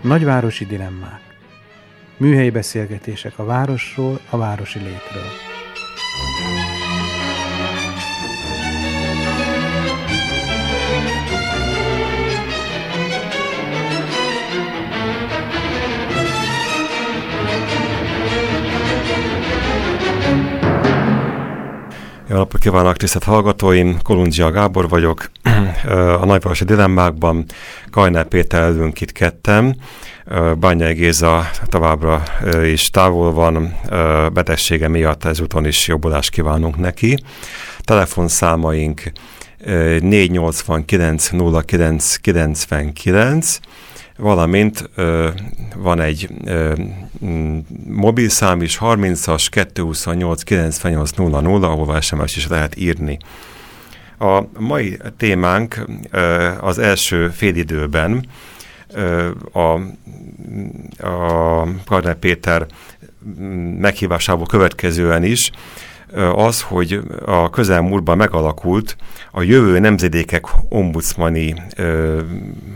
Nagyvárosi dilemmák. Műhelyi beszélgetések a városról, a városi létről. Jó napot kívánok, tisztelt hallgatóim! Kolundzsia Gábor vagyok. A Nagyvárosi Dilemmákban Kajnál Péter előnk itt kettem. Bányai Géza továbbra is távol van, betegsége miatt ezúton is jobbulást kívánunk neki. Telefonszámaink 489 09 99 valamint ö, van egy ö, mobilszám is, 30-as 228 98 00, ahova SMS is lehet írni. A mai témánk az első félidőben a, a Gardner Péter meghívásából következően is az, hogy a közelmúltban megalakult a jövő nemzedékek ombudsmani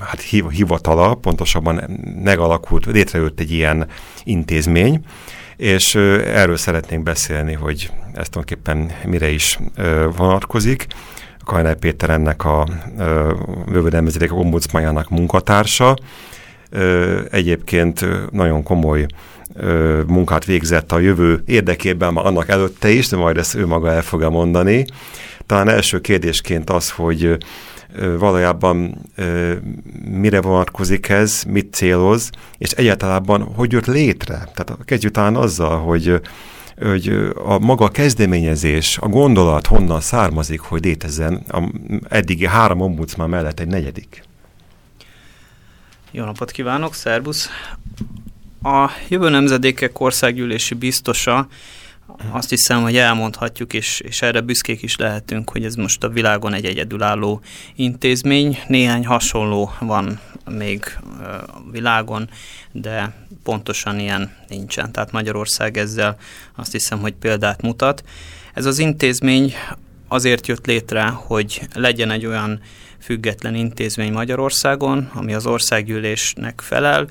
hát hivatala, pontosabban megalakult, létrejött egy ilyen intézmény, és erről szeretnénk beszélni, hogy ez tulajdonképpen mire is vonatkozik. Kajnál Péter ennek a jövő nemzedékek ombudsmanjának munkatársa. Egyébként nagyon komoly munkát végzett a jövő érdekében, már annak előtte is, de majd ezt ő maga el fogja mondani. Talán első kérdésként az, hogy valójában mire vonatkozik ez, mit céloz, és egyáltalán hogy jött létre. Tehát kezdjük talán azzal, hogy hogy a maga kezdeményezés, a gondolat honnan származik, hogy létezzen a eddigi három ombudsman mellett egy negyedik. Jó napot kívánok, szervusz! A jövő nemzedékek országgyűlési biztosa azt hiszem, hogy elmondhatjuk, és, és erre büszkék is lehetünk, hogy ez most a világon egy egyedülálló intézmény. Néhány hasonló van még a világon, de pontosan ilyen nincsen. Tehát Magyarország ezzel azt hiszem, hogy példát mutat. Ez az intézmény azért jött létre, hogy legyen egy olyan független intézmény Magyarországon, ami az országgyűlésnek felel,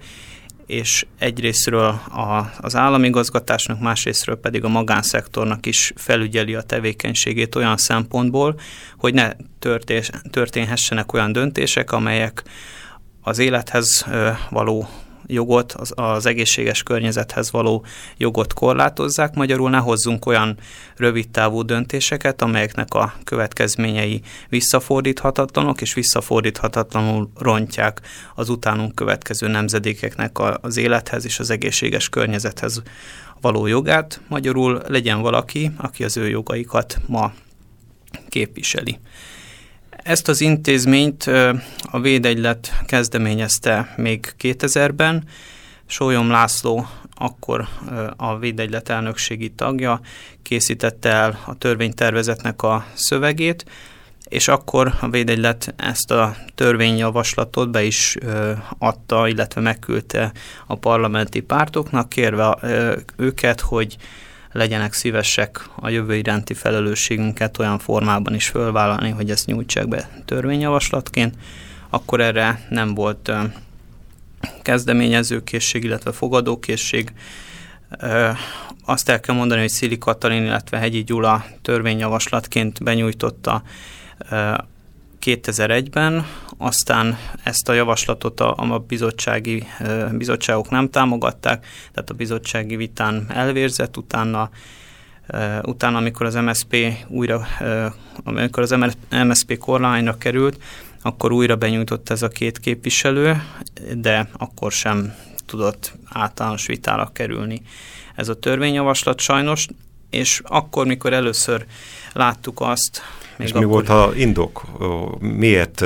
és egyrésztről a, az államigazgatásnak, másrésztről pedig a magánszektornak is felügyeli a tevékenységét olyan szempontból, hogy ne történ, történhessenek olyan döntések, amelyek az élethez való jogot, az, az egészséges környezethez való jogot korlátozzák, magyarul ne hozzunk olyan rövidtávú döntéseket, amelyeknek a következményei visszafordíthatatlanok, és visszafordíthatatlanul rontják az utánunk következő nemzedékeknek az élethez és az egészséges környezethez való jogát. Magyarul legyen valaki, aki az ő jogaikat ma képviseli. Ezt az intézményt a Védegylet kezdeményezte még 2000-ben. Sólyom László akkor a Védegylet elnökségi tagja készítette el a törvénytervezetnek a szövegét, és akkor a Védegylet ezt a törvényjavaslatot be is adta, illetve megküldte a parlamenti pártoknak, kérve őket, hogy legyenek szívesek a jövő iránti felelősségünket olyan formában is fölvállalni, hogy ezt nyújtsák be törvényjavaslatként, akkor erre nem volt kezdeményezőkészség, illetve fogadókészség. Azt el kell mondani, hogy Szili Katalin, illetve Hegyi Gyula törvényjavaslatként benyújtotta 2001-ben, aztán ezt a javaslatot a, a bizottsági bizottságok nem támogatták, tehát a bizottsági vitán elvérzett, utána utána, amikor az MSP újra, amikor az MSP kormányra került, akkor újra benyújtott ez a két képviselő, de akkor sem tudott általános vitára kerülni ez a törvényjavaslat sajnos, és akkor, mikor először láttuk azt, még És mi volt a indok? Miért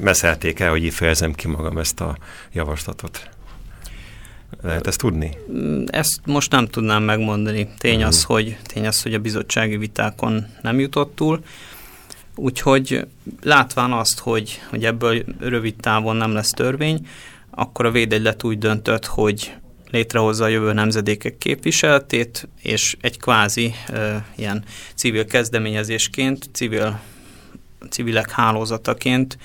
meszelték el, hogy így fejezem ki magam ezt a javaslatot? Lehet ezt tudni? Mm, ezt most nem tudnám megmondani. Tény, az, mhm. hogy, tény az, hogy a bizottsági vitákon nem jutott túl. Úgyhogy látván azt, hogy, hogy ebből rövid távon nem lesz törvény, akkor a védegylet úgy döntött, hogy létrehozza a jövő nemzedékek képviseletét, és egy kvázi e, ilyen civil kezdeményezésként, civil, civilek hálózataként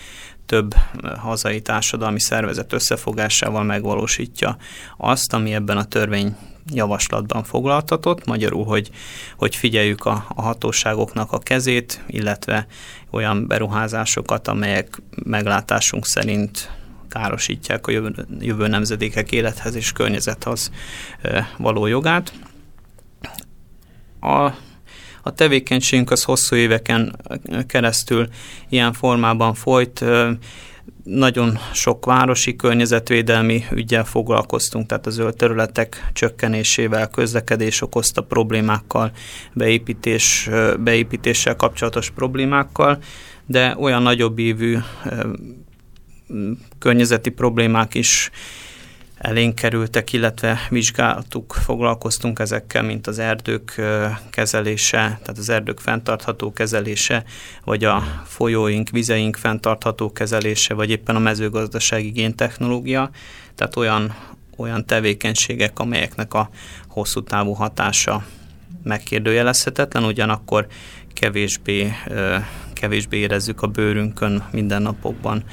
több hazai társadalmi szervezet összefogásával megvalósítja azt, ami ebben a törvény javaslatban foglaltatott, magyarul, hogy, hogy figyeljük a, a hatóságoknak a kezét, illetve olyan beruházásokat, amelyek meglátásunk szerint károsítják a jövő, jövő nemzedékek élethez és környezethez való jogát. A, a tevékenységünk az hosszú éveken keresztül ilyen formában folyt, nagyon sok városi környezetvédelmi ügyel foglalkoztunk, tehát a zöld területek csökkenésével, közlekedés okozta problémákkal, beépítés, beépítéssel kapcsolatos problémákkal, de olyan nagyobb évű környezeti problémák is elénk kerültek, illetve vizsgáltuk, foglalkoztunk ezekkel, mint az erdők kezelése, tehát az erdők fenntartható kezelése, vagy a folyóink, vizeink fenntartható kezelése, vagy éppen a mezőgazdasági géntechnológia, tehát olyan, olyan tevékenységek, amelyeknek a hosszú távú hatása megkérdőjelezhetetlen, ugyanakkor kevésbé, kevésbé érezzük a bőrünkön mindennapokban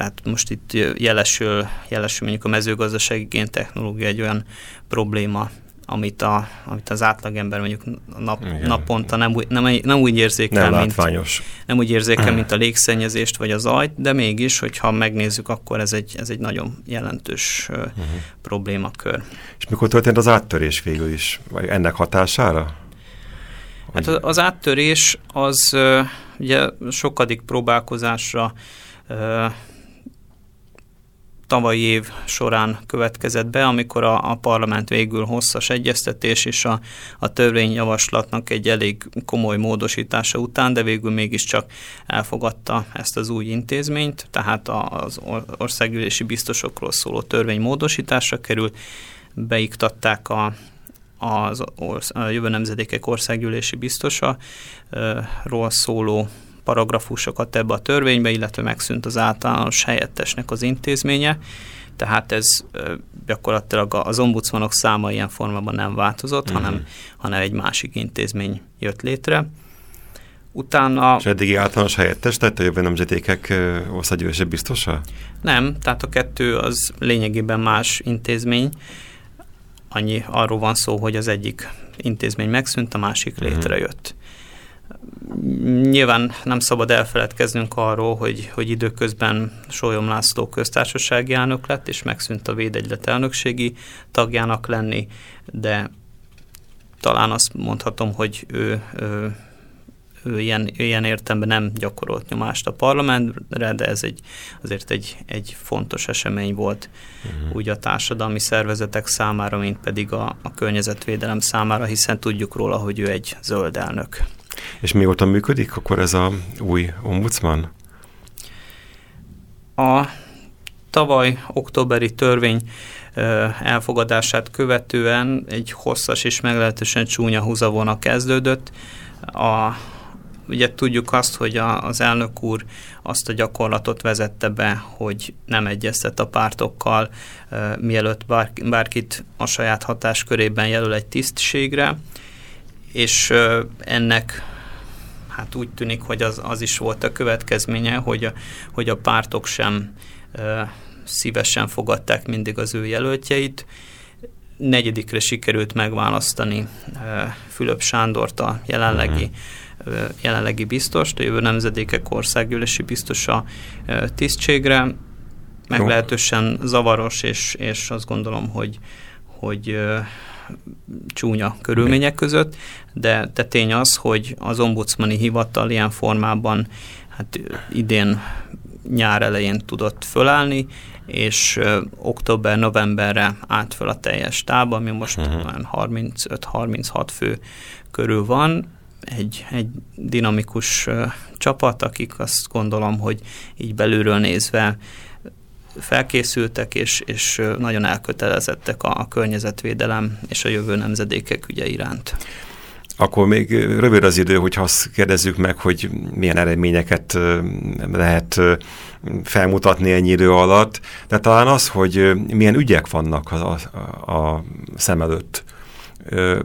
tehát most itt jelesül, jelesül mondjuk a mezőgazdasági géntechnológia egy olyan probléma, amit, a, amit az átlagember mondjuk nap, naponta nem, nem, nem úgy érzékel, nem mint, látványos. nem úgy érzékel, mint a légszennyezést vagy a zajt, de mégis, hogyha megnézzük, akkor ez egy, ez egy nagyon jelentős uh-huh. problémakör. És mikor történt az áttörés végül is? Vagy ennek hatására? Hát az, az áttörés az ugye sokadik próbálkozásra tavalyi év során következett be, amikor a, a parlament végül hosszas egyeztetés és a, a törvényjavaslatnak egy elég komoly módosítása után, de végül mégiscsak elfogadta ezt az új intézményt, tehát az országgyűlési biztosokról szóló törvény módosításra került, beiktatták a, az orsz, a jövő nemzedékek országgyűlési biztosa ról szóló paragrafusokat ebbe a törvénybe, illetve megszűnt az általános helyettesnek az intézménye, tehát ez gyakorlatilag az ombudsmanok száma ilyen formában nem változott, mm-hmm. hanem, hanem egy másik intézmény jött létre. Utána... És eddigi általános helyettes tehát a jövő nemzetékek országgyűlési biztosa? Nem, tehát a kettő az lényegében más intézmény. Annyi arról van szó, hogy az egyik intézmény megszűnt, a másik mm-hmm. létrejött. Nyilván nem szabad elfeledkeznünk arról, hogy, hogy időközben Sólyom László köztársasági elnök lett, és megszűnt a Védegylet elnökségi tagjának lenni, de talán azt mondhatom, hogy ő, ő, ő ilyen, ilyen értemben nem gyakorolt nyomást a parlamentre, de ez egy, azért egy, egy fontos esemény volt uh-huh. úgy a társadalmi szervezetek számára, mint pedig a, a környezetvédelem számára, hiszen tudjuk róla, hogy ő egy zöld elnök. És mióta működik akkor ez a új ombudsman? A tavaly októberi törvény elfogadását követően egy hosszas és meglehetősen csúnya húzavona kezdődött. A, ugye tudjuk azt, hogy a, az elnök úr azt a gyakorlatot vezette be, hogy nem egyeztet a pártokkal, mielőtt bár, bárkit a saját hatáskörében jelöl egy tisztségre, és ennek hát úgy tűnik, hogy az, az is volt a következménye, hogy a, hogy a pártok sem szívesen fogadták mindig az ő jelöltjeit. Negyedikre sikerült megválasztani Fülöp Sándort a jelenlegi e, jelenlegi biztost, a jövő nemzedékek országgyűlési biztosa tisztségre. Meglehetősen zavaros, és, és azt gondolom, hogy, hogy csúnya körülmények között, de, de tény az, hogy az ombudsmani hivatal ilyen formában hát idén nyár elején tudott fölállni, és október-novemberre állt föl a teljes táb, ami most uh-huh. 35-36 fő körül van. Egy, egy dinamikus ö, csapat, akik azt gondolom, hogy így belülről nézve felkészültek, és, és nagyon elkötelezettek a, a környezetvédelem és a jövő nemzedékek ügye iránt. Akkor még rövid az idő, hogy azt kérdezzük meg, hogy milyen eredményeket lehet felmutatni ennyi idő alatt, de talán az, hogy milyen ügyek vannak a, a, a szem előtt,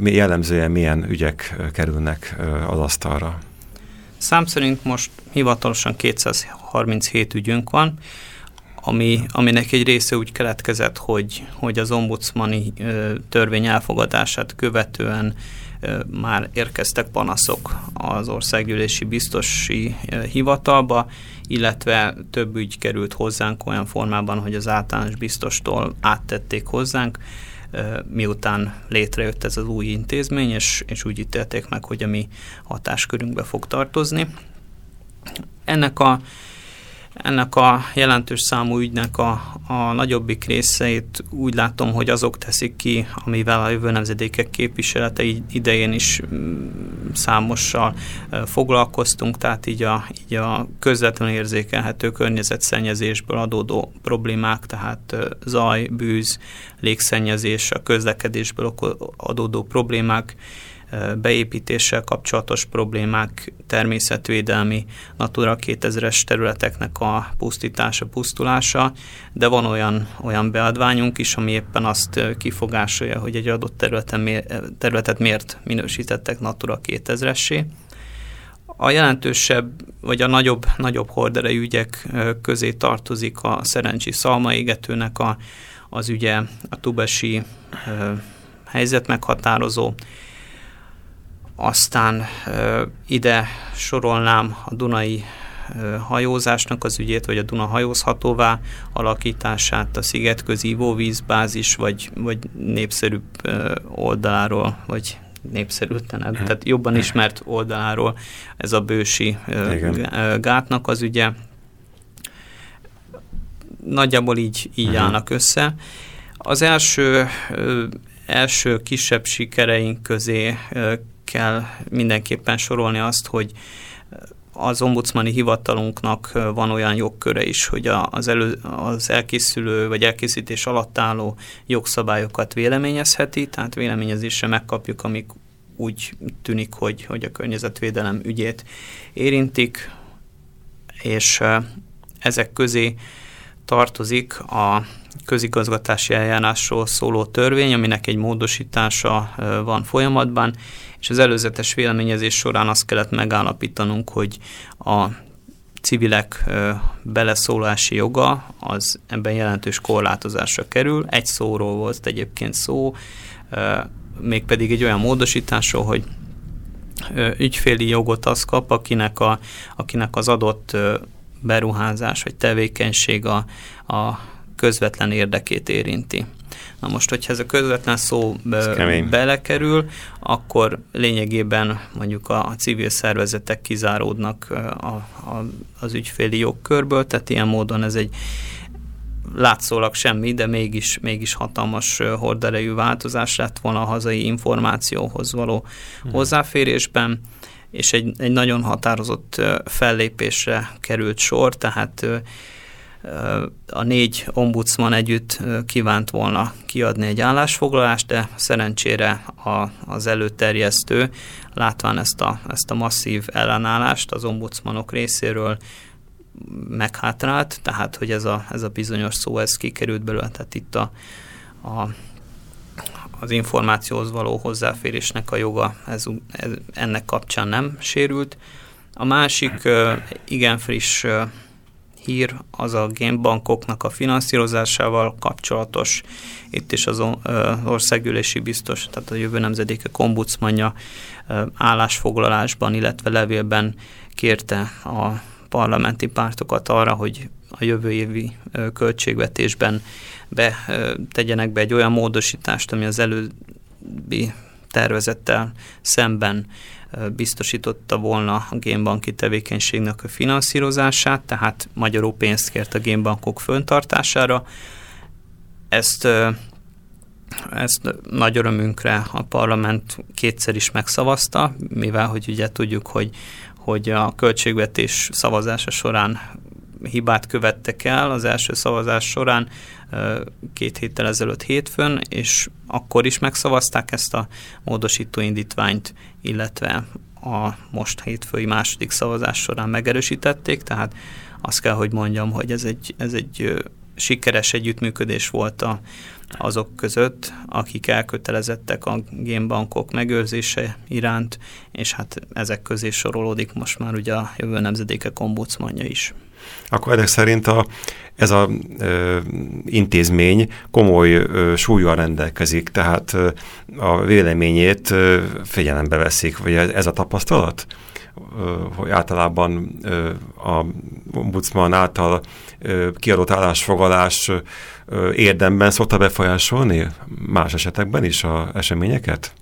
jellemzően milyen ügyek kerülnek az asztalra. szám szerint most hivatalosan 237 ügyünk van, ami, aminek egy része úgy keletkezett, hogy, hogy az ombudsmani törvény elfogadását követően már érkeztek panaszok az országgyűlési biztosi hivatalba, illetve több ügy került hozzánk olyan formában, hogy az általános biztostól áttették hozzánk, miután létrejött ez az új intézmény, és, és úgy ítélték meg, hogy a mi hatáskörünkbe fog tartozni. Ennek a ennek a jelentős számú ügynek a, a nagyobbik részeit úgy látom, hogy azok teszik ki, amivel a jövő nemzedékek képviselete idején is mm, számossal foglalkoztunk, tehát így a, így a közvetlenül érzékelhető környezetszennyezésből adódó problémák, tehát zaj, bűz, légszennyezés, a közlekedésből adódó problémák, beépítéssel kapcsolatos problémák, természetvédelmi Natura 2000-es területeknek a pusztítása, pusztulása, de van olyan, olyan beadványunk is, ami éppen azt kifogásolja, hogy egy adott területen, területet miért minősítettek Natura 2000-essé. A jelentősebb, vagy a nagyobb, nagyobb horderejű ügyek közé tartozik a szerencsi szalmaégetőnek a, az ügye, a tubesi helyzet meghatározó aztán ide sorolnám a Dunai hajózásnak az ügyét, vagy a Duna hajózhatóvá alakítását, a szigetközi ivóvízbázis, vagy, vagy népszerűbb oldaláról, vagy népszerűtlenebb, mhm. tehát jobban ismert oldaláról ez a bősi Igen. gátnak az ügye. Nagyjából így, így uh-huh. állnak össze. Az első, első kisebb sikereink közé kell mindenképpen sorolni azt, hogy az ombudsmani hivatalunknak van olyan jogköre is, hogy az, elő, az elkészülő vagy elkészítés alatt álló jogszabályokat véleményezheti, tehát véleményezésre megkapjuk, amik úgy tűnik, hogy, hogy a környezetvédelem ügyét érintik, és ezek közé tartozik a közigazgatási eljárásról szóló törvény, aminek egy módosítása van folyamatban, és az előzetes véleményezés során azt kellett megállapítanunk, hogy a civilek beleszólási joga az ebben jelentős korlátozásra kerül. Egy szóról volt egyébként szó, mégpedig egy olyan módosításról, hogy ügyféli jogot az kap, akinek, a, akinek az adott beruházás vagy tevékenység a, a közvetlen érdekét érinti. Na most, hogyha ez a közvetlen szó be, belekerül, akkor lényegében mondjuk a, a civil szervezetek kizáródnak a, a, az ügyféli jogkörből, tehát ilyen módon ez egy látszólag semmi, de mégis, mégis hatalmas horderejű változás lett volna a hazai információhoz való hmm. hozzáférésben, és egy, egy nagyon határozott fellépésre került sor, tehát a négy ombudsman együtt kívánt volna kiadni egy állásfoglalást, de szerencsére a, az előterjesztő, látván ezt a, ezt a masszív ellenállást az ombudsmanok részéről meghátrált, tehát hogy ez a, ez a bizonyos szó, ez kikerült belőle, tehát itt a, a az információhoz való hozzáférésnek a joga ez, ez, ennek kapcsán nem sérült. A másik igen friss hír az a génbankoknak a finanszírozásával kapcsolatos. Itt is az országgyűlési biztos, tehát a jövő nemzedéke kombudsmanja állásfoglalásban, illetve levélben kérte a parlamenti pártokat arra, hogy a jövő évi költségvetésben be, tegyenek be egy olyan módosítást, ami az előbbi tervezettel szemben biztosította volna a génbanki tevékenységnek a finanszírozását, tehát magyarul pénzt kért a génbankok föntartására. Ezt, ezt nagy örömünkre a parlament kétszer is megszavazta, mivel hogy ugye tudjuk, hogy, hogy a költségvetés szavazása során hibát követtek el az első szavazás során két héttel ezelőtt hétfőn, és akkor is megszavazták ezt a módosító indítványt, illetve a most hétfői második szavazás során megerősítették, tehát azt kell, hogy mondjam, hogy ez egy, ez egy sikeres együttműködés volt a, azok között, akik elkötelezettek a génbankok megőrzése iránt, és hát ezek közé sorolódik most már ugye a jövő nemzedékek ombudsmanja is. Akkor ezek szerint a, ez az intézmény komoly ö, súlyjal rendelkezik, tehát ö, a véleményét ö, figyelembe veszik, vagy ez a tapasztalat? hogy általában a ombudsman által kiadott állásfogalás érdemben szokta befolyásolni más esetekben is a eseményeket?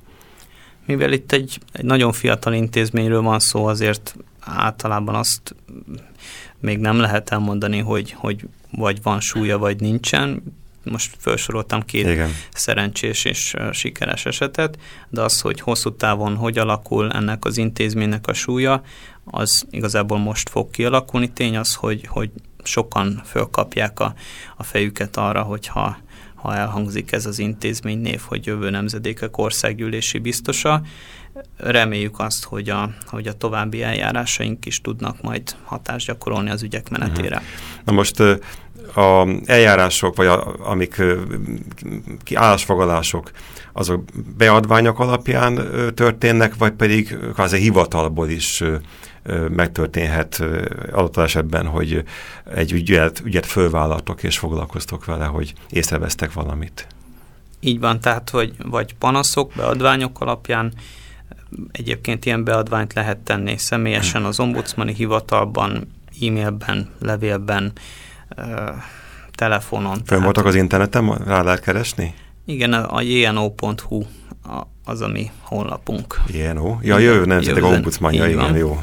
Mivel itt egy, egy nagyon fiatal intézményről van szó, azért általában azt még nem lehet elmondani, hogy, hogy vagy van súlya, vagy nincsen. Most felsoroltam két Igen. szerencsés és sikeres esetet, de az, hogy hosszú távon hogy alakul ennek az intézménynek a súlya, az igazából most fog kialakulni. Tény az, hogy, hogy sokan fölkapják a, a fejüket arra, hogyha ha elhangzik ez az intézmény név, hogy jövő nemzedékek országgyűlési biztosa. Reméljük azt, hogy a, hogy a további eljárásaink is tudnak majd hatást gyakorolni az ügyek menetére. Uh-huh. Na most a eljárások, vagy a, amik állásfoglalások, azok beadványok alapján történnek, vagy pedig kvázi hivatalból is megtörténhet adott esetben, hogy egy ügyet, ügyet fölvállaltok és foglalkoztok vele, hogy észrevesztek valamit. Így van, tehát, hogy vagy panaszok, beadványok alapján, egyébként ilyen beadványt lehet tenni személyesen az ombudsmani hivatalban, e-mailben, levélben, telefonon. Fönn voltak az interneten, rá lehet keresni? Igen, a jno.hu az a mi honlapunk. JNO? Ja, jövő nemzetek ombudsmanja, igen, jó.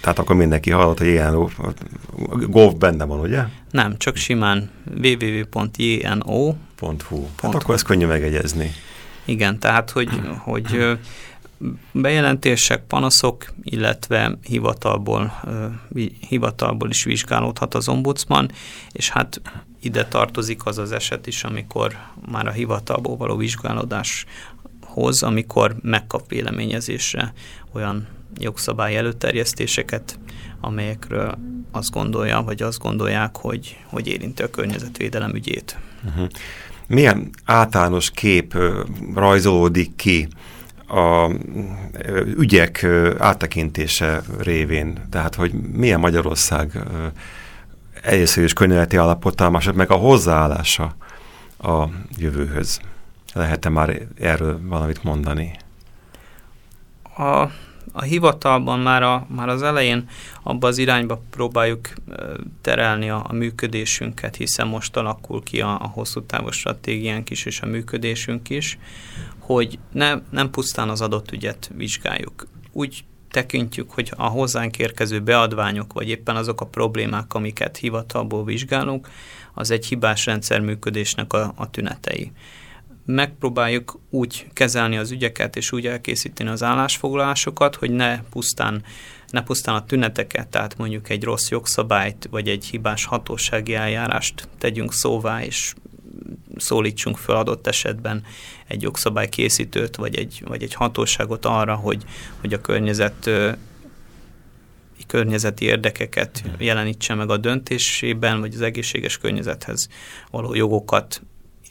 Tehát akkor mindenki hallott, hogy JNO, Gov benne van, ugye? Nem, csak simán www.jno.hu. Hát akkor ez könnyű megegyezni. Igen, tehát, hogy, hogy bejelentések, panaszok, illetve hivatalból, hivatalból is vizsgálódhat az ombudsman, és hát ide tartozik az az eset is, amikor már a hivatalból való vizsgálódáshoz, amikor megkap véleményezésre olyan jogszabály előterjesztéseket, amelyekről azt gondolja, vagy azt gondolják, hogy, hogy érinti a környezetvédelem ügyét. Uh-huh. Milyen általános kép rajzolódik ki a ügyek áttekintése révén? Tehát, hogy milyen Magyarország először is környezeti állapota, másod meg a hozzáállása a jövőhöz. Lehet-e már erről valamit mondani? A a hivatalban már, a, már az elején abba az irányba próbáljuk terelni a, a működésünket, hiszen most alakul ki a, a hosszú távos stratégiánk is, és a működésünk is, hogy ne, nem pusztán az adott ügyet vizsgáljuk. Úgy tekintjük, hogy a hozzánk érkező beadványok, vagy éppen azok a problémák, amiket hivatalból vizsgálunk, az egy hibás rendszer működésnek a, a tünetei megpróbáljuk úgy kezelni az ügyeket, és úgy elkészíteni az állásfoglalásokat, hogy ne pusztán, ne pusztán a tüneteket, tehát mondjuk egy rossz jogszabályt, vagy egy hibás hatósági eljárást tegyünk szóvá, és szólítsunk fel adott esetben egy jogszabálykészítőt, vagy egy, vagy egy hatóságot arra, hogy, hogy a környezet környezeti érdekeket jelenítse meg a döntésében, vagy az egészséges környezethez való jogokat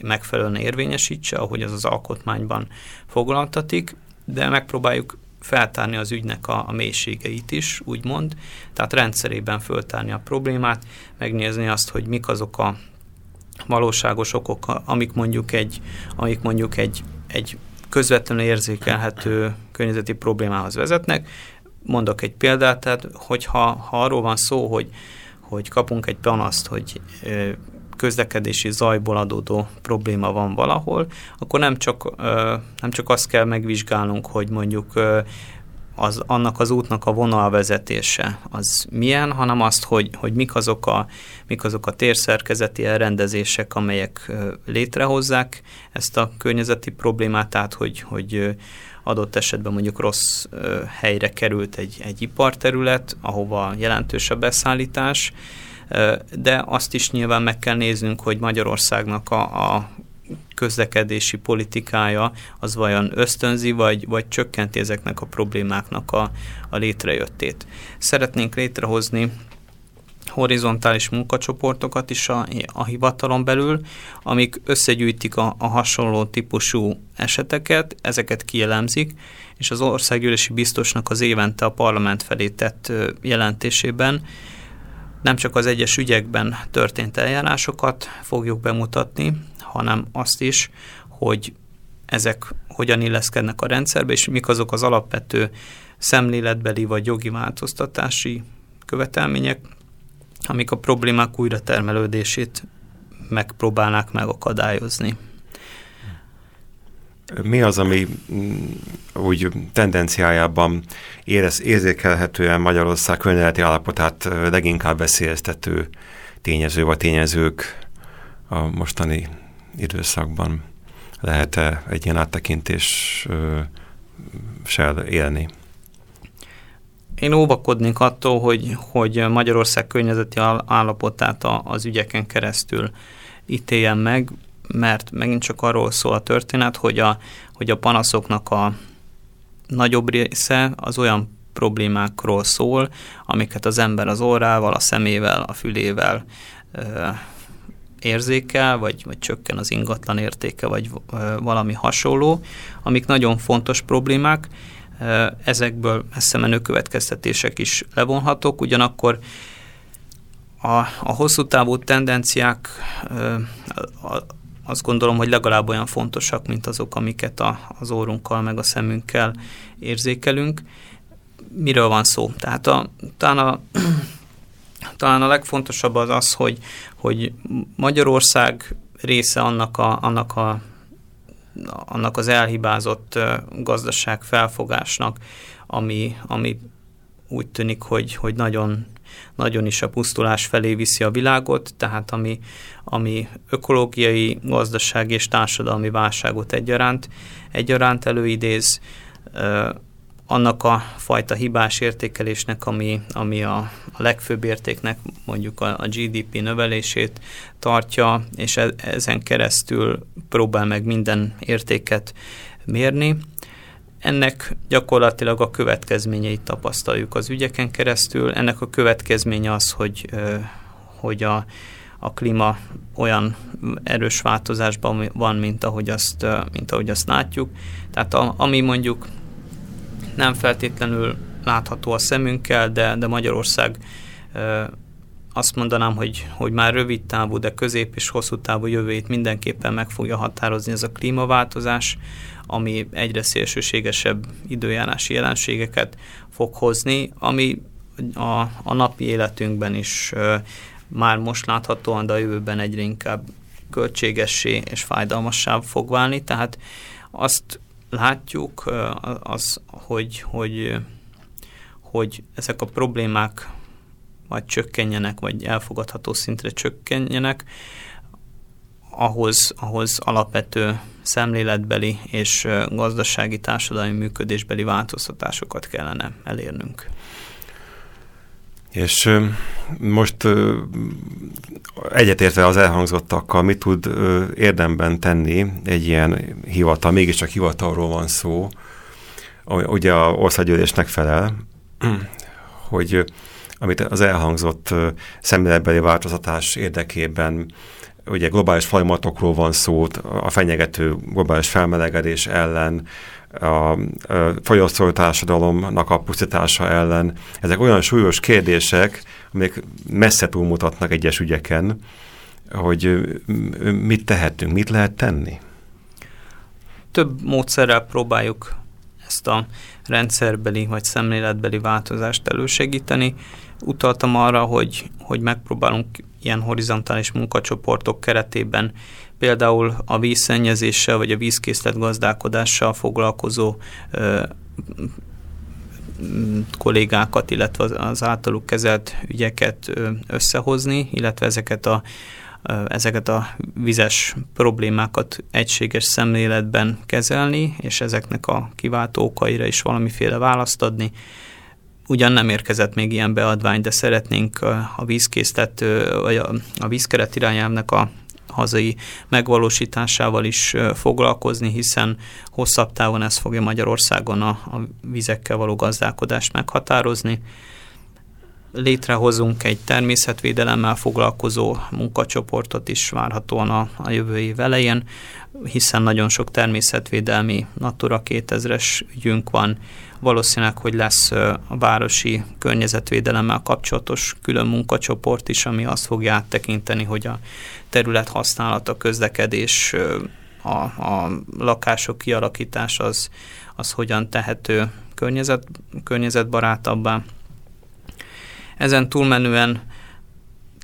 megfelelően érvényesítse, ahogy az az alkotmányban foglaltatik, de megpróbáljuk feltárni az ügynek a, a mélységeit is, úgymond, tehát rendszerében föltárni a problémát, megnézni azt, hogy mik azok a valóságos okok, amik mondjuk egy, amik mondjuk egy, egy közvetlenül érzékelhető környezeti problémához vezetnek. Mondok egy példát, tehát hogyha ha arról van szó, hogy, hogy kapunk egy panaszt, hogy közlekedési zajból adódó probléma van valahol, akkor nem csak, nem csak azt kell megvizsgálnunk, hogy mondjuk az, annak az útnak a vonalvezetése az milyen, hanem azt, hogy, hogy mik, azok a, mik azok a térszerkezeti elrendezések, amelyek létrehozzák ezt a környezeti problémát, tehát hogy, hogy adott esetben mondjuk rossz helyre került egy, egy iparterület, ahova jelentős a beszállítás, de azt is nyilván meg kell néznünk, hogy Magyarországnak a, a közlekedési politikája az vajon ösztönzi, vagy, vagy csökkenti ezeknek a problémáknak a, a létrejöttét. Szeretnénk létrehozni horizontális munkacsoportokat is a, a hivatalon belül, amik összegyűjtik a, a hasonló típusú eseteket, ezeket kielemzik, és az országgyűlési biztosnak az évente a parlament felé tett jelentésében nem csak az egyes ügyekben történt eljárásokat fogjuk bemutatni, hanem azt is, hogy ezek hogyan illeszkednek a rendszerbe, és mik azok az alapvető szemléletbeli vagy jogi változtatási követelmények, amik a problémák újra termelődését megpróbálnák megakadályozni. Mi az, ami mm, úgy tendenciájában érez, érzékelhetően Magyarország környezeti állapotát leginkább veszélyeztető tényező vagy tényezők a mostani időszakban? Lehet-e egy ilyen áttekintéssel élni? Én óvakodnék attól, hogy, hogy Magyarország környezeti állapotát az ügyeken keresztül ítéljen meg, mert megint csak arról szól a történet, hogy a, hogy a panaszoknak a nagyobb része az olyan problémákról szól, amiket az ember az orrával, a szemével, a fülével érzékel, vagy, vagy csökken az ingatlan értéke, vagy valami hasonló, amik nagyon fontos problémák, ezekből messze menő következtetések is levonhatók, ugyanakkor a, a hosszú távú tendenciák azt gondolom, hogy legalább olyan fontosak, mint azok, amiket a, az órunkkal meg a szemünkkel érzékelünk. Miről van szó? Tehát a, talán, a, talán a legfontosabb az az, hogy, hogy Magyarország része annak a, annak a annak az elhibázott gazdaság felfogásnak, ami, ami úgy tűnik, hogy, hogy nagyon, nagyon is a pusztulás felé viszi a világot, tehát ami, ami ökológiai, gazdasági és társadalmi válságot egyaránt, egyaránt előidéz, annak a fajta hibás értékelésnek, ami, ami a, a legfőbb értéknek mondjuk a, a GDP növelését tartja, és e, ezen keresztül próbál meg minden értéket mérni. Ennek gyakorlatilag a következményeit tapasztaljuk az ügyeken keresztül. Ennek a következménye az, hogy, hogy a, a klíma olyan erős változásban van, mint ahogy azt, mint ahogy azt látjuk. Tehát a, ami mondjuk nem feltétlenül látható a szemünkkel, de, de Magyarország azt mondanám, hogy, hogy már rövid távú, de közép és hosszú távú jövőjét mindenképpen meg fogja határozni ez a klímaváltozás, ami egyre szélsőségesebb időjárási jelenségeket fog hozni, ami a, a napi életünkben is már most láthatóan, de a jövőben egyre inkább költségessé és fájdalmassá fog válni, tehát azt látjuk, az, hogy, hogy, hogy ezek a problémák vagy csökkenjenek, vagy elfogadható szintre csökkenjenek, ahhoz, ahhoz alapvető szemléletbeli és gazdasági társadalmi működésbeli változtatásokat kellene elérnünk. És most egyetértve az elhangzottakkal, mit tud érdemben tenni egy ilyen hivatal, mégiscsak hivatalról van szó, ami ugye a országgyűlésnek felel, hogy amit az elhangzott szemléletbeli változtatás érdekében ugye globális folyamatokról van szó, a fenyegető globális felmelegedés ellen, a fogyasztói társadalomnak a pusztítása ellen. Ezek olyan súlyos kérdések, amik messze túlmutatnak egyes ügyeken, hogy mit tehetünk, mit lehet tenni? Több módszerrel próbáljuk ezt a rendszerbeli vagy szemléletbeli változást elősegíteni. Utaltam arra, hogy, hogy megpróbálunk ilyen horizontális munkacsoportok keretében például a vízszennyezéssel vagy a vízkészlet gazdálkodással foglalkozó ö, kollégákat, illetve az általuk kezelt ügyeket összehozni, illetve ezeket a, ezeket a vizes problémákat egységes szemléletben kezelni, és ezeknek a kiváltó okaira is valamiféle választ adni. Ugyan nem érkezett még ilyen beadvány, de szeretnénk a vízkészlet, vagy a, a vízkeret irányelvnek a hazai megvalósításával is foglalkozni, hiszen hosszabb távon ez fogja Magyarországon a, a vizekkel való gazdálkodást meghatározni. létrehozunk egy természetvédelemmel foglalkozó munkacsoportot is várhatóan a, a jövő év elején, hiszen nagyon sok természetvédelmi Natura 2000-es ügyünk van. Valószínűleg, hogy lesz a városi környezetvédelemmel kapcsolatos külön munkacsoport is, ami azt fogja áttekinteni, hogy a terület használata, közlekedés, a, a lakások kialakítás az, az hogyan tehető környezet, környezetbarátabbá. Ezen túlmenően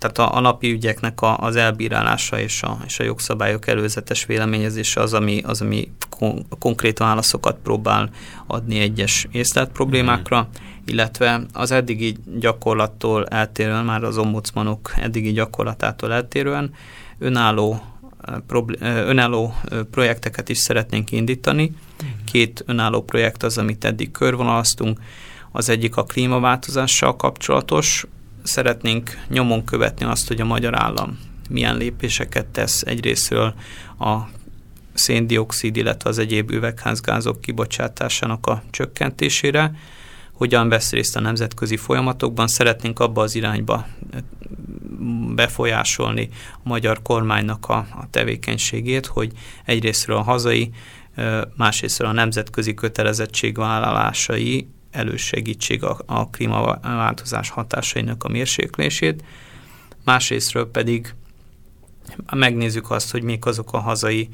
tehát a, a napi ügyeknek a, az elbírálása és a, és a jogszabályok előzetes véleményezése az, ami, az, ami kon, konkrét válaszokat próbál adni egyes észlelt problémákra, mm. illetve az eddigi gyakorlattól eltérően, már az ombudsmanok eddigi gyakorlatától eltérően önálló, önálló projekteket is szeretnénk indítani. Mm. Két önálló projekt az, amit eddig körvonalaztunk, az egyik a klímaváltozással kapcsolatos. Szeretnénk nyomon követni azt, hogy a magyar állam milyen lépéseket tesz egyrésztről a széndiokszid, illetve az egyéb üvegházgázok kibocsátásának a csökkentésére, hogyan vesz részt a nemzetközi folyamatokban. Szeretnénk abba az irányba befolyásolni a magyar kormánynak a, a tevékenységét, hogy egyrésztről a hazai, másrésztről a nemzetközi kötelezettségvállalásai elősegítség a, a klímaváltozás hatásainak a mérséklését, másrésztről pedig megnézzük azt, hogy még azok a hazai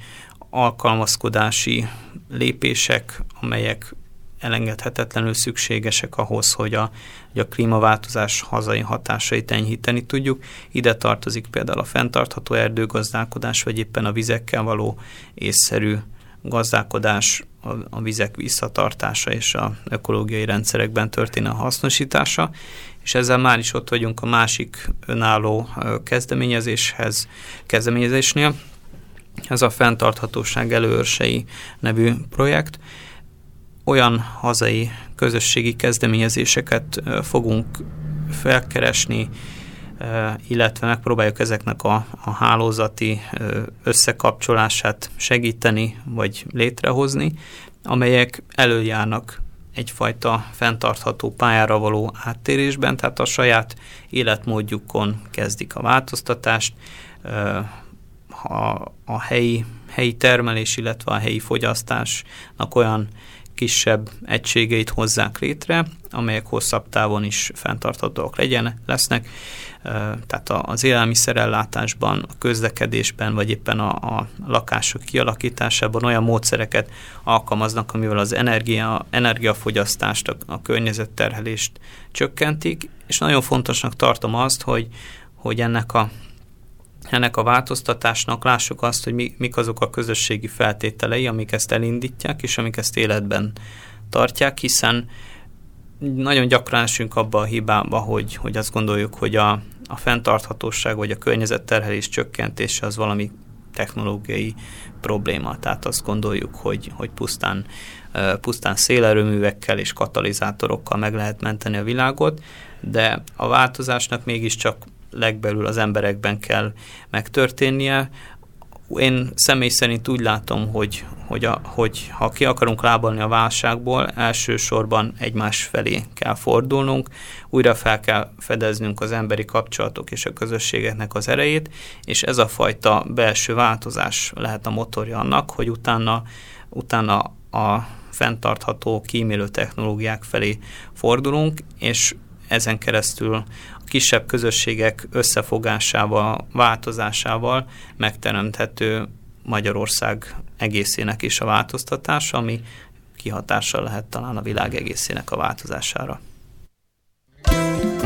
alkalmazkodási lépések, amelyek elengedhetetlenül szükségesek ahhoz, hogy a, hogy a klímaváltozás hazai hatásait enyhíteni tudjuk. Ide tartozik például a fenntartható erdőgazdálkodás, vagy éppen a vizekkel való észszerű gazdálkodás, a, a vizek visszatartása és a ökológiai rendszerekben történő hasznosítása, és ezzel már is ott vagyunk a másik önálló kezdeményezéshez, kezdeményezésnél. Ez a fenntarthatóság előörsei nevű projekt. Olyan hazai közösségi kezdeményezéseket fogunk felkeresni, illetve megpróbáljuk ezeknek a, a hálózati összekapcsolását segíteni, vagy létrehozni, amelyek előjárnak egyfajta fenntartható pályára való áttérésben, tehát a saját életmódjukon kezdik a változtatást, a, a helyi, helyi termelés, illetve a helyi fogyasztásnak olyan kisebb egységeit hozzák létre, amelyek hosszabb távon is fenntarthatóak legyen, lesznek, tehát az élelmiszerellátásban, a közlekedésben, vagy éppen a, a lakások kialakításában olyan módszereket alkalmaznak, amivel az energia, energiafogyasztást, a, a környezetterhelést csökkentik, és nagyon fontosnak tartom azt, hogy, hogy ennek a ennek a változtatásnak lássuk azt, hogy mi, mik azok a közösségi feltételei, amik ezt elindítják, és amik ezt életben tartják, hiszen nagyon gyakran esünk abba a hibába, hogy, hogy azt gondoljuk, hogy a, a fenntarthatóság vagy a környezetterhelés csökkentése az valami technológiai probléma. Tehát azt gondoljuk, hogy, hogy pusztán, pusztán szélerőművekkel és katalizátorokkal meg lehet menteni a világot, de a változásnak mégiscsak legbelül az emberekben kell megtörténnie. Én személy szerint úgy látom, hogy, hogy, a, hogy ha ki akarunk lábalni a válságból, elsősorban egymás felé kell fordulnunk, újra fel kell fedeznünk az emberi kapcsolatok és a közösségeknek az erejét, és ez a fajta belső változás lehet a motorja annak, hogy utána, utána a fenntartható kímélő technológiák felé fordulunk, és ezen keresztül kisebb közösségek összefogásával, változásával megteremthető Magyarország egészének is a változtatása, ami kihatással lehet talán a világ egészének a változására. thank you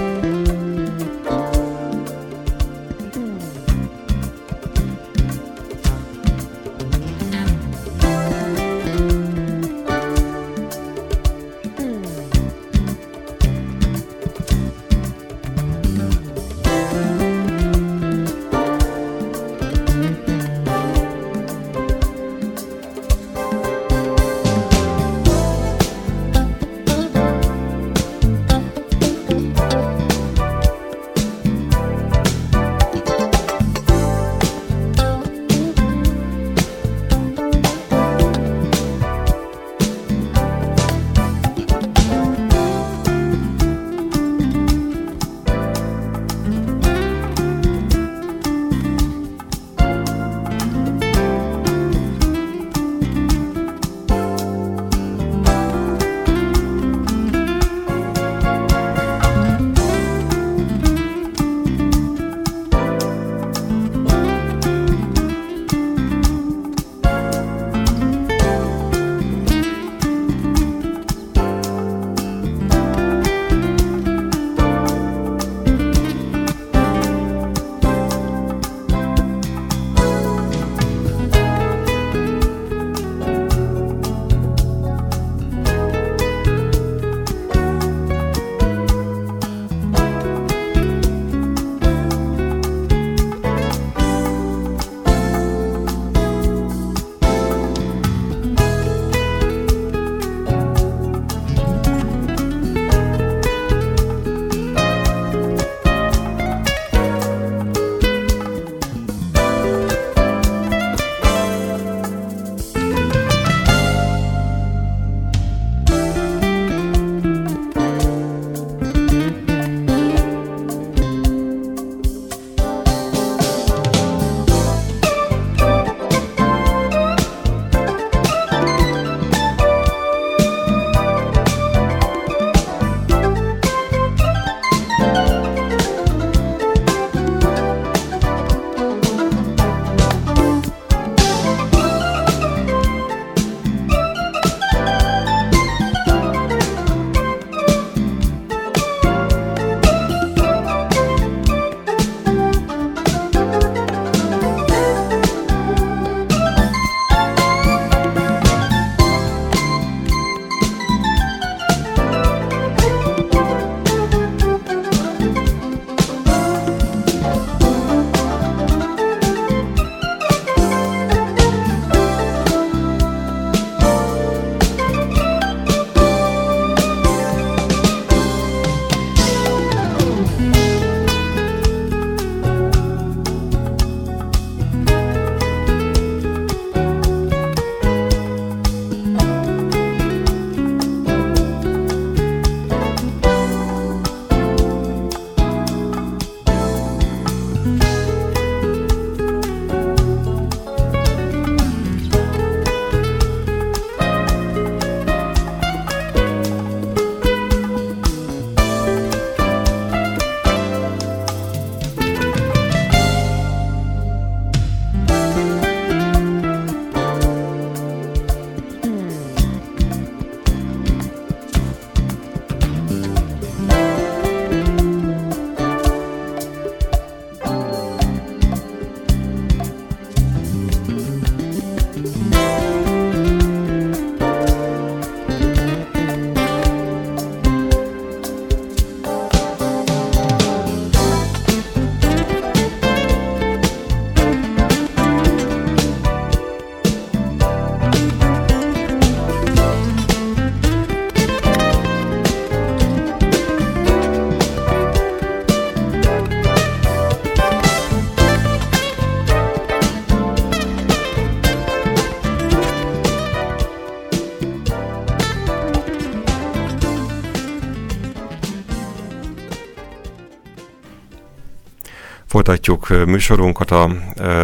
Folytatjuk műsorunkat a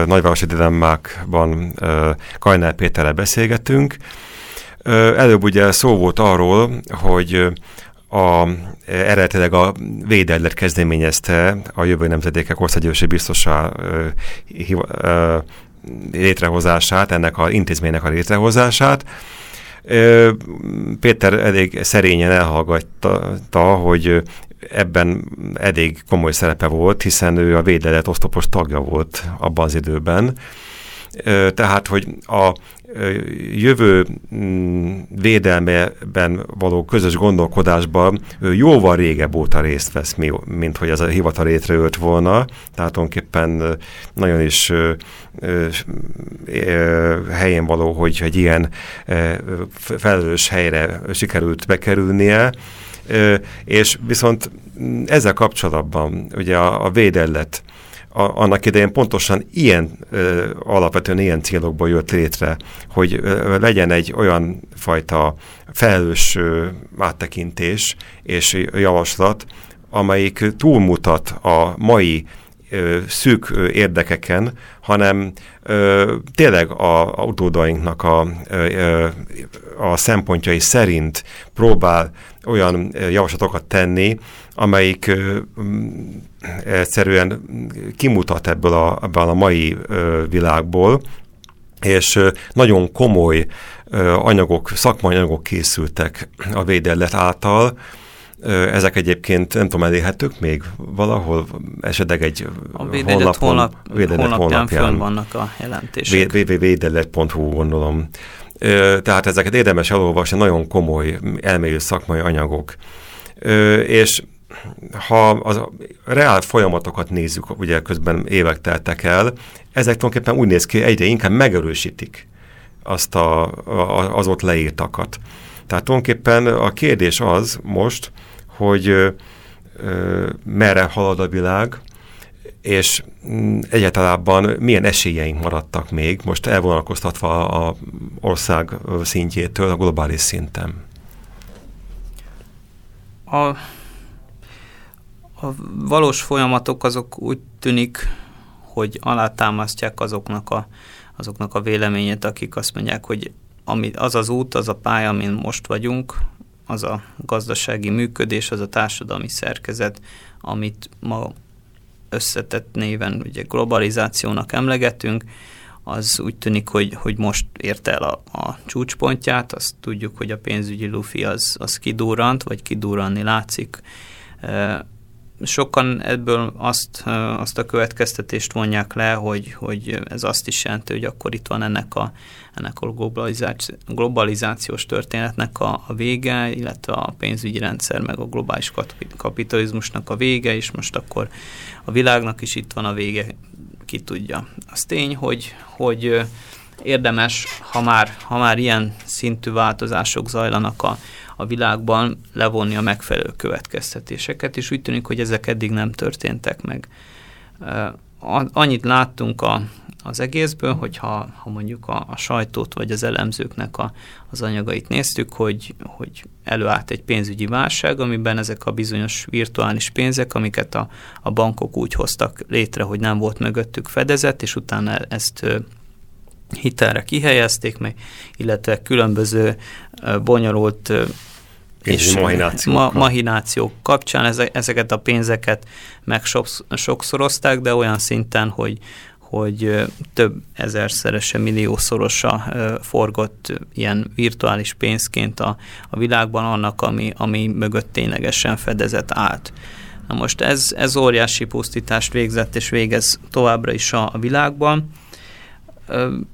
Nagyvárosi Dilemmákban Kajnál Péterrel beszélgetünk. Előbb ugye szó volt arról, hogy a, eredetileg a Védellet kezdeményezte a jövő nemzedékek országgyűlési biztosá létrehozását, ennek a intézménynek a létrehozását. Péter elég szerényen elhallgatta, hogy ebben eddig komoly szerepe volt, hiszen ő a védelet osztopos tagja volt abban az időben. Tehát, hogy a jövő mm, védelmeben való közös gondolkodásban jóval régebb óta részt vesz, mint hogy ez a hivatal létrejött volna. Tehát tulajdonképpen nagyon is helyén való, hogy egy ilyen felelős helyre sikerült bekerülnie, és viszont ezzel kapcsolatban ugye a, a védellet a, annak idején pontosan ilyen, ö, alapvetően ilyen célokból jött létre, hogy ö, legyen egy olyan fajta felelős ö, áttekintés és javaslat, amelyik túlmutat a mai szűk érdekeken, hanem ö, tényleg a, a utódainknak a, ö, a szempontjai szerint próbál olyan javaslatokat tenni, amelyik ö, egyszerűen kimutat ebből a, ebből a mai ö, világból, és nagyon komoly anyagok, szakmai anyagok készültek a védellet által, ezek egyébként nem tudom, elérhetők még valahol, esetleg egy a védelet honlapon, honlap, védelet honlapján, honlapján vannak a jelentések. www.védelet.hu gondolom. Tehát ezeket érdemes elolvasni, nagyon komoly elmélyű szakmai anyagok. És ha az reál folyamatokat nézzük, ugye közben évek teltek el, ezek tulajdonképpen úgy néz ki, egyre inkább megerősítik azt a, a, az ott leírtakat. Tehát tulajdonképpen a kérdés az most, hogy ö, ö, merre halad a világ, és mm, egyáltalán milyen esélyeink maradtak még, most elvonalkoztatva a ország szintjétől a globális szinten. A, a valós folyamatok azok úgy tűnik, hogy alátámasztják azoknak a, azoknak a véleményét, akik azt mondják, hogy ami, az az út, az a pálya, amin most vagyunk, az a gazdasági működés, az a társadalmi szerkezet, amit ma összetett néven ugye globalizációnak emlegetünk, az úgy tűnik, hogy, hogy most érte el a, a csúcspontját, azt tudjuk, hogy a pénzügyi lufi az, az kidurrant, vagy kidurranni látszik. Sokan ebből azt, azt a következtetést vonják le, hogy, hogy ez azt is jelenti, hogy akkor itt van ennek a, ennek a globalizáci, globalizációs történetnek a, a vége, illetve a pénzügyi rendszer, meg a globális kapitalizmusnak a vége, és most akkor a világnak is itt van a vége, ki tudja. Az tény, hogy, hogy érdemes, ha már, ha már ilyen szintű változások zajlanak a, a világban, levonni a megfelelő következtetéseket, és úgy tűnik, hogy ezek eddig nem történtek meg. Annyit láttunk a, az egészből, hogyha ha mondjuk a, a sajtót vagy az elemzőknek a, az anyagait néztük, hogy, hogy előállt egy pénzügyi válság, amiben ezek a bizonyos virtuális pénzek, amiket a, a bankok úgy hoztak létre, hogy nem volt mögöttük fedezet, és utána ezt hitelre kihelyezték meg, illetve különböző bonyolult és mahinációk, ma, mahinációk kapcsán ezeket a pénzeket meg sokszorozták, de olyan szinten, hogy, hogy több ezerszerese, milliószorosa forgott ilyen virtuális pénzként a, a világban annak, ami, ami mögött ténylegesen fedezet állt. Na most ez, ez óriási pusztítást végzett és végez továbbra is a, a világban.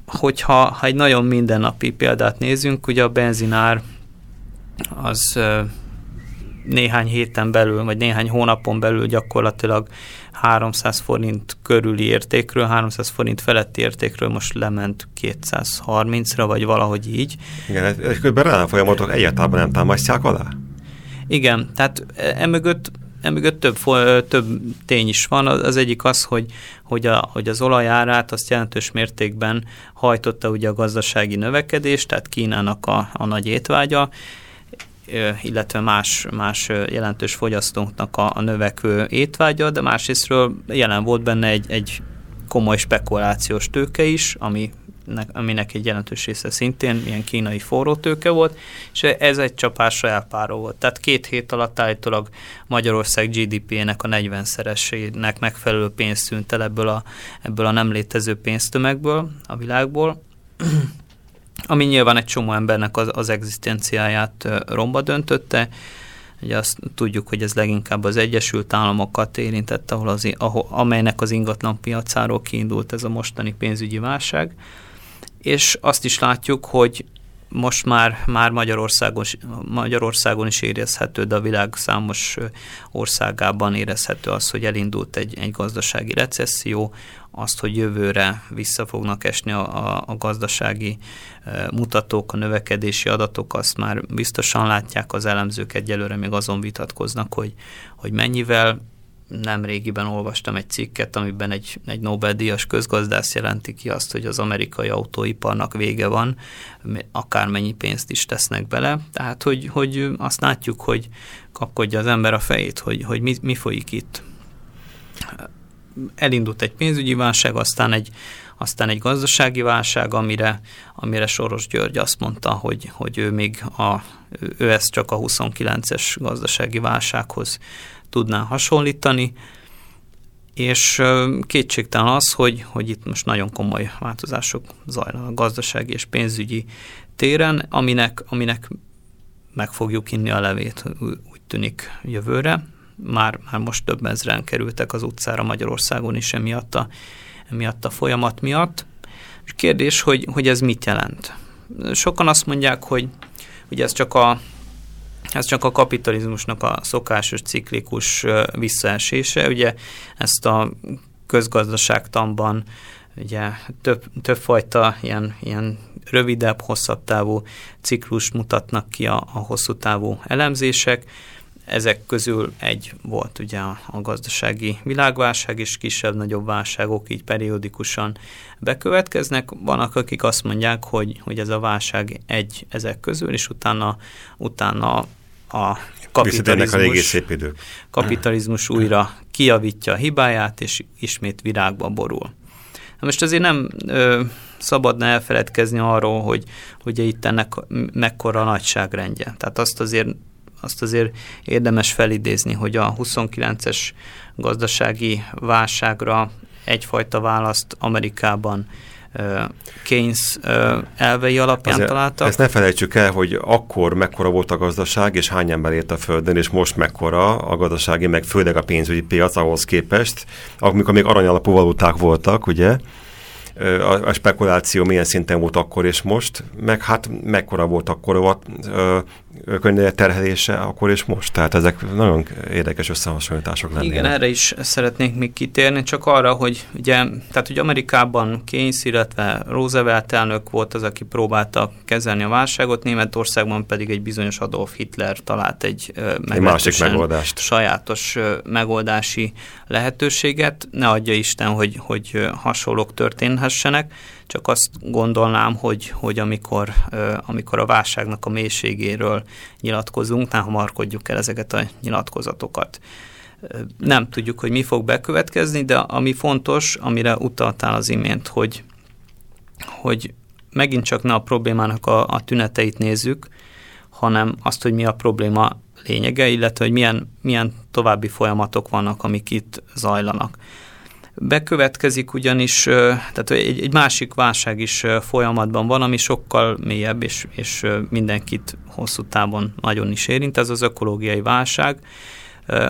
Hogyha ha egy nagyon mindennapi példát nézünk, ugye a benzinár az néhány héten belül, vagy néhány hónapon belül gyakorlatilag 300 forint körüli értékről, 300 forint feletti értékről most lement 230-ra, vagy valahogy így. Igen, közben rá folyamatok egyáltalán nem támasztják alá? Igen, tehát emögött emögött több, több tény is van. Az egyik az, hogy, hogy, a, hogy az olajárát azt jelentős mértékben hajtotta ugye a gazdasági növekedés, tehát Kínának a, a nagy étvágya, illetve más, más jelentős fogyasztóknak a, a növekvő étvágya, de másrésztről jelen volt benne egy, egy komoly spekulációs tőke is, ami aminek egy jelentős része szintén ilyen kínai forró tőke volt, és ez egy csapásra elpáró volt. Tehát két hét alatt állítólag Magyarország GDP-nek a 40-szeresének megfelelő pénzt tűnt el ebből a, ebből a nem létező pénztömegből, a világból, ami nyilván egy csomó embernek az, az egzisztenciáját romba döntötte, Ugye azt tudjuk, hogy ez leginkább az Egyesült Államokat érintett, ahol az, ahol, amelynek az ingatlan piacáról kiindult ez a mostani pénzügyi válság és azt is látjuk, hogy most már, már Magyarországon, Magyarországon is érezhető, de a világ számos országában érezhető az, hogy elindult egy, egy gazdasági recesszió, azt, hogy jövőre vissza fognak esni a, a, a gazdasági mutatók, a növekedési adatok, azt már biztosan látják az elemzők, egyelőre még azon vitatkoznak, hogy, hogy mennyivel nem régiben olvastam egy cikket, amiben egy, egy Nobel-díjas közgazdász jelenti ki azt, hogy az amerikai autóiparnak vége van, akármennyi pénzt is tesznek bele. Tehát, hogy, hogy azt látjuk, hogy kapkodja az ember a fejét, hogy, hogy mi, mi folyik itt. Elindult egy pénzügyi válság, aztán egy, aztán egy gazdasági válság, amire, amire Soros György azt mondta, hogy, hogy ő még a, ő ezt csak a 29-es gazdasági válsághoz tudná hasonlítani, és kétségtelen az, hogy, hogy itt most nagyon komoly változások zajlanak gazdasági és pénzügyi téren, aminek, aminek meg fogjuk inni a levét, úgy tűnik jövőre. Már, már most több ezren kerültek az utcára Magyarországon is emiatt a, emiatt a folyamat miatt. És kérdés, hogy, hogy ez mit jelent? Sokan azt mondják, hogy ugye ez csak a ez csak a kapitalizmusnak a szokásos ciklikus visszaesése. Ugye ezt a közgazdaságtanban ugye több, többfajta ilyen, ilyen rövidebb, hosszabb távú ciklus mutatnak ki a, a hosszú távú elemzések. Ezek közül egy volt ugye a, gazdasági világválság, és kisebb-nagyobb válságok így periódikusan bekövetkeznek. Vannak, akik azt mondják, hogy, hogy ez a válság egy ezek közül, és utána, utána a kapitalizmus, a régi szép idők. kapitalizmus újra kijavítja a hibáját, és ismét virágba borul. Na most azért nem ö, szabadna elfeledkezni arról, hogy ugye itt ennek mekkora a nagyságrendje. Tehát azt azért, azt azért érdemes felidézni, hogy a 29-es gazdasági válságra egyfajta választ Amerikában Keynes elvei alapján Azért találtak. Ezt ne felejtsük el, hogy akkor mekkora volt a gazdaság, és hány ember élt a Földön, és most mekkora a gazdasági, meg főleg a pénzügyi piac ahhoz képest, amikor még aranyalapú valuták voltak, ugye? a, a spekuláció milyen szinten volt akkor és most, meg hát mekkora volt akkor a könyvek terhelése akkor és most. Tehát ezek nagyon érdekes összehasonlítások lennének. Igen, erre is szeretnék még kitérni, csak arra, hogy ugye, tehát hogy Amerikában Keynes, illetve Roosevelt elnök volt az, aki próbálta kezelni a válságot, Németországban pedig egy bizonyos Adolf Hitler talált egy, egy másik megoldást. sajátos megoldási lehetőséget. Ne adja Isten, hogy, hogy hasonlók történhessenek, csak azt gondolnám, hogy, hogy amikor, amikor a válságnak a mélységéről nyilatkozunk, ne hamarkodjuk el ezeket a nyilatkozatokat. Nem tudjuk, hogy mi fog bekövetkezni, de ami fontos, amire utaltál az imént, hogy, hogy megint csak ne a problémának a, a tüneteit nézzük, hanem azt, hogy mi a probléma lényege, illetve hogy milyen, milyen további folyamatok vannak, amik itt zajlanak. Bekövetkezik ugyanis, tehát egy, egy másik válság is folyamatban van, ami sokkal mélyebb, és, és mindenkit hosszú távon nagyon is érint, ez az ökológiai válság.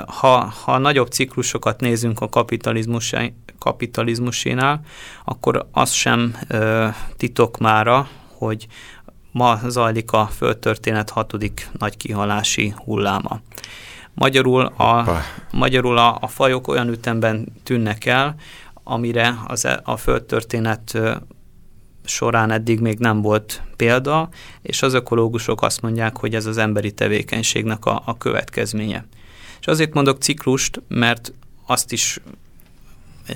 Ha, ha nagyobb ciklusokat nézünk a kapitalizmus, kapitalizmusénál, akkor az sem titok mára, hogy ma zajlik a földtörténet hatodik nagy kihalási hulláma. Magyarul a, magyarul a, a fajok olyan ütemben tűnnek el, amire az, e, a földtörténet során eddig még nem volt példa, és az ökológusok azt mondják, hogy ez az emberi tevékenységnek a, a következménye. És azért mondok ciklust, mert azt is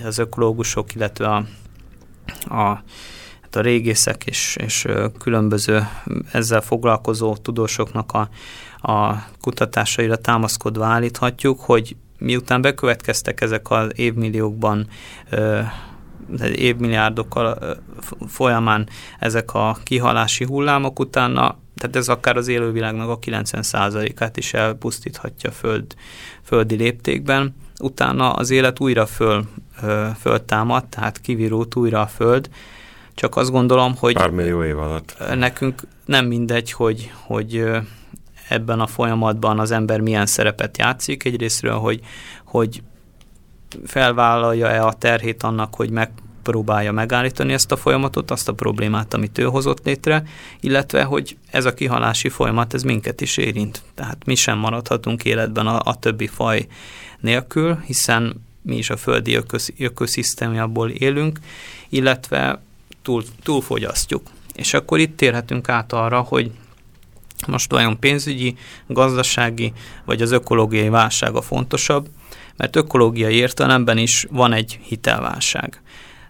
az ökológusok, illetve a, a hát a régészek és, és különböző ezzel foglalkozó tudósoknak a, a kutatásaira támaszkodva állíthatjuk, hogy miután bekövetkeztek ezek az évmilliókban évmilliárdokkal folyamán ezek a kihalási hullámok utána, tehát ez akár az élővilágnak a 90%-át is elpusztíthatja föld, földi léptékben. Utána az élet újra föl, föltámad, tehát kivirult újra a föld, csak azt gondolom, hogy Pár millió év alatt. nekünk nem mindegy, hogy, hogy ebben a folyamatban az ember milyen szerepet játszik. Egyrésztről, hogy, hogy felvállalja-e a terhét annak, hogy megpróbálja megállítani ezt a folyamatot, azt a problémát, amit ő hozott létre, illetve, hogy ez a kihalási folyamat, ez minket is érint. Tehát mi sem maradhatunk életben a, a többi faj nélkül, hiszen mi is a földi ökosz, ökoszisztémiából élünk, illetve túl, túlfogyasztjuk. És akkor itt térhetünk át arra, hogy most vajon pénzügyi, gazdasági vagy az ökológiai válság a fontosabb, mert ökológiai értelemben is van egy hitelválság.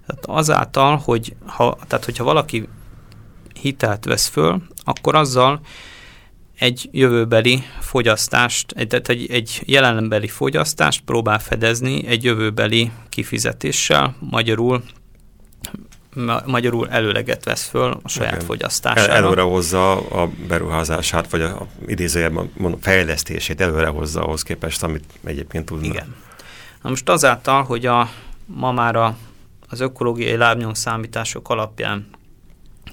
Tehát azáltal, hogy ha, tehát hogyha valaki hitelt vesz föl, akkor azzal egy jövőbeli fogyasztást, egy, tehát egy, egy jelenbeli fogyasztást próbál fedezni egy jövőbeli kifizetéssel, magyarul magyarul előleget vesz föl a saját Igen. fogyasztására. El, előre hozza a beruházását, vagy a, a idézőjelben fejlesztését előre hozza ahhoz képest, amit egyébként tudna. Igen. Na most azáltal, hogy a, ma már a, az ökológiai lábnyom számítások alapján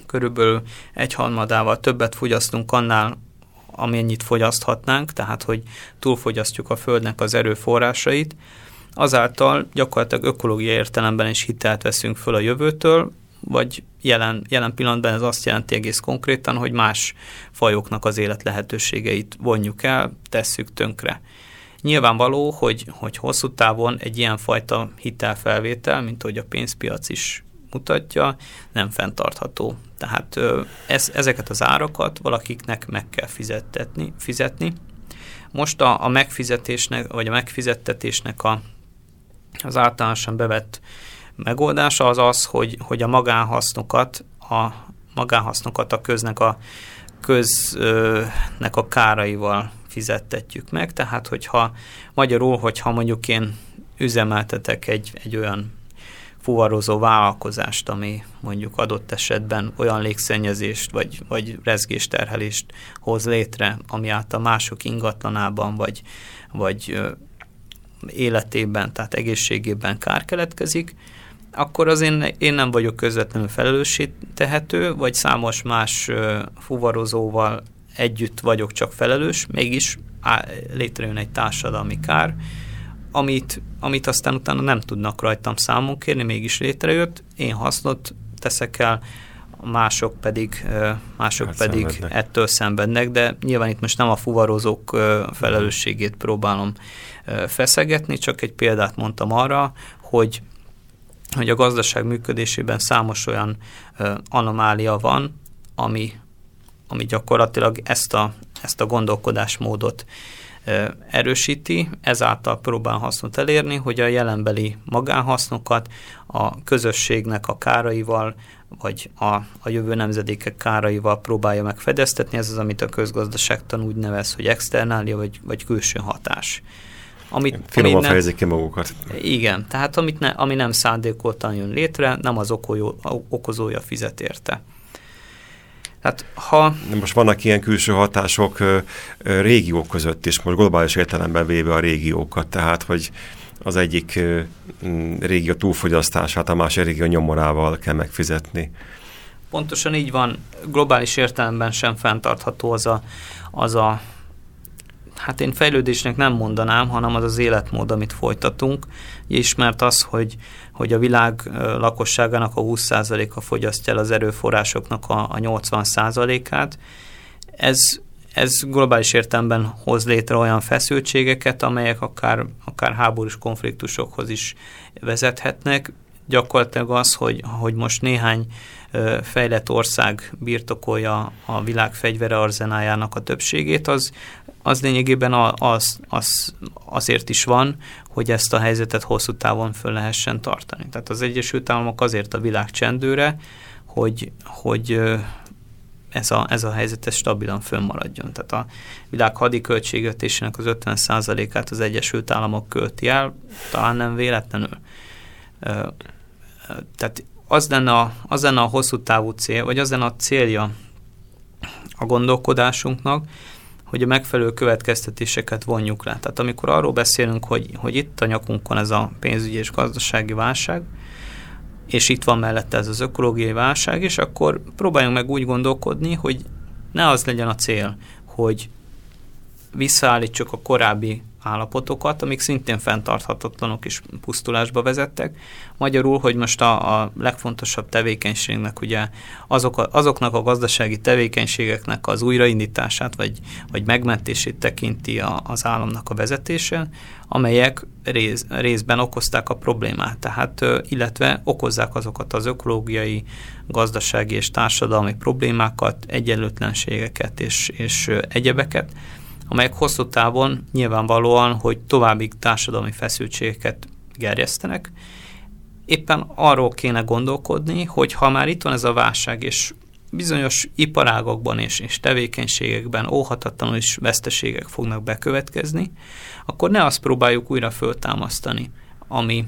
körülbelül egyharmadával többet fogyasztunk annál, amennyit fogyaszthatnánk, tehát hogy túlfogyasztjuk a Földnek az erőforrásait, azáltal gyakorlatilag ökológiai értelemben is hitelt veszünk föl a jövőtől, vagy jelen, jelen pillanatban ez azt jelenti egész konkrétan, hogy más fajoknak az élet lehetőségeit vonjuk el, tesszük tönkre. Nyilvánvaló, hogy, hogy hosszú távon egy ilyen fajta hitelfelvétel, mint hogy a pénzpiac is mutatja, nem fenntartható. Tehát ez, ezeket az árakat valakiknek meg kell fizettetni, fizetni. Most a, a megfizetésnek, vagy a megfizettetésnek a, az általánosan bevett megoldása az az, hogy, hogy a magánhasznokat, a magánhasznokat a köznek a köznek a káraival fizettetjük meg, tehát hogyha magyarul, hogyha mondjuk én üzemeltetek egy, egy olyan fuvarozó vállalkozást, ami mondjuk adott esetben olyan légszennyezést vagy, vagy rezgésterhelést hoz létre, ami által mások ingatlanában vagy, vagy életében, tehát egészségében kár keletkezik, akkor az én, én nem vagyok közvetlenül felelőssé tehető, vagy számos más fuvarozóval együtt vagyok csak felelős, mégis á, létrejön egy társadalmi kár, amit, amit aztán utána nem tudnak rajtam számon kérni, mégis létrejött, én hasznot teszek el, mások pedig, mások hát pedig szenvednek. ettől szenvednek, de nyilván itt most nem a fuvarozók felelősségét próbálom feszegetni, csak egy példát mondtam arra, hogy hogy a gazdaság működésében számos olyan anomália van, ami, ami gyakorlatilag ezt a, ezt a gondolkodásmódot erősíti, ezáltal próbál hasznot elérni, hogy a jelenbeli magánhasznokat a közösségnek a káraival, vagy a, a jövő nemzedékek káraival próbálja megfedeztetni. Ez az, amit a közgazdaságtan úgy nevez, hogy externália, vagy, vagy külső hatás. Amit, Finoman amit fejezik ki magukat. Igen, tehát amit ne, ami nem szándékoltan jön létre, nem az okolyó, okozója fizet érte. Hát, ha... Most vannak ilyen külső hatások ö, ö, régiók között is, most globális értelemben véve a régiókat, tehát hogy az egyik ö, régió túlfogyasztását a másik régió nyomorával kell megfizetni. Pontosan így van, globális értelemben sem fenntartható az a, az a hát én fejlődésnek nem mondanám, hanem az az életmód, amit folytatunk. Ismert az, hogy, hogy a világ lakosságának a 20%-a fogyasztja el az erőforrásoknak a, a 80%-át. Ez, ez globális értelemben hoz létre olyan feszültségeket, amelyek akár, akár háborús konfliktusokhoz is vezethetnek. Gyakorlatilag az, hogy, hogy most néhány fejlett ország birtokolja a világ fegyverearzenájának a többségét, az, az lényegében az, az, azért is van, hogy ezt a helyzetet hosszú távon föl lehessen tartani. Tehát az Egyesült Államok azért a világ csendőre, hogy, hogy ez a, ez a helyzet ez stabilan fönnmaradjon. Tehát a világ hadi költségvetésének az 50%-át az Egyesült Államok költi el, talán nem véletlenül. Tehát az lenne, a, az lenne a hosszú távú cél, vagy az lenne a célja a gondolkodásunknak, hogy a megfelelő következtetéseket vonjuk le. Tehát amikor arról beszélünk, hogy, hogy itt a nyakunkon ez a pénzügyi és gazdasági válság, és itt van mellette ez az ökológiai válság, és akkor próbáljunk meg úgy gondolkodni, hogy ne az legyen a cél, hogy visszaállítsuk a korábbi állapotokat, amik szintén fenntarthatatlanok és pusztulásba vezettek. Magyarul, hogy most a, a legfontosabb tevékenységnek, ugye azok a, azoknak a gazdasági tevékenységeknek az újraindítását, vagy, vagy megmentését tekinti a, az államnak a vezetése, amelyek rész, részben okozták a problémát, tehát illetve okozzák azokat az ökológiai, gazdasági és társadalmi problémákat, egyenlőtlenségeket és, és egyebeket, amelyek hosszú távon nyilvánvalóan, hogy további társadalmi feszültségeket gerjesztenek. Éppen arról kéne gondolkodni, hogy ha már itt van ez a válság, és bizonyos iparágokban és, és tevékenységekben óhatatlanul is veszteségek fognak bekövetkezni, akkor ne azt próbáljuk újra föltámasztani, ami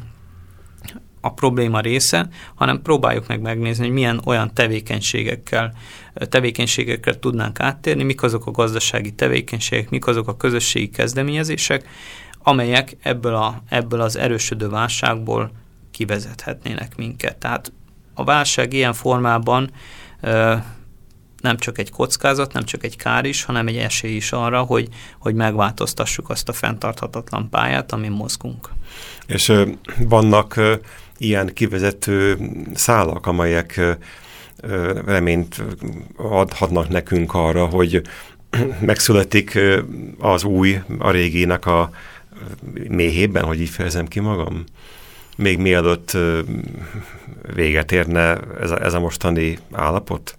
a probléma része, hanem próbáljuk meg megnézni, hogy milyen olyan tevékenységekkel, tevékenységekkel tudnánk áttérni, mik azok a gazdasági tevékenységek, mik azok a közösségi kezdeményezések, amelyek ebből, a, ebből az erősödő válságból kivezethetnének minket. Tehát a válság ilyen formában nem csak egy kockázat, nem csak egy kár is, hanem egy esély is arra, hogy, hogy megváltoztassuk azt a fenntarthatatlan pályát, amin mozgunk. És ö, vannak ö, ilyen kivezető szálak, amelyek reményt adhatnak nekünk arra, hogy megszületik az új, a réginek a méhében, hogy így fejezem ki magam? Még mielőtt véget érne ez a, ez a mostani állapot?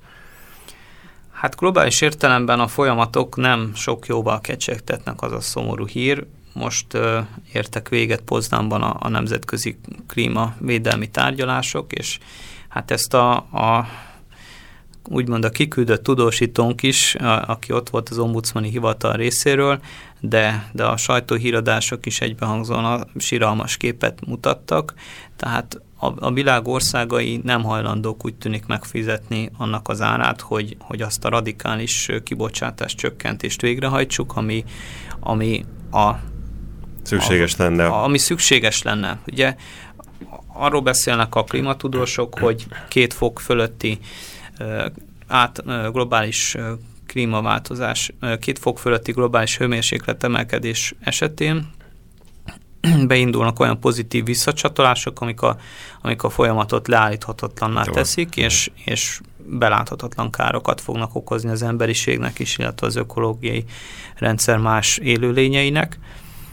Hát globális értelemben a folyamatok nem sok jóval kecsegtetnek, az a szomorú hír. Most értek véget Poznánban a, a nemzetközi klímavédelmi tárgyalások, és hát ezt a, a úgymond a kiküldött tudósítónk is, a, aki ott volt az ombudsmani hivatal részéről, de, de a sajtóhíradások is egybehangzóan a síralmas képet mutattak, tehát a, a világ országai nem hajlandók úgy tűnik megfizetni annak az árát, hogy, hogy azt a radikális kibocsátás csökkentést végrehajtsuk, ami, ami a szükséges a, lenne. A, ami szükséges lenne. Ugye arról beszélnek a klimatudósok, hogy két fok fölötti át globális klímaváltozás, két fok fölötti globális hőmérséklet emelkedés esetén beindulnak olyan pozitív visszacsatolások, amik a, amik a folyamatot leállíthatatlanná teszik, és, és beláthatatlan károkat fognak okozni az emberiségnek is, illetve az ökológiai rendszer más élőlényeinek.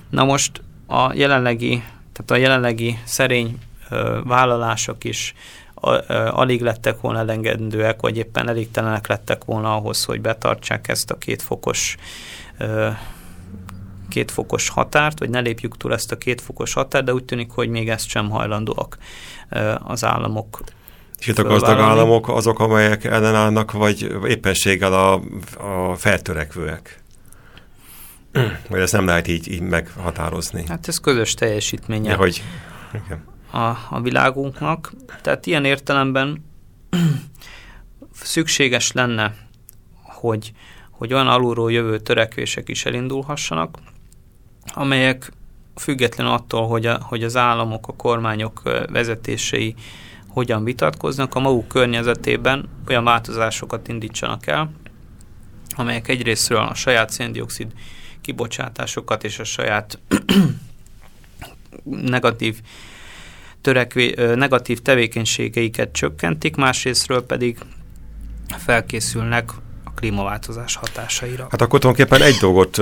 Na most a jelenlegi, tehát a jelenlegi szerény ö, vállalások is alig lettek volna elengedendőek, vagy éppen elégtelenek lettek volna ahhoz, hogy betartsák ezt a két fokos két fokos határt, vagy ne lépjük túl ezt a két fokos határt, de úgy tűnik, hogy még ezt sem hajlandóak az államok és itt a gazdag államok azok, amelyek ellenállnak, vagy éppenséggel a, a feltörekvőek? Vagy ezt nem lehet így, így meghatározni? Hát ez közös teljesítménye. Ja, hogy, igen a, a világunknak. Tehát ilyen értelemben szükséges lenne, hogy, hogy olyan alulról jövő törekvések is elindulhassanak, amelyek független attól, hogy, a, hogy az államok, a kormányok vezetései hogyan vitatkoznak, a maguk környezetében olyan változásokat indítsanak el, amelyek egyrésztről a saját széndiokszid kibocsátásokat és a saját negatív törekvé, negatív tevékenységeiket csökkentik, másrésztről pedig felkészülnek a klímaváltozás hatásaira. Hát akkor tulajdonképpen egy dolgot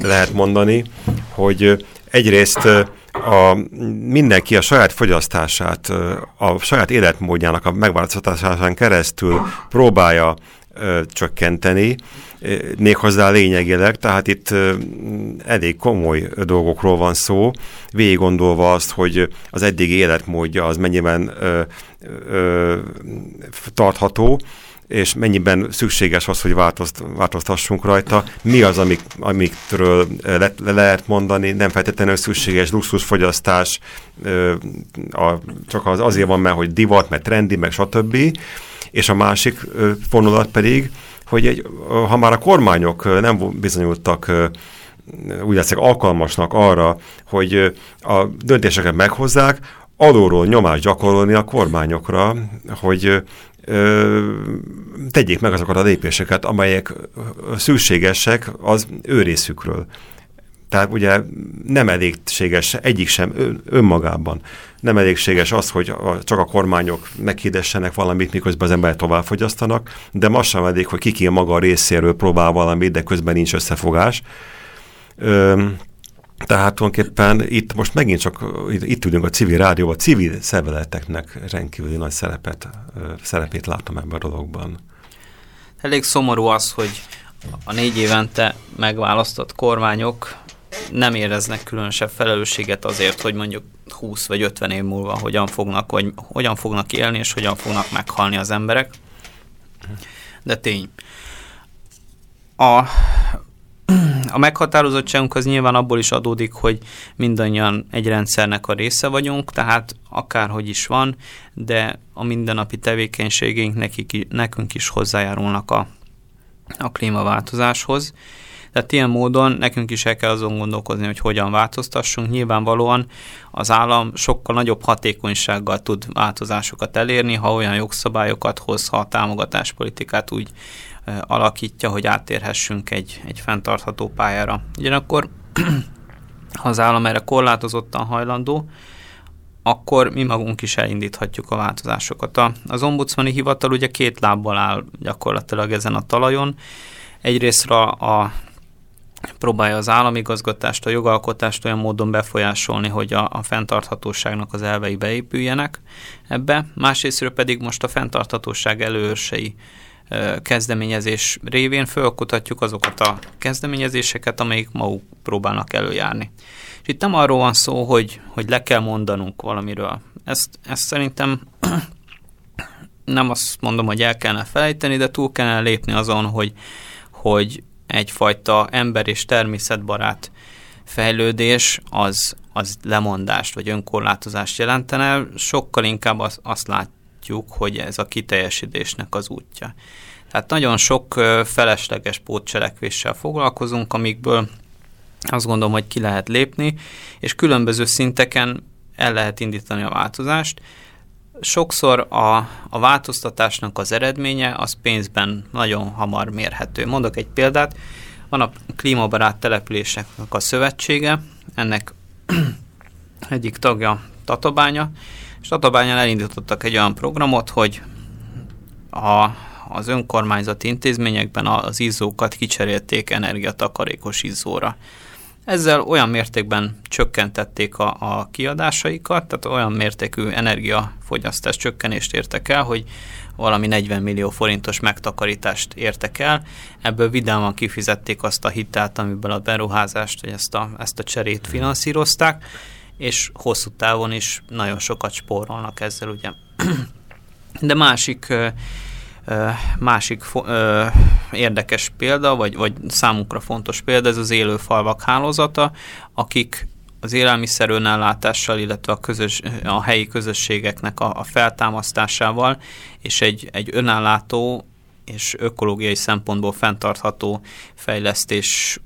lehet mondani, hogy egyrészt a, mindenki a saját fogyasztását, a saját életmódjának a megváltoztatásán keresztül próbálja csökkenteni, méghozzá lényegileg, tehát itt ö, elég komoly dolgokról van szó, végig gondolva azt, hogy az eddigi életmódja az mennyiben ö, ö, tartható, és mennyiben szükséges az, hogy változt, változtassunk rajta. Mi az, amik, amikről le, le lehet mondani, nem feltétlenül szükséges luxusfogyasztás, a, csak az azért van, mert hogy divat, mert trendi, meg stb. És a másik vonulat pedig, hogy egy, ha már a kormányok nem bizonyultak úgy látszik alkalmasnak arra, hogy a döntéseket meghozzák, alulról nyomást gyakorolni a kormányokra, hogy ö, tegyék meg azokat a lépéseket, amelyek szükségesek az ő részükről. Tehát ugye nem elégséges egyik sem önmagában. Nem elégséges az, hogy csak a kormányok meghidessenek valamit, miközben az emberek továbbfogyasztanak, de ma sem elég, hogy kiki maga a részéről próbál valamit, de közben nincs összefogás. Ö, tehát tulajdonképpen itt most megint csak itt ülünk a civil rádióban, civil szervezeteknek rendkívüli nagy szerepet, szerepét látom ebben a dologban. Elég szomorú az, hogy a négy évente megválasztott kormányok nem éreznek különösebb felelősséget azért, hogy mondjuk 20 vagy 50 év múlva hogyan fognak, vagy hogyan fognak élni, és hogyan fognak meghalni az emberek. De tény. A a meghatározottságunk az nyilván abból is adódik, hogy mindannyian egy rendszernek a része vagyunk, tehát akárhogy is van, de a mindennapi tevékenységeink nekik, nekünk is hozzájárulnak a, a klímaváltozáshoz. Tehát ilyen módon nekünk is el kell azon gondolkozni, hogy hogyan változtassunk. Nyilvánvalóan az állam sokkal nagyobb hatékonysággal tud változásokat elérni, ha olyan jogszabályokat hoz, ha a támogatáspolitikát úgy alakítja, hogy átérhessünk egy, egy fenntartható pályára. Ugyanakkor, ha az állam erre korlátozottan hajlandó, akkor mi magunk is elindíthatjuk a változásokat. Az ombudsmani hivatal ugye két lábbal áll gyakorlatilag ezen a talajon. Egyrészt a, a próbálja az államigazgatást, a jogalkotást olyan módon befolyásolni, hogy a, a fenntarthatóságnak az elvei beépüljenek ebbe, másrésztről pedig most a fenntarthatóság előörsei kezdeményezés révén fölkutatjuk azokat a kezdeményezéseket, amelyik maguk próbálnak előjárni. És itt nem arról van szó, hogy, hogy le kell mondanunk valamiről. Ezt, ezt szerintem nem azt mondom, hogy el kellene felejteni, de túl kellene lépni azon, hogy, hogy egyfajta ember és természetbarát fejlődés az, az lemondást vagy önkorlátozást jelentene, sokkal inkább az, azt látjuk, hogy ez a kiteljesítésnek az útja. Tehát nagyon sok felesleges pótcselekvéssel foglalkozunk, amikből azt gondolom, hogy ki lehet lépni, és különböző szinteken el lehet indítani a változást. Sokszor a, a változtatásnak az eredménye az pénzben nagyon hamar mérhető. Mondok egy példát, van a klímabarát településeknek a szövetsége, ennek egyik tagja Tatabánya, és Tatabányán elindítottak egy olyan programot, hogy a az önkormányzati intézményekben az izzókat kicserélték energiatakarékos izzóra. Ezzel olyan mértékben csökkentették a, a kiadásaikat, tehát olyan mértékű energiafogyasztás csökkenést értek el, hogy valami 40 millió forintos megtakarítást értek el. Ebből vidáman kifizették azt a hitelt, amiből a beruházást, vagy ezt a, ezt a cserét finanszírozták, és hosszú távon is nagyon sokat spórolnak ezzel, ugye. De másik Másik érdekes példa, vagy, vagy számunkra fontos példa, ez az élő falvak hálózata, akik az élelmiszer önellátással, illetve a, közös, a helyi közösségeknek a, a feltámasztásával, és egy, egy önállátó és ökológiai szempontból fenntartható fejlesztés,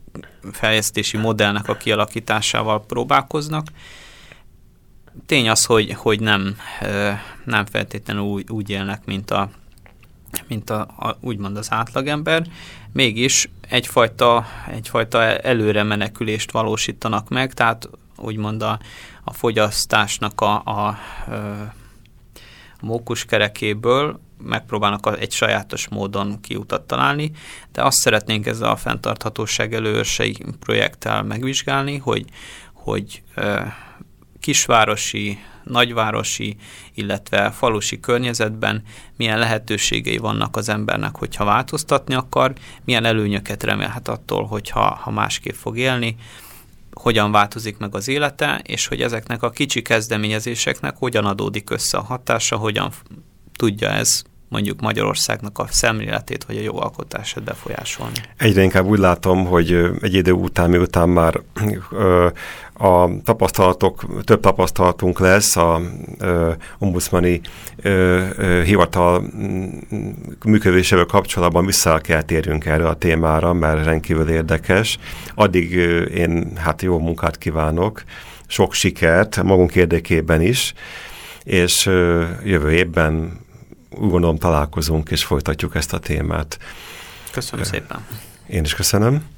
fejlesztési modellnek a kialakításával próbálkoznak. Tény az, hogy, hogy nem, nem feltétlenül úgy, úgy élnek, mint a, mint a, a, úgymond az átlagember, mégis egyfajta, egyfajta előre menekülést valósítanak meg, tehát úgymond a, a fogyasztásnak a, a, a mókus kerekéből megpróbálnak egy sajátos módon kiutat találni, de azt szeretnénk ezzel a fenntarthatóság előörsei projekttel megvizsgálni, hogy, hogy kisvárosi nagyvárosi, illetve falusi környezetben milyen lehetőségei vannak az embernek, hogyha változtatni akar, milyen előnyöket remélhet attól, hogyha ha másképp fog élni, hogyan változik meg az élete, és hogy ezeknek a kicsi kezdeményezéseknek hogyan adódik össze a hatása, hogyan tudja ez mondjuk Magyarországnak a szemléletét vagy a jogalkotását befolyásolni. Egyre inkább úgy látom, hogy egy idő után, miután már a tapasztalatok, több tapasztalatunk lesz a ombudsmani hivatal működésével kapcsolatban vissza kell térjünk erre a témára, mert rendkívül érdekes. Addig én hát jó munkát kívánok, sok sikert magunk érdekében is, és jövő évben gondolom találkozunk és folytatjuk ezt a témát. Köszönöm szépen. Én is köszönöm.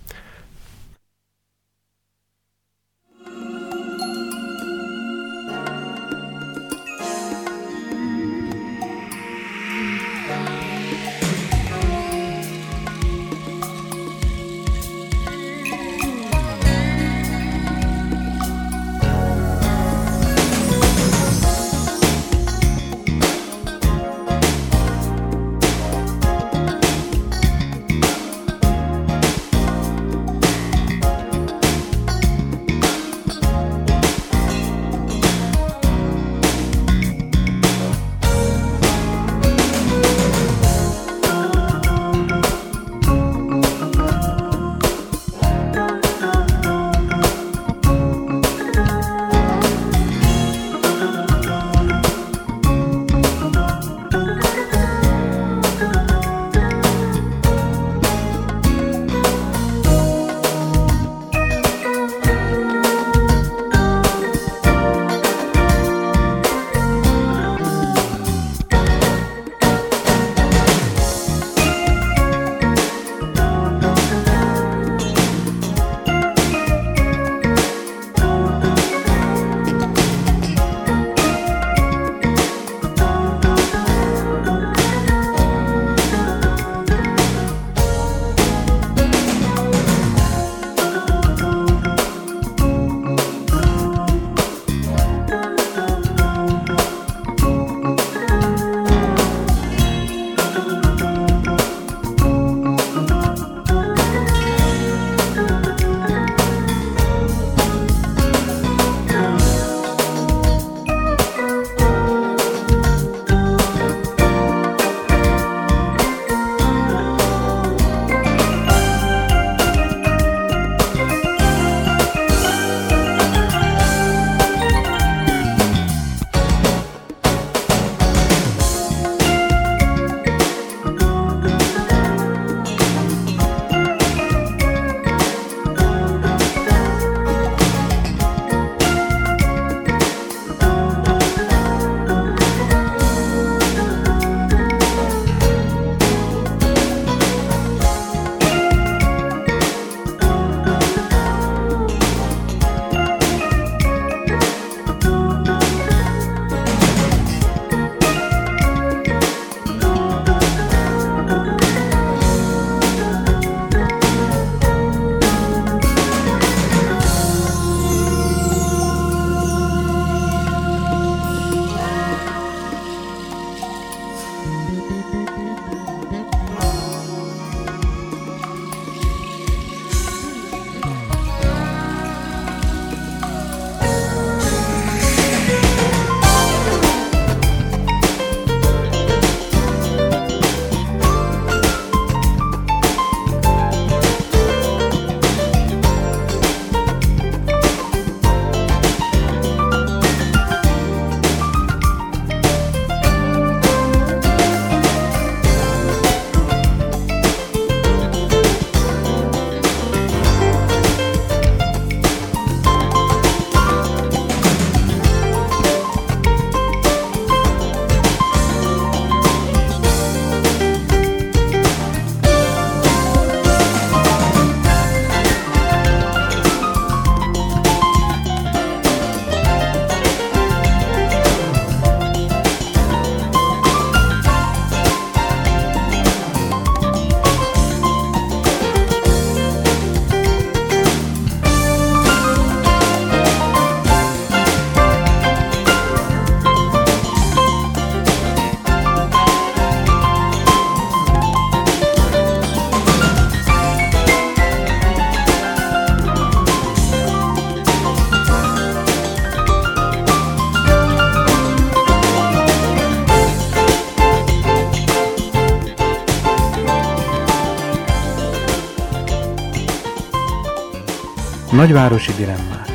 Nagyvárosi dilemmák.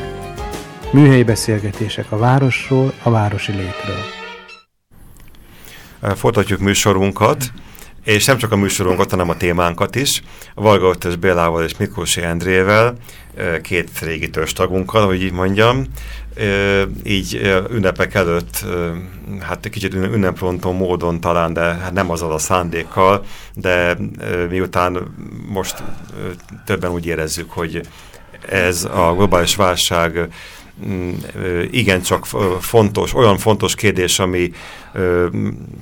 Műhelyi beszélgetések a városról, a városi létről. Folytatjuk műsorunkat, és nem csak a műsorunkat, hanem a témánkat is. A Valga Ötös Bélával és Miklósi Endrével, két régi tagunkkal, hogy így mondjam, így ünnepek előtt, hát kicsit ünneprontó módon talán, de hát nem azzal a szándékkal, de miután most többen úgy érezzük, hogy ez a globális válság mm, igencsak fontos, olyan fontos kérdés, ami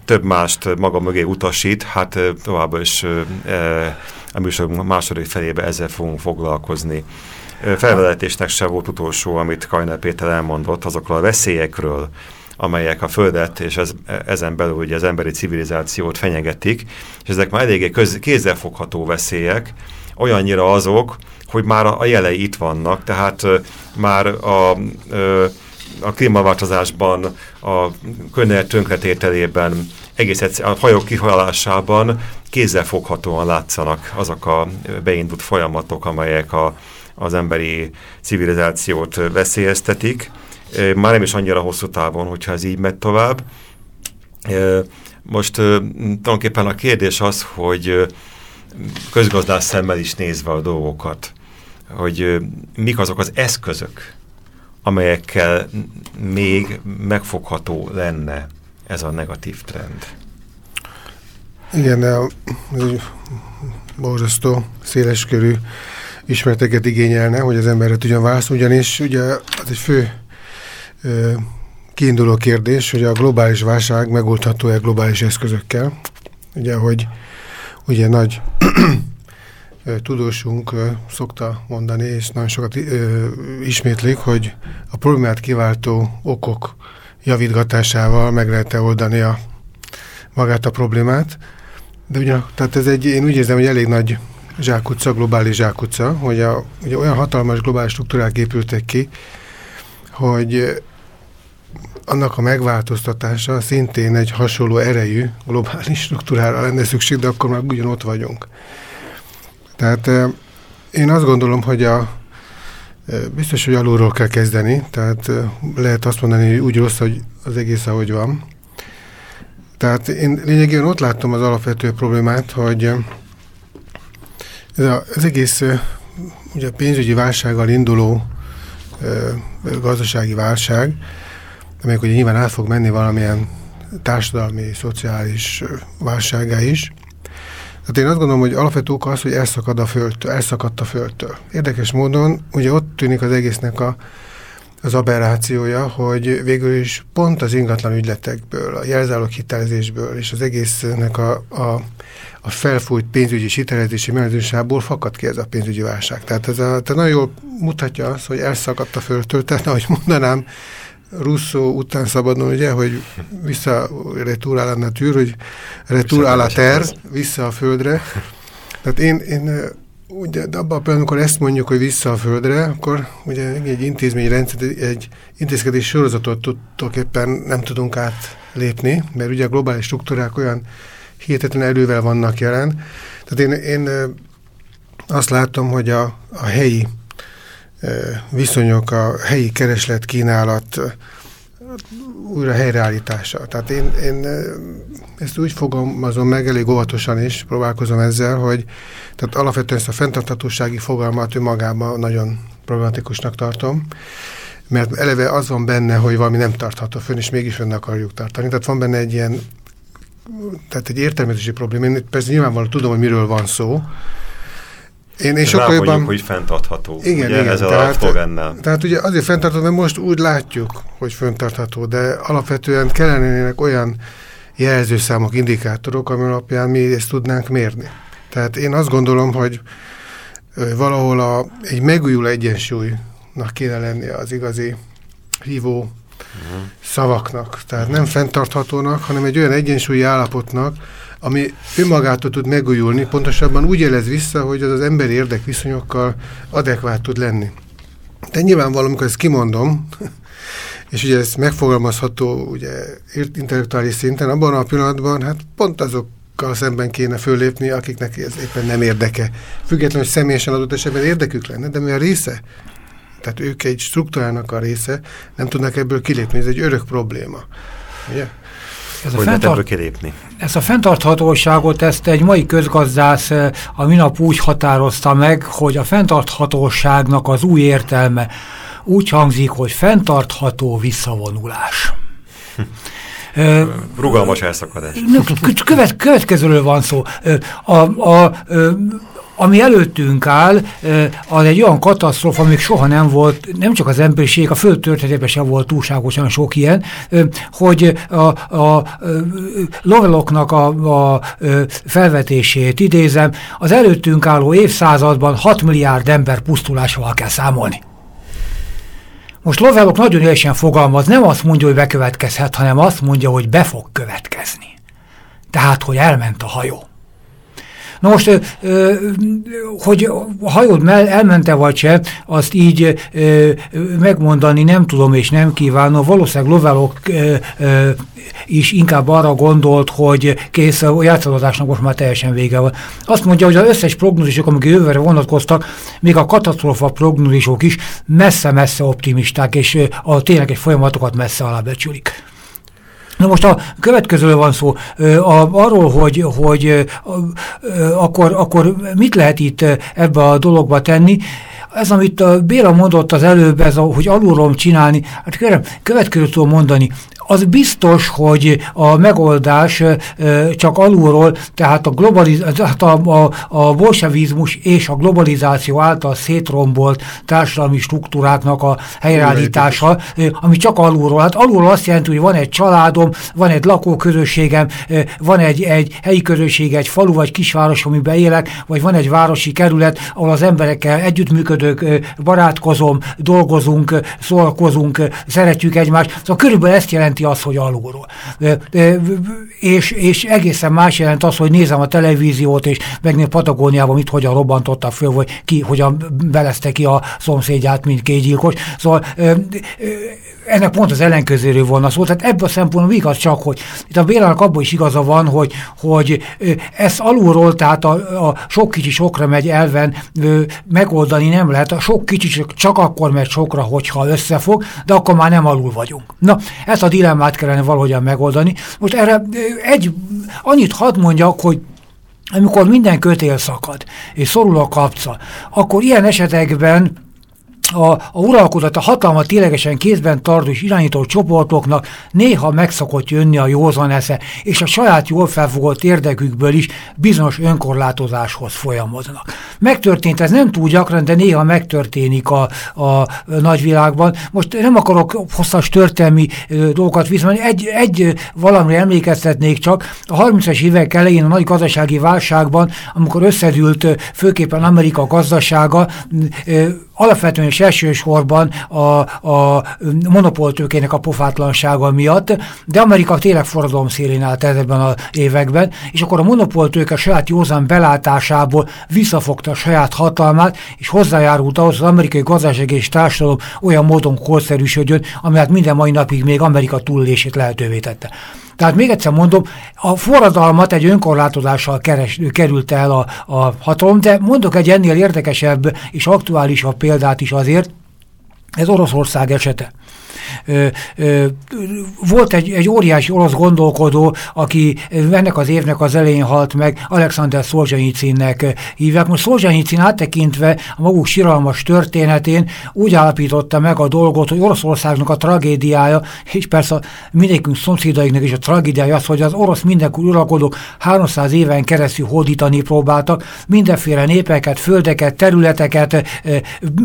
több mást maga mögé utasít, hát továbbá is e, a műsor második felébe ezzel fogunk foglalkozni. Felvezetésnek se volt utolsó, amit Kajner Péter elmondott, azokról a veszélyekről, amelyek a Földet és ez, ezen belül ugye az emberi civilizációt fenyegetik, és ezek már eléggé köz, kézzelfogható veszélyek, olyannyira azok, hogy már a jelei itt vannak, tehát már a, a klímaváltozásban, a környezet tönkretételében, egész egyszer, a fajok kihalásában kézzelfoghatóan látszanak azok a beindult folyamatok, amelyek a, az emberi civilizációt veszélyeztetik. Már nem is annyira hosszú távon, hogyha ez így megy tovább. Most tulajdonképpen a kérdés az, hogy közgazdás szemmel is nézve a dolgokat, hogy mik azok az eszközök, amelyekkel még megfogható lenne ez a negatív trend. Igen, ez egy borzasztó széleskörű ismereteket igényelne, hogy az emberre tudjon válaszolni, ugyanis ugye az egy fő ö, kiinduló kérdés, hogy a globális válság megoldható-e globális eszközökkel. Ugye, hogy ugye nagy tudósunk szokta mondani, és nagyon sokat ismétlik, hogy a problémát kiváltó okok javítgatásával meg lehet -e oldani a, magát a problémát. De ugye, tehát ez egy, én úgy érzem, hogy elég nagy zsákutca, globális zsákutca, hogy a, ugye olyan hatalmas globális struktúrák épültek ki, hogy annak a megváltoztatása szintén egy hasonló erejű globális struktúrára lenne szükség, de akkor már ugyanott vagyunk. Tehát én azt gondolom, hogy a, biztos, hogy alulról kell kezdeni, tehát lehet azt mondani, hogy úgy rossz, hogy az egész, ahogy van. Tehát én lényegében ott láttam az alapvető problémát, hogy ez a, az egész ugye a pénzügyi válsággal induló gazdasági válság, amelyek ugye nyilván át fog menni valamilyen társadalmi, szociális válságá is, Hát én azt gondolom, hogy alapvető oka az, hogy elszakad a földtől, elszakadt a földtől. Érdekes módon, ugye ott tűnik az egésznek a, az aberrációja, hogy végül is pont az ingatlan ügyletekből, a jelzálók hitelezésből és az egésznek a, a, a felfújt pénzügyi hitelezési mechanizmusából fakad ki ez a pénzügyi válság. Tehát ez a, tehát nagyon jól mutatja azt, hogy elszakadt a földtől, tehát ahogy mondanám, Russo után szabadon, ugye, hogy vissza retour à la nature, hogy retour à la terre, vissza a földre. Tehát én, én ugye, de abban a pillanatban, amikor ezt mondjuk, hogy vissza a földre, akkor ugye egy intézményrendszer, egy intézkedés sorozatot tudtok éppen nem tudunk átlépni, mert ugye a globális struktúrák olyan hihetetlen erővel vannak jelen. Tehát én, én azt látom, hogy a, a helyi viszonyok, a helyi kereslet kínálat újra helyreállítása. Tehát én, én ezt úgy fogalmazom meg, elég óvatosan is próbálkozom ezzel, hogy tehát alapvetően ezt a fenntarthatósági fogalmat önmagában nagyon problematikusnak tartom, mert eleve az van benne, hogy valami nem tartható fönn, és mégis fönn akarjuk tartani. Tehát van benne egy ilyen, tehát egy értelmezési probléma. Én persze nyilvánvalóan tudom, hogy miről van szó, én, én sokkal jobban... hogy fenntartható. Igen, ugye, igen. Tehát, tehát ugye azért fenntartható, mert most úgy látjuk, hogy fenntartható, de alapvetően kellene olyan jelzőszámok, indikátorok, ami alapján mi ezt tudnánk mérni. Tehát én azt gondolom, hogy valahol a, egy megújuló egyensúlynak kéne lenni az igazi hívó uh-huh. szavaknak. Tehát nem fenntarthatónak, hanem egy olyan egyensúlyi állapotnak, ami önmagától tud megújulni, pontosabban úgy jelez vissza, hogy az az emberi érdekviszonyokkal adekvát tud lenni. De nyilvánvalóan, amikor ezt kimondom, és ugye ez megfogalmazható ugye, intellektuális szinten, abban a pillanatban, hát pont azokkal szemben kéne fölépni, akiknek ez éppen nem érdeke. Függetlenül, hogy személyesen adott esetben érdekük lenne, de mi a része Tehát ők egy struktúrának a része, nem tudnak ebből kilépni, ez egy örök probléma. Ugye? Ez hogy fenntart... ebből kilépni? Ezt a fenntarthatóságot, ezt egy mai közgazdász a minap úgy határozta meg, hogy a fenntarthatóságnak az új értelme úgy hangzik, hogy fenntartható visszavonulás. Rugalmas elszakadás. Követ, következőről van szó. A, a, a, ami előttünk áll, az egy olyan katasztrófa, amik soha nem volt, nem csak az emberiség, a föld történetében sem volt túlságosan sok ilyen, hogy a, a loveloknak a, a felvetését idézem, az előttünk álló évszázadban 6 milliárd ember pusztulásával kell számolni. Most Lovelok nagyon élesen fogalmaz, nem azt mondja, hogy bekövetkezhet, hanem azt mondja, hogy be fog következni. Tehát, hogy elment a hajó. Na most, hogy a hajód elmente vagy se, azt így megmondani nem tudom és nem kívánom. Valószínűleg Lovelok is inkább arra gondolt, hogy kész, a játszadozásnak most már teljesen vége van. Azt mondja, hogy az összes prognózisok, amik jövőre vonatkoztak, még a katasztrófa prognózisok is messze-messze optimisták, és a tényleges folyamatokat messze alábecsülik. Na most a következőről van szó, a, arról, hogy, hogy akkor, akkor mit lehet itt ebbe a dologba tenni, ez, amit Béla mondott az előbb, ez a, hogy alulról csinálni, hát kérem, következőt tudom mondani, az biztos, hogy a megoldás csak alulról, tehát a, globaliz tehát a, a, a bolsevizmus és a globalizáció által szétrombolt társadalmi struktúráknak a helyreállítása, ami csak alulról. Hát alulról azt jelenti, hogy van egy családom, van egy lakóközösségem, van egy, egy helyi közösség, egy falu vagy kisváros, amiben élek, vagy van egy városi kerület, ahol az emberekkel együttműködök, barátkozom, dolgozunk, szólkozunk, szeretjük egymást. Szóval körülbelül ezt jelenti jelenti azt, hogy alulról. És, és egészen más jelent az, hogy nézem a televíziót, és megnézem Patagóniában mit hogyan robbantottak föl, vagy ki hogyan belezte ki a szomszédját, mint kégyilkos. Szóval ennek pont az ellenkezőről volna szó. Tehát ebből a szempontból igaz csak, hogy itt a Bélának abban is igaza van, hogy, hogy ezt alulról, tehát a, a sok kicsi sokra megy elven megoldani nem lehet. A sok kicsi csak akkor megy sokra, hogyha összefog, de akkor már nem alul vagyunk. Na, ezt a dilemmát kellene valahogyan megoldani. Most erre egy, annyit hadd mondjak, hogy amikor minden kötél szakad, és szorul a kapca, akkor ilyen esetekben a, a uralkodat, a hatalmat ténylegesen kézben tartó és irányító csoportoknak néha megszokott jönni a józan esze, és a saját jól felfogott érdekükből is bizonyos önkorlátozáshoz folyamodnak. Megtörtént ez nem túl gyakran, de néha megtörténik a, a nagyvilágban. Most nem akarok hosszas történelmi dolgokat viszont egy, egy valamire emlékeztetnék csak. A 30-es évek elején a nagy gazdasági válságban, amikor összedült főképpen Amerika gazdasága, alapvetően és elsősorban a, a monopoltőkének a pofátlansága miatt, de Amerika tényleg forradalom szélén állt ezekben az években, és akkor a monopoltőke saját józan belátásából visszafogta a saját hatalmát, és hozzájárult ahhoz, hogy az amerikai gazdaság és társadalom olyan módon korszerűsödjön, ami hát minden mai napig még Amerika túlélését lehetővé tette. Tehát még egyszer mondom, a forradalmat egy önkorlátozással keres, került el a, a hatalom, de mondok egy ennél érdekesebb és aktuálisabb példát is azért, ez Oroszország esete. Volt egy, egy óriási orosz gondolkodó, aki ennek az évnek az elején halt meg, Alexander Szolzsanyicínnek hívják. Most Szolzsanyicin áttekintve a maguk siralmas történetén úgy állapította meg a dolgot, hogy Oroszországnak a tragédiája, és persze mindenkünk szomszédaiknak is a tragédiája az, hogy az orosz mindenkor uralkodók 300 éven keresztül hódítani próbáltak, mindenféle népeket, földeket, területeket,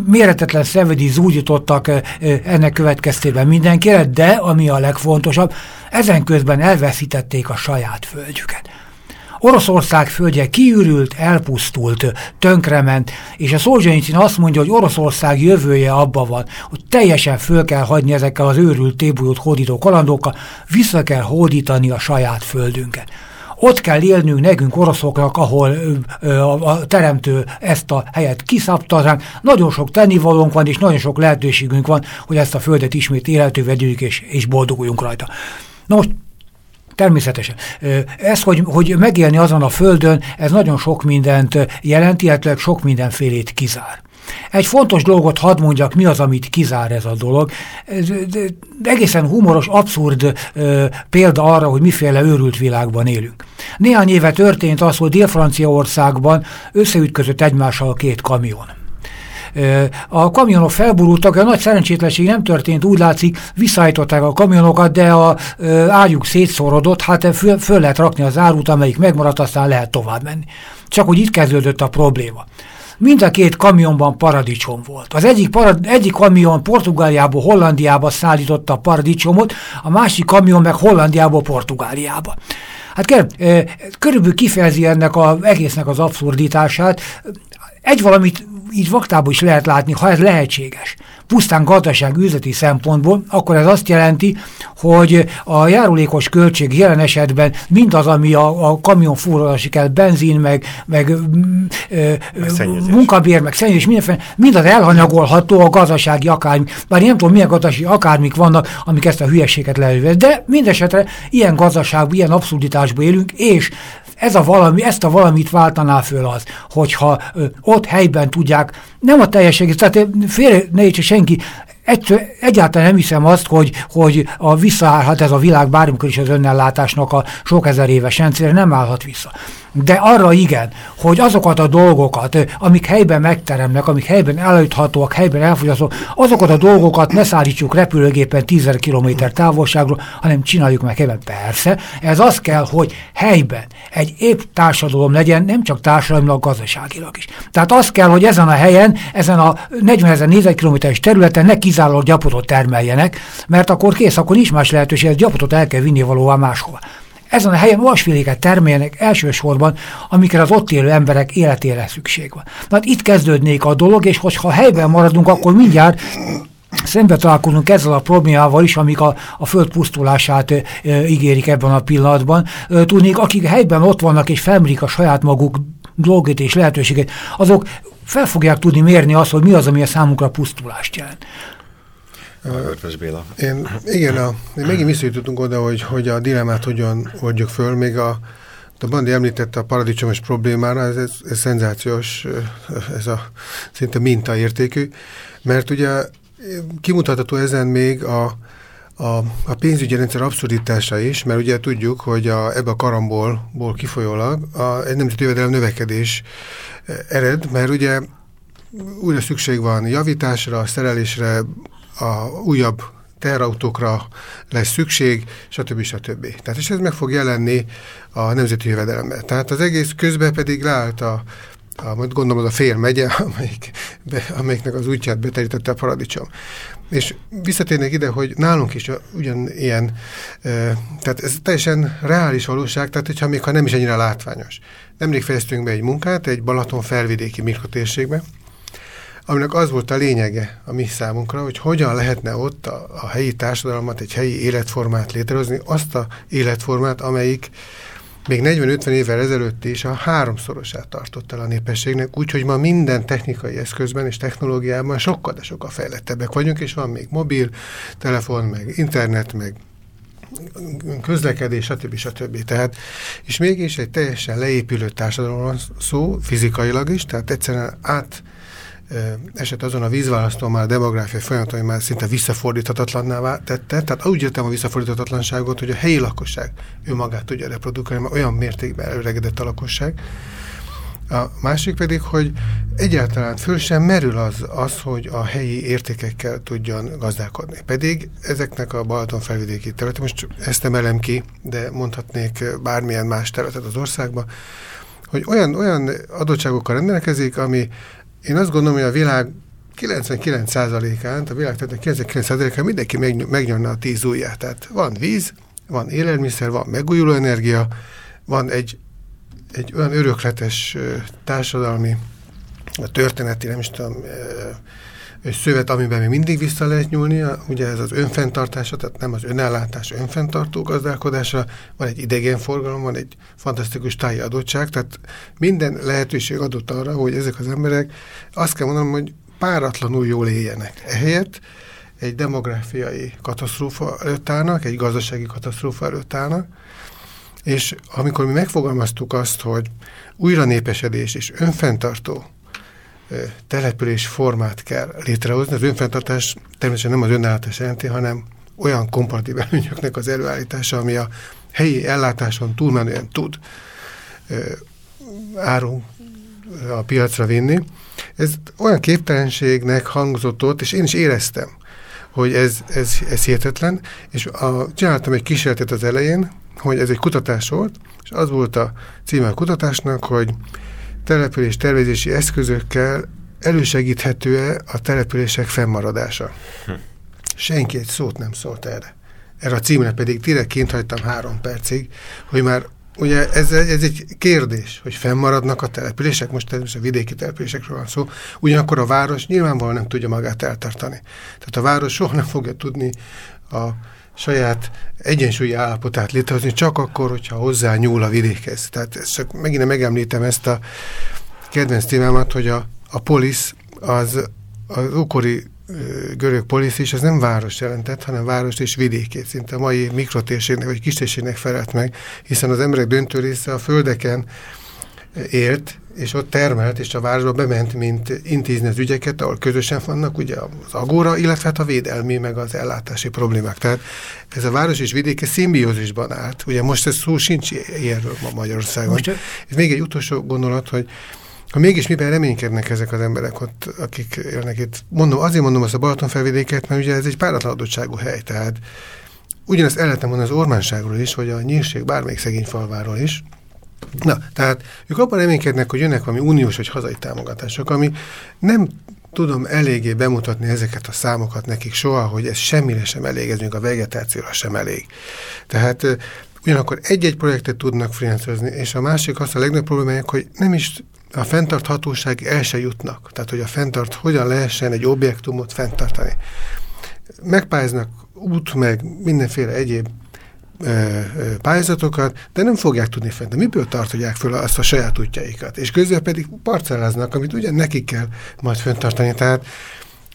méretetlen szenvedi zúgyítottak ennek következtében kezében mindenkire, de ami a legfontosabb, ezen közben elveszítették a saját földjüket. Oroszország földje kiürült, elpusztult, tönkrement, és a Szolzsenyicin azt mondja, hogy Oroszország jövője abba van, hogy teljesen föl kell hagyni ezekkel az őrült tébolyót hódító kalandokkal, vissza kell hódítani a saját földünket. Ott kell élnünk nekünk oroszoknak, ahol ö, a, a teremtő ezt a helyet kiszabta ránk. Nagyon sok tennivalónk van, és nagyon sok lehetőségünk van, hogy ezt a földet ismét életővé vegyük, és, és boldoguljunk rajta. Na most Természetesen. Ez, hogy, hogy megélni azon a földön, ez nagyon sok mindent jelent, illetve sok mindenfélét kizár. Egy fontos dolgot hadd mondjak, mi az, amit kizár ez a dolog. Ez, egészen humoros, abszurd ö, példa arra, hogy miféle őrült világban élünk. Néhány éve történt az, hogy Dél-Franciaországban összeütközött egymással két kamion. A kamionok felburultak, a nagy szerencsétlenség nem történt, úgy látszik, visszaállították a kamionokat, de a ágyuk szétszorodott, hát föl, föl lehet rakni az árut, amelyik megmaradt, aztán lehet tovább menni. Csak hogy itt kezdődött a probléma. Mind a két kamionban paradicsom volt. Az egyik, parad, egyik kamion Portugáliából Hollandiába szállította a paradicsomot, a másik kamion meg Hollandiából Portugáliába. Hát kérem, körülbelül kifejezi ennek az egésznek az abszurditását. Egy valamit így vaktában is lehet látni, ha ez lehetséges. Pusztán gazdaság üzleti szempontból, akkor ez azt jelenti, hogy a járulékos költség jelen esetben mindaz, ami a, a kamion fúrolási kell, benzin, meg, meg ö, munkabér, meg szennyezés, mindenféle, mindaz elhanyagolható a gazdasági akármi, bár nem tudom, milyen gazdasági akármik vannak, amik ezt a hülyeséget lehetővé. De mindesetre ilyen gazdaságban, ilyen abszurditásban élünk, és ez a valami, ezt a valamit váltaná föl az, hogyha ö, ott helyben tudják, nem a teljes egész, tehát félre ne értse senki, egy, egyáltalán nem hiszem azt, hogy, hogy a visszaállhat ez a világ bármikor is az önnellátásnak a sok ezer éves rendszerre, nem állhat vissza. De arra igen, hogy azokat a dolgokat, amik helyben megteremnek, amik helyben előthatóak, helyben elfogyasztók, azokat a dolgokat ne szállítsuk repülőgépen 10 km távolságról, hanem csináljuk meg helyben. Persze, ez az kell, hogy helyben egy épp társadalom legyen, nem csak társadalmilag, gazdaságilag is. Tehát az kell, hogy ezen a helyen, ezen a 40 ezer négyzetkilométeres területen ne kizárólag gyapotot termeljenek, mert akkor kész, akkor nincs más lehetőség, gyapotot el kell vinni valóban máshova ezen a helyen olyasféléket termeljenek elsősorban, amikre az ott élő emberek életére szükség van. Tehát itt kezdődnék a dolog, és hogyha helyben maradunk, akkor mindjárt szembe találkozunk ezzel a problémával is, amik a, a föld pusztulását e, ígérik ebben a pillanatban. E, tudnék, akik helyben ott vannak és felmérik a saját maguk dolgét és lehetőséget, azok fel fogják tudni mérni azt, hogy mi az, ami a számukra pusztulást jelent. Örpös Béla. Én, igen, a, megint visszajutottunk oda, hogy, hogy a dilemmát hogyan oldjuk föl, még a, a Bandi említette a paradicsomos problémára, ez, ez, ez szenzációs, ez a szinte mintaértékű, mert ugye kimutatható ezen még a, a, a pénzügyi rendszer abszurditása is, mert ugye tudjuk, hogy a, ebbe a karambolból kifolyólag a, egy nemzeti jövedelem növekedés ered, mert ugye újra szükség van javításra, szerelésre, a újabb teherautókra lesz szükség, stb. stb. Tehát és ez meg fog jelenni a nemzeti jövedelemben. Tehát az egész közben pedig leállt a, a gondolom az a fél megye, amelyik, be, amelyiknek az útját beterítette a paradicsom. És visszatérnék ide, hogy nálunk is ugyanilyen, e, tehát ez teljesen reális valóság, tehát hogyha még ha nem is ennyire látványos. Nemrég fejeztünk be egy munkát egy Balaton felvidéki mikrotérségbe, aminek az volt a lényege a mi számunkra, hogy hogyan lehetne ott a, a helyi társadalmat, egy helyi életformát létrehozni, azt a életformát, amelyik még 40-50 évvel ezelőtt is a háromszorosát tartott el a népességnek, úgyhogy ma minden technikai eszközben és technológiában sokkal, de sokkal fejlettebbek vagyunk, és van még mobil, telefon, meg internet, meg közlekedés, stb. stb. Tehát, és mégis egy teljesen leépülő társadalomról szó, fizikailag is, tehát egyszerűen át eset azon a vízválasztó már a demográfiai folyamat, ami már szinte visszafordíthatatlanná tette. Tehát úgy értem a visszafordíthatatlanságot, hogy a helyi lakosság ő magát tudja reprodukálni, mert olyan mértékben előregedett a lakosság. A másik pedig, hogy egyáltalán föl sem merül az, az, hogy a helyi értékekkel tudjon gazdálkodni. Pedig ezeknek a Balaton felvidéki terület, most ezt emelem ki, de mondhatnék bármilyen más területet az országban, hogy olyan, olyan adottságokkal rendelkezik, ami én azt gondolom, hogy a világ 99%-án, a világ tehát 99%-án mindenki meg, megnyomna a tíz ujját. Tehát van víz, van élelmiszer, van megújuló energia, van egy, egy olyan örökletes társadalmi, történeti, nem is tudom, szövet, amiben még mindig vissza lehet nyúlni, ugye ez az önfenntartása, tehát nem az önellátás, önfenntartó gazdálkodása, van egy idegenforgalom, van egy fantasztikus táji adottság, tehát minden lehetőség adott arra, hogy ezek az emberek azt kell mondanom, hogy páratlanul jól éljenek. Ehelyett egy demográfiai katasztrófa előtt állnak, egy gazdasági katasztrófa előtt állnak, és amikor mi megfogalmaztuk azt, hogy újra népesedés és önfenntartó település formát kell létrehozni. Az önfenntartás természetesen nem az önállátás jelenti, hanem olyan komparatív előnyöknek az előállítása, ami a helyi ellátáson túlmenően tud áru a piacra vinni. Ez olyan képtelenségnek hangzott ott, és én is éreztem, hogy ez, ez, ez hihetetlen, és a, csináltam egy kísérletet az elején, hogy ez egy kutatás volt, és az volt a címe a kutatásnak, hogy település tervezési eszközökkel elősegíthető-e a települések fennmaradása. Hm. Senki egy szót nem szólt erre. Erre a címre pedig direkt kint hagytam három percig, hogy már ugye ez, ez egy kérdés, hogy fennmaradnak a települések, most természetesen a vidéki településekről van szó, ugyanakkor a város nyilvánvalóan nem tudja magát eltartani. Tehát a város soha nem fogja tudni a saját egyensúlyi állapotát létrehozni, csak akkor, hogyha hozzá nyúl a vidékhez. Tehát ezt csak megint megemlítem ezt a kedvenc témámat, hogy a, a polisz az az ókori görög polisz is, az nem város jelentett, hanem város és vidékét, szinte a mai mikrotérségnek vagy kistérségnek felelt meg, hiszen az emberek döntő része a földeken élt, és ott termelt, és a városba bement, mint intézni az ügyeket, ahol közösen vannak ugye az agóra, illetve hát a védelmi, meg az ellátási problémák. Tehát ez a város és vidéke szimbiózisban állt. Ugye most ez szó sincs ilyenről ma Magyarországon. Most, és még egy utolsó gondolat, hogy ha mégis miben reménykednek ezek az emberek ott, akik élnek itt. Mondom, azért mondom azt a Balaton felvidéket, mert ugye ez egy páratlan adottságú hely, tehát ugyanezt el lehetem mondani az ormánságról is, vagy a nyírség bármelyik szegény falváról is, Na, tehát ők abban reménykednek, hogy jönnek valami uniós vagy hazai támogatások, ami nem tudom eléggé bemutatni ezeket a számokat nekik soha, hogy ez semmire sem elég, ez még a vegetációra sem elég. Tehát ugyanakkor egy-egy projektet tudnak finanszírozni, és a másik az a legnagyobb problémájuk, hogy nem is a fenntarthatóság el se jutnak. Tehát, hogy a fenntart, hogyan lehessen egy objektumot fenntartani. Megpályáznak út, meg mindenféle egyéb pályázatokat, de nem fogják tudni fent. De miből tartják föl azt a saját útjaikat? És közben pedig parcelláznak, amit ugyan nekik kell majd fenntartani. Tehát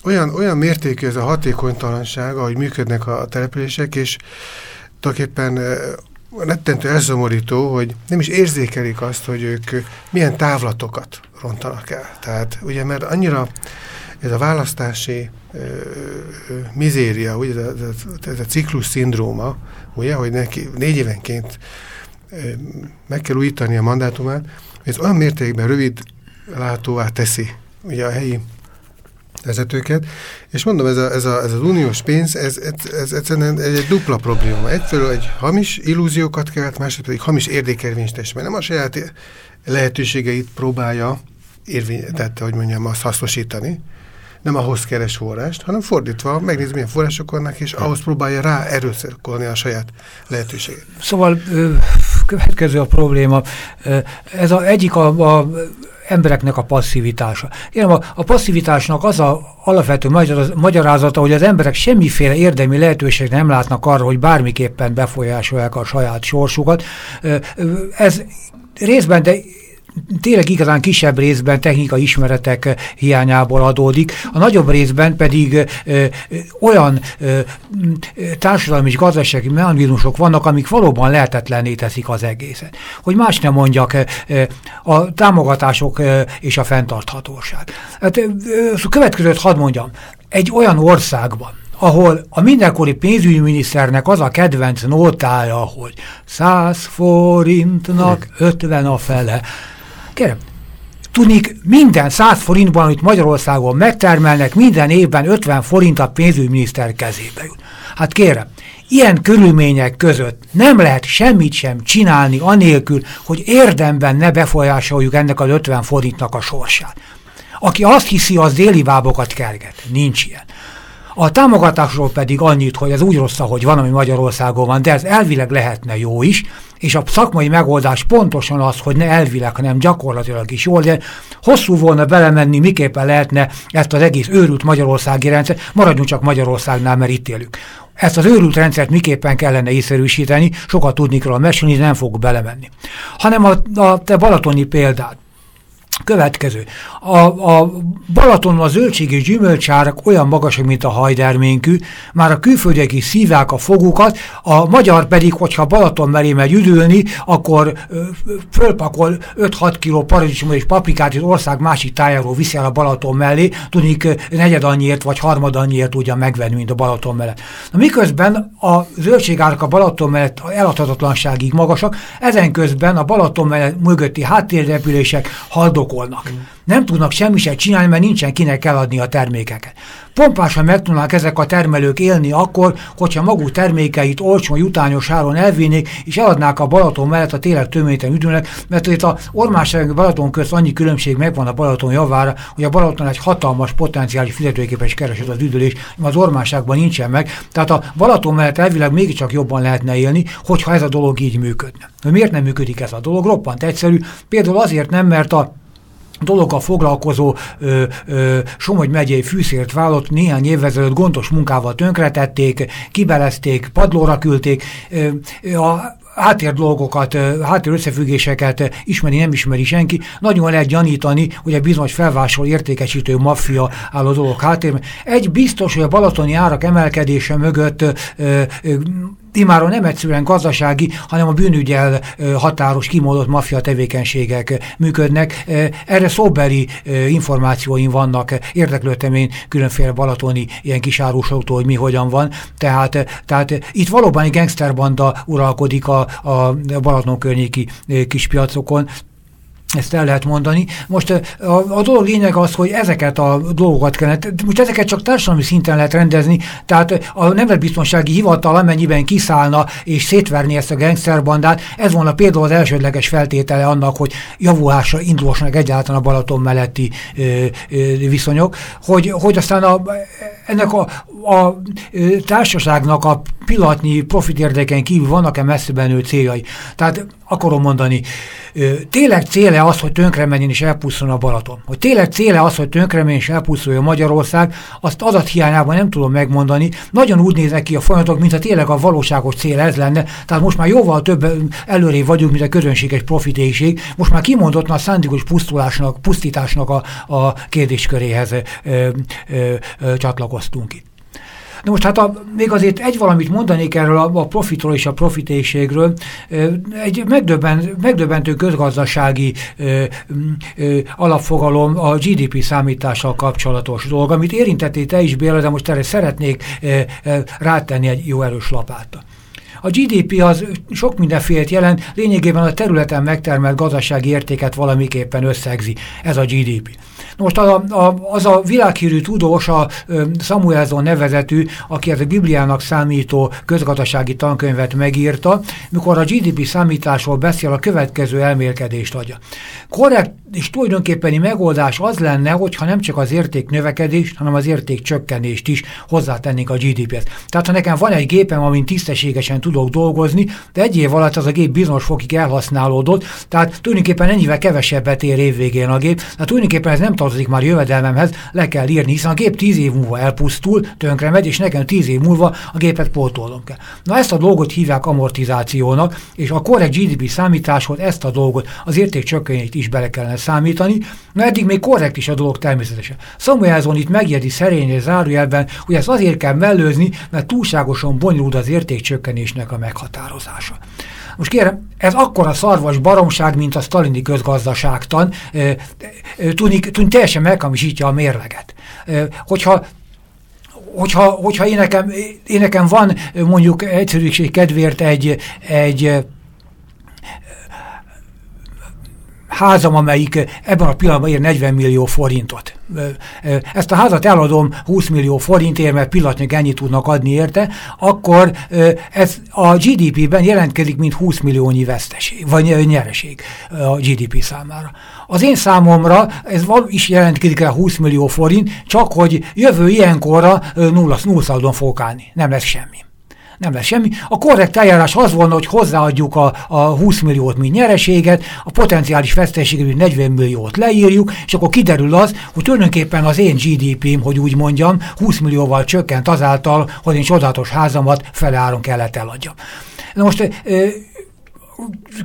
olyan, olyan mértékű ez a hatékonytalanság, ahogy működnek a települések, és tulajdonképpen rettentő elszomorító, hogy nem is érzékelik azt, hogy ők milyen távlatokat rontanak el. Tehát ugye, mert annyira ez a választási mizéria, ugye, ez a, ez a ciklus szindróma, ugye, hogy neki négy évenként meg kell újítani a mandátumát, ez olyan mértékben rövid látóvá teszi ugye a helyi vezetőket, és mondom, ez, a, ez, a, ez az uniós pénz, ez, ez, ez egyszerűen egy, egy dupla probléma. Egyfelől egy hamis illúziókat kelt, másrészt pedig hamis érdekelvényes mert nem a saját lehetőségeit próbálja érvény, tehát, hogy mondjam, azt hasznosítani, nem ahhoz keres forrást, hanem fordítva, megnézi, milyen források vannak, és ahhoz próbálja rá erőszerkolni a saját lehetőséget. Szóval következő a probléma. Ez a, egyik a, a embereknek a passzivitása. Én a, a passzivitásnak az a alapvető magyarázata, hogy az emberek semmiféle érdemi lehetőség nem látnak arra, hogy bármiképpen befolyásolják a saját sorsukat. Ez részben, de tényleg igazán kisebb részben technikai ismeretek hiányából adódik, a nagyobb részben pedig ö, olyan ö, társadalmi és gazdasági mechanizmusok vannak, amik valóban lehetetlenné teszik az egészet. Hogy más nem mondjak, ö, a támogatások ö, és a fenntarthatóság. Hát, ö, következőt hadd mondjam, egy olyan országban, ahol a mindenkori pénzügyminiszternek az a kedvenc nótája, hogy 100 forintnak 50 a fele. Kérem, tudnik minden 100 forintban, amit Magyarországon megtermelnek, minden évben 50 forint a pénzügyminiszter kezébe jut. Hát kérem, ilyen körülmények között nem lehet semmit sem csinálni anélkül, hogy érdemben ne befolyásoljuk ennek az 50 forintnak a sorsát. Aki azt hiszi, az déli vábokat kerget. Nincs ilyen. A támogatásról pedig annyit, hogy ez úgy rossz, hogy van, ami Magyarországon van, de ez elvileg lehetne jó is, és a szakmai megoldás pontosan az, hogy ne elvileg, hanem gyakorlatilag is jól, de hosszú volna belemenni, miképpen lehetne ezt az egész őrült magyarországi rendszer, maradjunk csak Magyarországnál, mert itt élünk. Ezt az őrült rendszert miképpen kellene észszerűsíteni, sokat tudni kell mesélni, nem fog belemenni. Hanem a, a te balatoni példát. Következő. A, a Balatonon a zöldség és gyümölcsárak olyan magasak, mint a hajderménkű, már a külföldiek is szívják a fogukat, a magyar pedig, hogyha Balaton mellé megy üdülni, akkor ö, fölpakol 5-6 kg paradicsomot és paprikát az ország másik tájáról viszi el a Balaton mellé, tudnik negyed annyiért vagy harmad annyiért tudja megvenni, mint a Balaton mellett. Na, miközben a zöldségárak a Balaton mellett eladhatatlanságig magasak, ezen közben a Balaton mellett mögötti háttérrepülések haldok indokolnak. Nem tudnak semmi se csinálni, mert nincsen kinek eladni a termékeket. Pompásan meg ezek a termelők élni akkor, hogyha maguk termékeit olcsó, jutányos áron elvinnék, és eladnák a Balaton mellett a tényleg töményten üdülnek, mert itt a Ormásság a Balaton közt annyi különbség megvan a Balaton javára, hogy a Balaton egy hatalmas potenciális fizetőképes kereset az üdülés, az Ormásságban nincsen meg. Tehát a Balaton mellett elvileg mégiscsak jobban lehetne élni, hogyha ez a dolog így működne. Miért nem működik ez a dolog? Roppant egyszerű. Például azért nem, mert a dologgal foglalkozó ö, ö, Somogy megyei fűszért vállalt néhány évvel ezelőtt gondos munkával tönkretették, kibelezték, padlóra küldték. Ö, a háttér dolgokat, háttér összefüggéseket ismeri, nem ismeri senki. Nagyon lehet gyanítani, hogy a bizonyos felvásol értékesítő maffia áll a dolog háttérben. Egy biztos, hogy a balatoni árak emelkedése mögött ö, ö, imáron nem egyszerűen gazdasági, hanem a bűnügyel határos, kimódott maffia tevékenységek működnek. Erre szóbeli információim vannak, érdeklődtem én különféle balatoni ilyen kis árusauktól, hogy mi hogyan van. Tehát, tehát itt valóban egy gangsterbanda uralkodik a, a Balaton környéki kispiacokon, ezt el lehet mondani. Most a, a dolog lényeg az, hogy ezeket a dolgokat kellene, most ezeket csak társadalmi szinten lehet rendezni, tehát a Nemzetbiztonsági Hivatal amennyiben kiszállna és szétverni ezt a gangsterbandát, ez volna például az elsődleges feltétele annak, hogy javulásra indulosnak egyáltalán a Balaton melletti ö, ö, viszonyok, hogy, hogy aztán a, ennek a, a társaságnak a pillanatnyi profit érdeken kívül vannak-e messze menő céljai. Tehát akarom mondani, tényleg céle az, hogy tönkre menjen és elpusztuljon a Balaton. Hogy tényleg céle az, hogy tönkre menjen és elpusztuljon Magyarország, azt adathiányában nem tudom megmondani. Nagyon úgy néznek ki a folyamatok, mintha tényleg a valóságos cél ez lenne. Tehát most már jóval több előrébb vagyunk, mint a közönséges profitégség. Most már kimondottan a szándékos pusztulásnak, pusztításnak a, a kérdésköréhez ö, ö, ö, csatlakoztunk itt. De most hát a, még azért egy valamit mondanék erről a, a profitról és a profitésségről. Egy megdöbben, megdöbbentő közgazdasági ö, ö, alapfogalom a GDP számítással kapcsolatos dolog, amit érintetté te is, Béla, de most erre szeretnék ö, ö, rátenni egy jó erős lapát. A GDP az sok mindenfélet jelent, lényegében a területen megtermelt gazdasági értéket valamiképpen összegzi. Ez a GDP. Most a, a, az a világhírű tudós, a Samuelson nevezetű, aki ez a Bibliának számító közgazdasági tankönyvet megírta, mikor a GDP számításról beszél, a következő elmélkedést adja. Korrekt és tulajdonképpeni megoldás az lenne, hogyha nem csak az érték növekedést, hanem az érték csökkenést is hozzátennénk a GDP-hez. Tehát ha nekem van egy gépem, amin tisztességesen tudok dolgozni, de egy év alatt az a gép bizonyos fokig elhasználódott, tehát tulajdonképpen ennyivel kevesebbet ér évvégén a gép, tehát tulajdonképpen ez nem tartozik már jövedelmemhez, le kell írni, hiszen a gép tíz év múlva elpusztul, tönkre megy, és nekem tíz év múlva a gépet pótolnom kell. Na ezt a dolgot hívják amortizációnak, és a korrekt GDP számításhoz ezt a dolgot, az értékcsökkenést is bele kellene számítani, na eddig még korrekt is a dolog természetesen. Samuelson itt megjegyzi szerényre zárójelben, hogy ezt azért kell mellőzni, mert túlságosan bonyolult az értékcsökkenésnek a meghatározása. Most kérem, ez akkora szarvas baromság, mint a sztalini közgazdaságtan, tűnik, tűnik teljesen meghamisítja a mérleget. Hogyha hogyha, hogyha én, nekem, én nekem van mondjuk egyszerűség kedvéért egy, egy házam, amelyik ebben a pillanatban ér 40 millió forintot. Ezt a házat eladom 20 millió forintért, mert pillanatnyilag ennyit tudnak adni érte, akkor ez a GDP-ben jelentkezik, mint 20 milliónyi veszteség, vagy nyereség a GDP számára. Az én számomra ez is jelentkezik rá 20 millió forint, csak hogy jövő ilyenkorra nulla, nulla fogok állni. Nem lesz semmi nem lesz semmi. A korrekt eljárás az volna, hogy hozzáadjuk a, a 20 milliót, mint nyereséget, a potenciális veszteséget, 40 milliót leírjuk, és akkor kiderül az, hogy tulajdonképpen az én GDP-m, hogy úgy mondjam, 20 millióval csökkent azáltal, hogy én csodálatos házamat fele áron kellett eladjam. Na most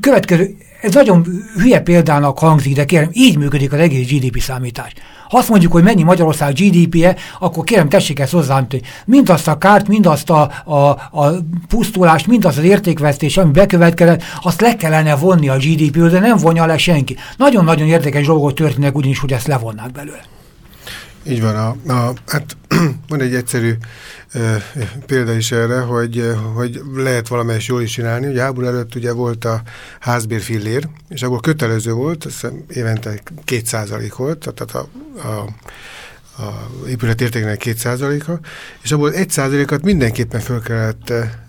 következő, ez nagyon hülye példának hangzik, de kérem, így működik az egész GDP számítás. Ha azt mondjuk, hogy mennyi Magyarország GDP-je, akkor kérem, tessék ezt hozzám, mind azt a kárt, mind azt a, a, a pusztulást, mind azt az értékvesztés, ami bekövetkezett, azt le kellene vonni a GDP-ből, de nem vonja le senki. Nagyon-nagyon érdekes dolgok történnek, ugyanis, hogy ezt levonnák belőle. Így van, a, a, hát van egy egyszerű példa is erre, hogy, hogy lehet valamelyes jól is csinálni. Ugye háború előtt ugye volt a házbér fillér, és akkor kötelező volt, évente 2 volt, tehát a, a a épület értékének 2%-a, és abból 1%-at mindenképpen fel kellett e,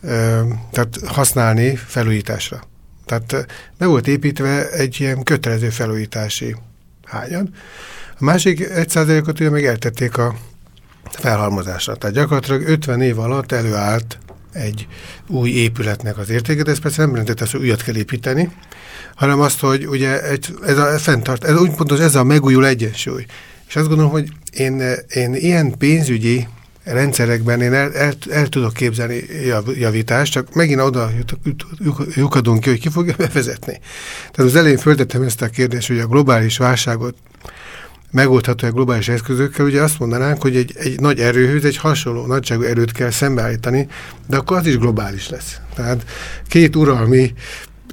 tehát használni felújításra. Tehát be volt építve egy ilyen kötelező felújítási hányad, a másik egy százalékot ugye még eltették a felhalmozásra. Tehát gyakorlatilag 50 év alatt előállt egy új épületnek az értéke, de ez persze nem jelentett azt, hogy újat kell építeni, hanem azt, hogy ugye egy, ez a fenntart, ez úgy pontos, ez a megújul egyensúly. És azt gondolom, hogy én, én ilyen pénzügyi rendszerekben én el, el, el tudok képzelni jav, javítást, csak megint oda lyukadunk ki, hogy ki fogja bevezetni. Tehát az elején föltettem ezt a kérdést, hogy a globális válságot megoldható-e globális eszközökkel, ugye azt mondanánk, hogy egy, egy nagy erőhöz egy hasonló nagyságú erőt kell szembeállítani, de akkor az is globális lesz. Tehát két uralmi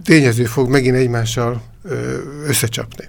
tényező fog megint egymással összecsapni.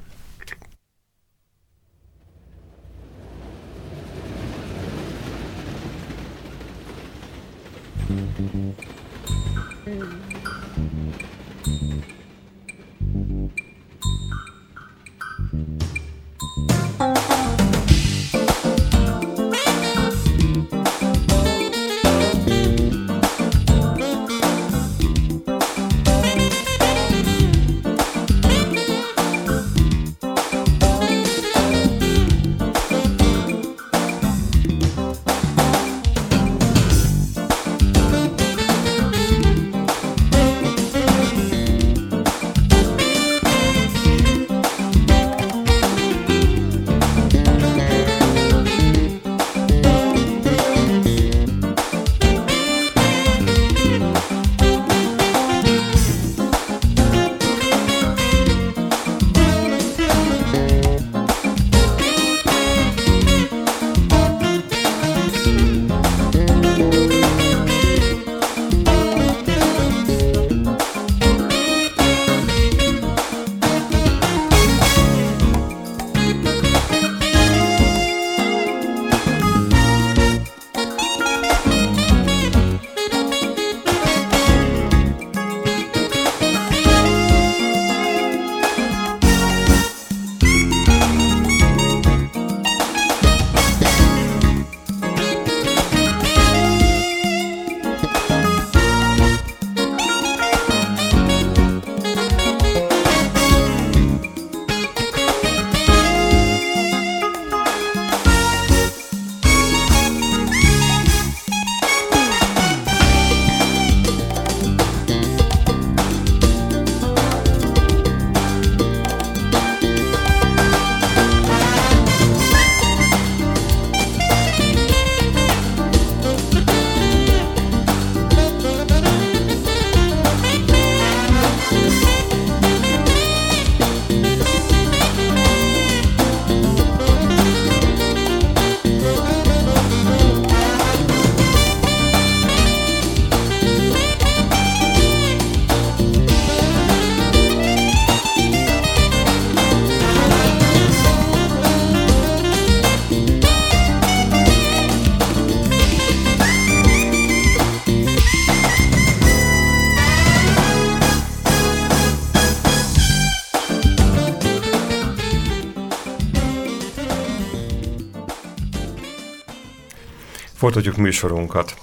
Folytatjuk műsorunkat.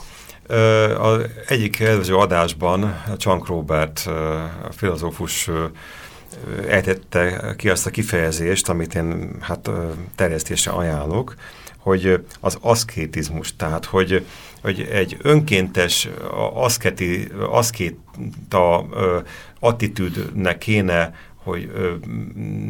Az egyik előző adásban Csank Robert, a filozófus ejtette ki azt a kifejezést, amit én hát terjesztésre ajánlok, hogy az aszkétizmus, tehát hogy, hogy egy önkéntes aszketi, aszkéta attitűdnek kéne hogy ö,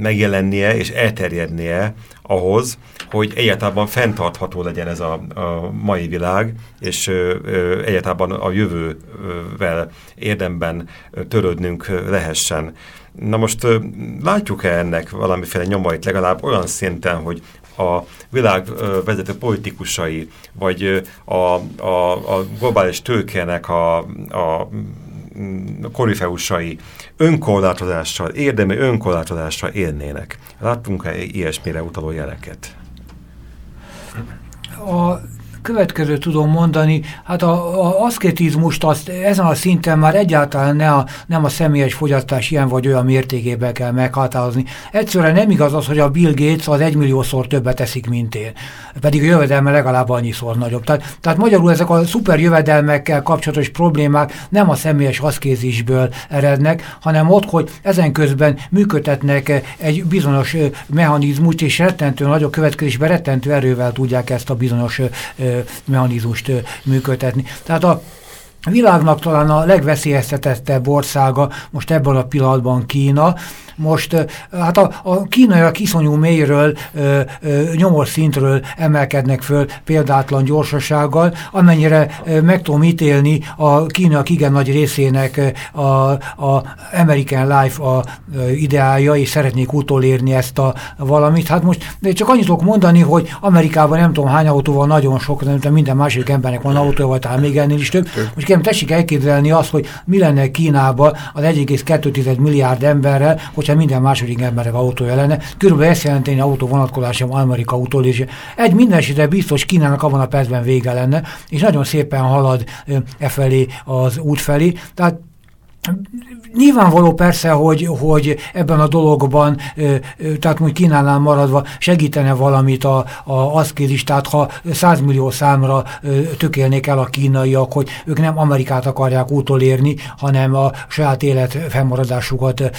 megjelennie és elterjednie ahhoz, hogy egyáltalán fenntartható legyen ez a, a mai világ, és ö, egyáltalán a jövővel érdemben törődnünk lehessen. Na most látjuk-e ennek valamiféle nyomait legalább olyan szinten, hogy a világ vezető politikusai, vagy a, a, a globális tőkének a, a korifeusai önkorlátozással, érdemi önkorlátozással élnének. Láttunk-e ilyesmire utaló jeleket? A következő tudom mondani, hát a, a aszketizmust azt ezen a szinten már egyáltalán ne a, nem a személyes fogyasztás ilyen vagy olyan mértékében kell meghatározni. Egyszerűen nem igaz az, hogy a Bill Gates az egymilliószor többet eszik, mint én. Pedig a jövedelme legalább annyiszor nagyobb. Tehát, tehát magyarul ezek a szuper jövedelmekkel kapcsolatos problémák nem a személyes aszkézisből erednek, hanem ott, hogy ezen közben működtetnek egy bizonyos mechanizmust, és rettentő nagyobb következésben rettentő erővel tudják ezt a bizonyos mechanizmust működtetni. Tehát a világnak talán a legveszélyeztetettebb országa most ebben a pillanatban Kína, most hát a, a kínaiak iszonyú mélyről, ö, ö, nyomor szintről emelkednek föl példátlan gyorsasággal, amennyire ö, meg tudom ítélni a kínaiak igen nagy részének a, a American Life a ö, ideája, és szeretnék utolérni ezt a valamit. Hát most de csak annyit tudok mondani, hogy Amerikában nem tudom hány autó van, nagyon sok, de minden másik embernek van autó, vagy talán még ennél is több. Most kérem, tessék elképzelni azt, hogy mi lenne Kínában az 1,2 milliárd emberrel, hogyha minden második emberek autója lenne. Körülbelül ezt jelenteni autó vonatkozása Amerika és Egy minden esetre biztos Kínának abban a percben vége lenne, és nagyon szépen halad e felé az út felé. Tehát Nyilvánvaló persze, hogy, hogy ebben a dologban, tehát úgy Kínálnál maradva segítene valamit a, a aszkézis, tehát ha 100 millió számra tökélnék el a kínaiak, hogy ők nem Amerikát akarják utolérni, hanem a saját élet fennmaradásukat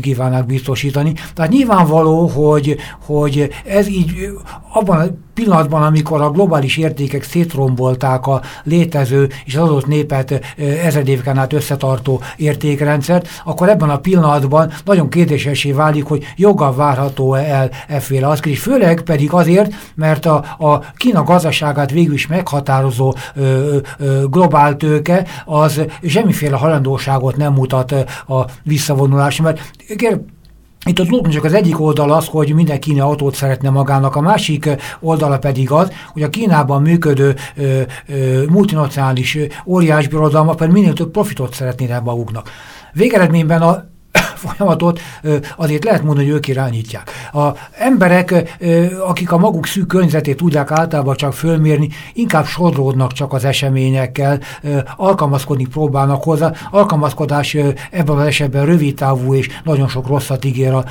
kívánnak biztosítani. Tehát nyilvánvaló, hogy, hogy ez így abban pillanatban, amikor a globális értékek szétrombolták a létező és az adott népet ezer éveken át összetartó értékrendszert, akkor ebben a pillanatban nagyon kérdésesé válik, hogy joggal várható el efféle az, és főleg pedig azért, mert a, a Kína gazdaságát végül is meghatározó ö, ö, globál tőke az semmiféle halandóságot nem mutat a visszavonulás, mert itt a dolog csak az egyik oldal az, hogy minden kínai autót szeretne magának, a másik oldala pedig az, hogy a Kínában működő ö, ö, multinacionális óriásbirodalmak pedig minél több profitot szeretnének maguknak. Végeredményben a folyamatot azért lehet mondani, hogy ők irányítják. A emberek, akik a maguk szűk környezetét tudják általában csak fölmérni, inkább sodródnak csak az eseményekkel, alkalmazkodni próbálnak hozzá. Alkalmazkodás ebben az esetben rövid távú és nagyon sok rosszat ígér a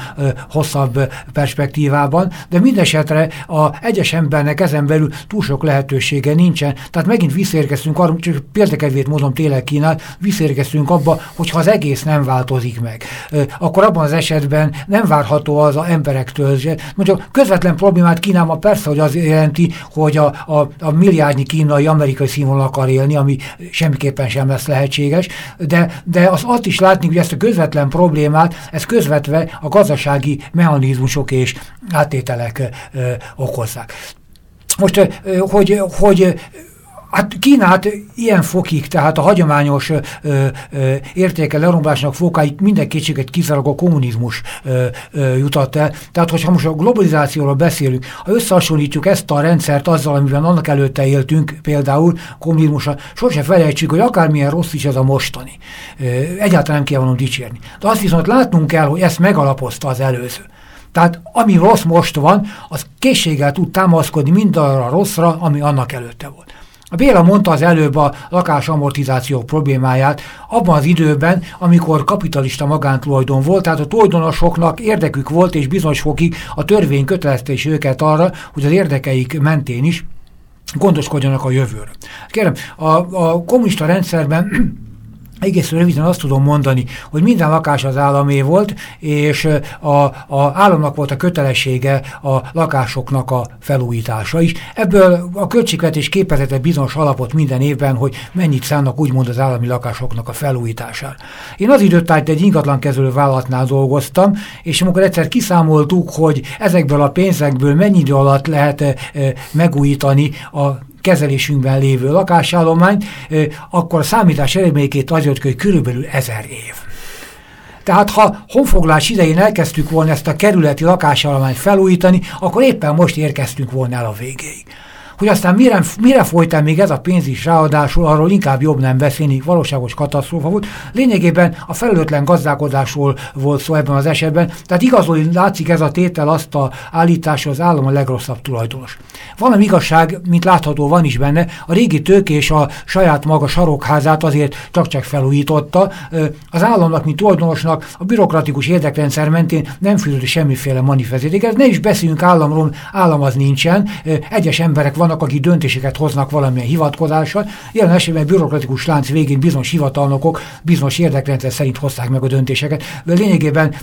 hosszabb perspektívában, de mindesetre a egyes embernek ezen belül túl sok lehetősége nincsen. Tehát megint visszérkeztünk, arra, csak példakedvét mondom tényleg kínál, visszérkeztünk abba, hogyha az egész nem változik meg akkor abban az esetben nem várható az a emberektől. Mondjuk közvetlen problémát Kínában persze, hogy az jelenti, hogy a, a, a milliárdnyi kínai amerikai színvonal akar élni, ami semmiképpen sem lesz lehetséges, de, de az azt is látni, hogy ezt a közvetlen problémát, ez közvetve a gazdasági mechanizmusok és áttételek ö, okozzák. Most, hogy, hogy Hát Kínát ilyen fokig, tehát a hagyományos ö, ö, értéke leromlásnak fokáig minden kétséget kizárólag a kommunizmus ö, ö, jutott el. Tehát, hogyha most a globalizációról beszélünk, ha összehasonlítjuk ezt a rendszert azzal, amiben annak előtte éltünk, például kommunizmusra, sose felejtsük, hogy akármilyen rossz is ez a mostani. Ö, egyáltalán nem kell valam dicsérni. De azt viszont látnunk kell, hogy ezt megalapozta az előző. Tehát ami rossz most van, az készséggel tud támaszkodni mindarra a rosszra, ami annak előtte volt. A Béla mondta az előbb a lakásamortizáció problémáját abban az időben, amikor kapitalista magántulajdon volt, tehát a tulajdonosoknak érdekük volt, és bizonyos fokig a törvény kötelezte is őket arra, hogy az érdekeik mentén is gondoskodjanak a jövőről. Kérem, a, a kommunista rendszerben egész röviden azt tudom mondani, hogy minden lakás az államé volt, és a, államnak volt a kötelessége a lakásoknak a felújítása is. Ebből a költségvetés képezett egy bizonyos alapot minden évben, hogy mennyit szánnak úgymond az állami lakásoknak a felújítására. Én az időtájt egy ingatlankezelő vállalatnál dolgoztam, és amikor egyszer kiszámoltuk, hogy ezekből a pénzekből mennyi idő alatt lehet megújítani a kezelésünkben lévő lakásállomány, akkor a számítás eredményét az jött, hogy körülbelül ezer év. Tehát ha honfoglás idején elkezdtük volna ezt a kerületi lakásállományt felújítani, akkor éppen most érkeztünk volna el a végéig. Hogy aztán mire, mire folyt még ez a pénz is ráadásul, arról inkább jobb nem beszélni, valóságos katasztrófa volt. Lényegében a felelőtlen gazdálkodásról volt szó ebben az esetben, tehát igazolni látszik ez a tétel azt a állításra, az állam a legrosszabb tulajdonos. Valami igazság, mint látható van is benne, a régi tőkés a saját maga sarokházát azért csak-csak felújította. Az államnak, mint tulajdonosnak a bürokratikus érdekrendszer mentén nem fűződik semmiféle. Ez ne is beszéljünk államról, állam az nincsen. Egyes emberek vannak, akik döntéseket hoznak valamilyen hivatkozással. Jelen esetben bürokratikus lánc végén bizonyos hivatalnokok bizonyos érdekrendszer szerint hozták meg a döntéseket. De lényegében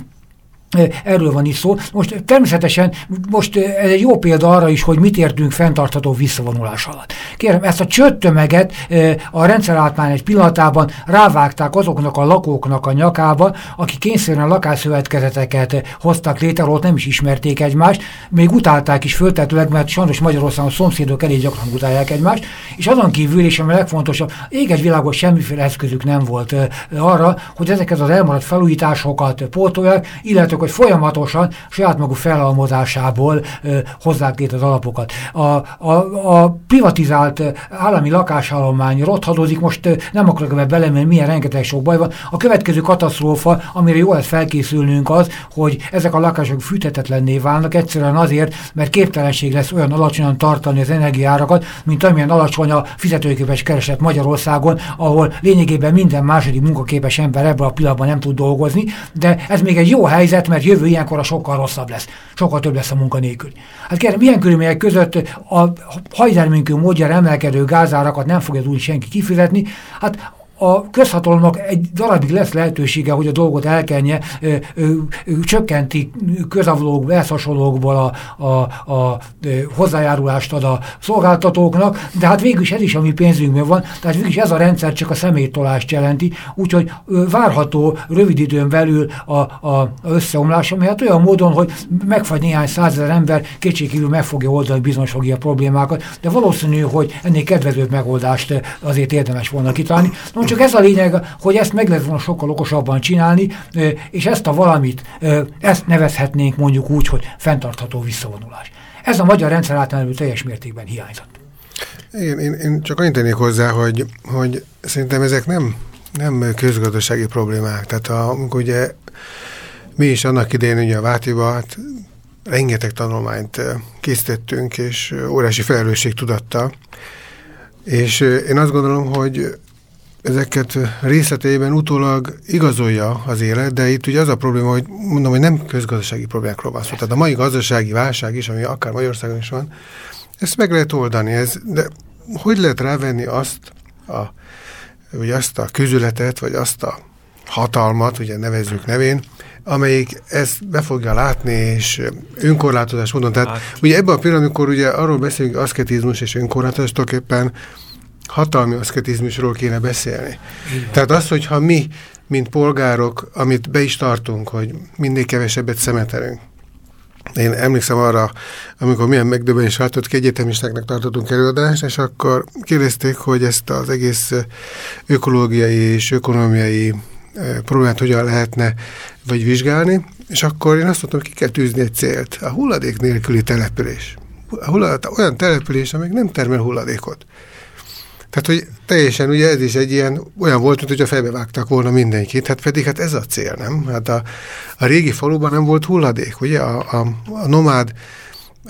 Erről van is szó. Most természetesen most ez egy jó példa arra is, hogy mit értünk fenntartható visszavonulás alatt. Kérem, ezt a csöttömeget a rendszerátmány egy pillanatában rávágták azoknak a lakóknak a nyakába, akik kényszerűen lakásszövetkezeteket hoztak létre, ott nem is ismerték egymást, még utálták is föltetőleg, mert sajnos Magyarországon a szomszédok elég gyakran utálják egymást, és azon kívül is, ami a legfontosabb, éges világos semmiféle eszközük nem volt arra, hogy ezeket az elmaradt felújításokat pótolják, illetve hogy folyamatosan saját maguk felhalmozásából ö, hozzák létre az alapokat. A, a, a privatizált állami lakásállomány rothadozik, most ö, nem akarok ebbe belemenni, milyen rengeteg sok baj van. A következő katasztrófa, amire jó lesz felkészülnünk az, hogy ezek a lakások fűtetetlenné válnak, egyszerűen azért, mert képtelenség lesz olyan alacsonyan tartani az energiárakat, mint amilyen alacsony a fizetőképes kereset Magyarországon, ahol lényegében minden második munkaképes ember ebben a pillanatban nem tud dolgozni, de ez még egy jó helyzet, mert jövő a sokkal rosszabb lesz, sokkal több lesz a munkanélkül. Hát kérem, milyen körülmények között a hajterménkű módjára emelkedő gázárakat nem fogja tudni senki kifizetni, hát a közhatalomnak egy darabig lesz lehetősége, hogy a dolgot elkenje, ö, ö, ö, csökkenti közavulók, elszasonlókból a, a, a ö, hozzájárulást ad a szolgáltatóknak, de hát végül is ez is a pénzünkben van, tehát végül is ez a rendszer csak a személytolást jelenti, úgyhogy ö, várható rövid időn belül a, a összeomlás, ami hát olyan módon, hogy megfagy néhány százezer ember, kétségkívül meg fogja oldani bizonyos a problémákat, de valószínű, hogy ennél kedvezőbb megoldást azért érdemes volna kitalálni. No, csak ez a lényeg, hogy ezt meg lehet volna sokkal okosabban csinálni, és ezt a valamit, ezt nevezhetnénk mondjuk úgy, hogy fenntartható visszavonulás. Ez a magyar rendszer általában teljes mértékben hiányzott. Igen, én, én csak annyit tennék hozzá, hogy, hogy szerintem ezek nem, nem közgazdasági problémák. Tehát a, ugye mi is annak idején ugye a Vátiba hát rengeteg tanulmányt készítettünk, és órási felelősség tudatta. És én azt gondolom, hogy ezeket részleteiben utólag igazolja az élet, de itt ugye az a probléma, hogy mondom, hogy nem közgazdasági problémákról van szó. Tehát a mai gazdasági válság is, ami akár Magyarországon is van, ezt meg lehet oldani. Ez, de hogy lehet rávenni azt a, vagy azt a közületet, vagy azt a hatalmat, ugye nevezzük nevén, amelyik ezt be fogja látni, és önkorlátozás módon. Tehát hát. ugye ebben a pillanatban, amikor ugye arról beszélünk, aszketizmus és önkorlátozás, tulajdonképpen hatalmi aszketizmusról kéne beszélni. Igen. Tehát az, hogyha mi, mint polgárok, amit be is tartunk, hogy mindig kevesebbet szemetelünk. Én emlékszem arra, amikor milyen megdöbbenés váltott ki, egyetemistáknak tartottunk előadást, és akkor kérdezték, hogy ezt az egész ökológiai és ökonomiai problémát hogyan lehetne vagy vizsgálni, és akkor én azt mondtam, hogy ki kell tűzni egy célt. A hulladék nélküli település. A hulladék, olyan település, amelyik nem termel hulladékot. Tehát, hogy teljesen ugye ez is egy ilyen, olyan volt, mint hogyha fejbevágtak volna mindenkit, hát pedig hát ez a cél, nem? Hát a, a régi faluban nem volt hulladék, ugye? A, a, a nomád,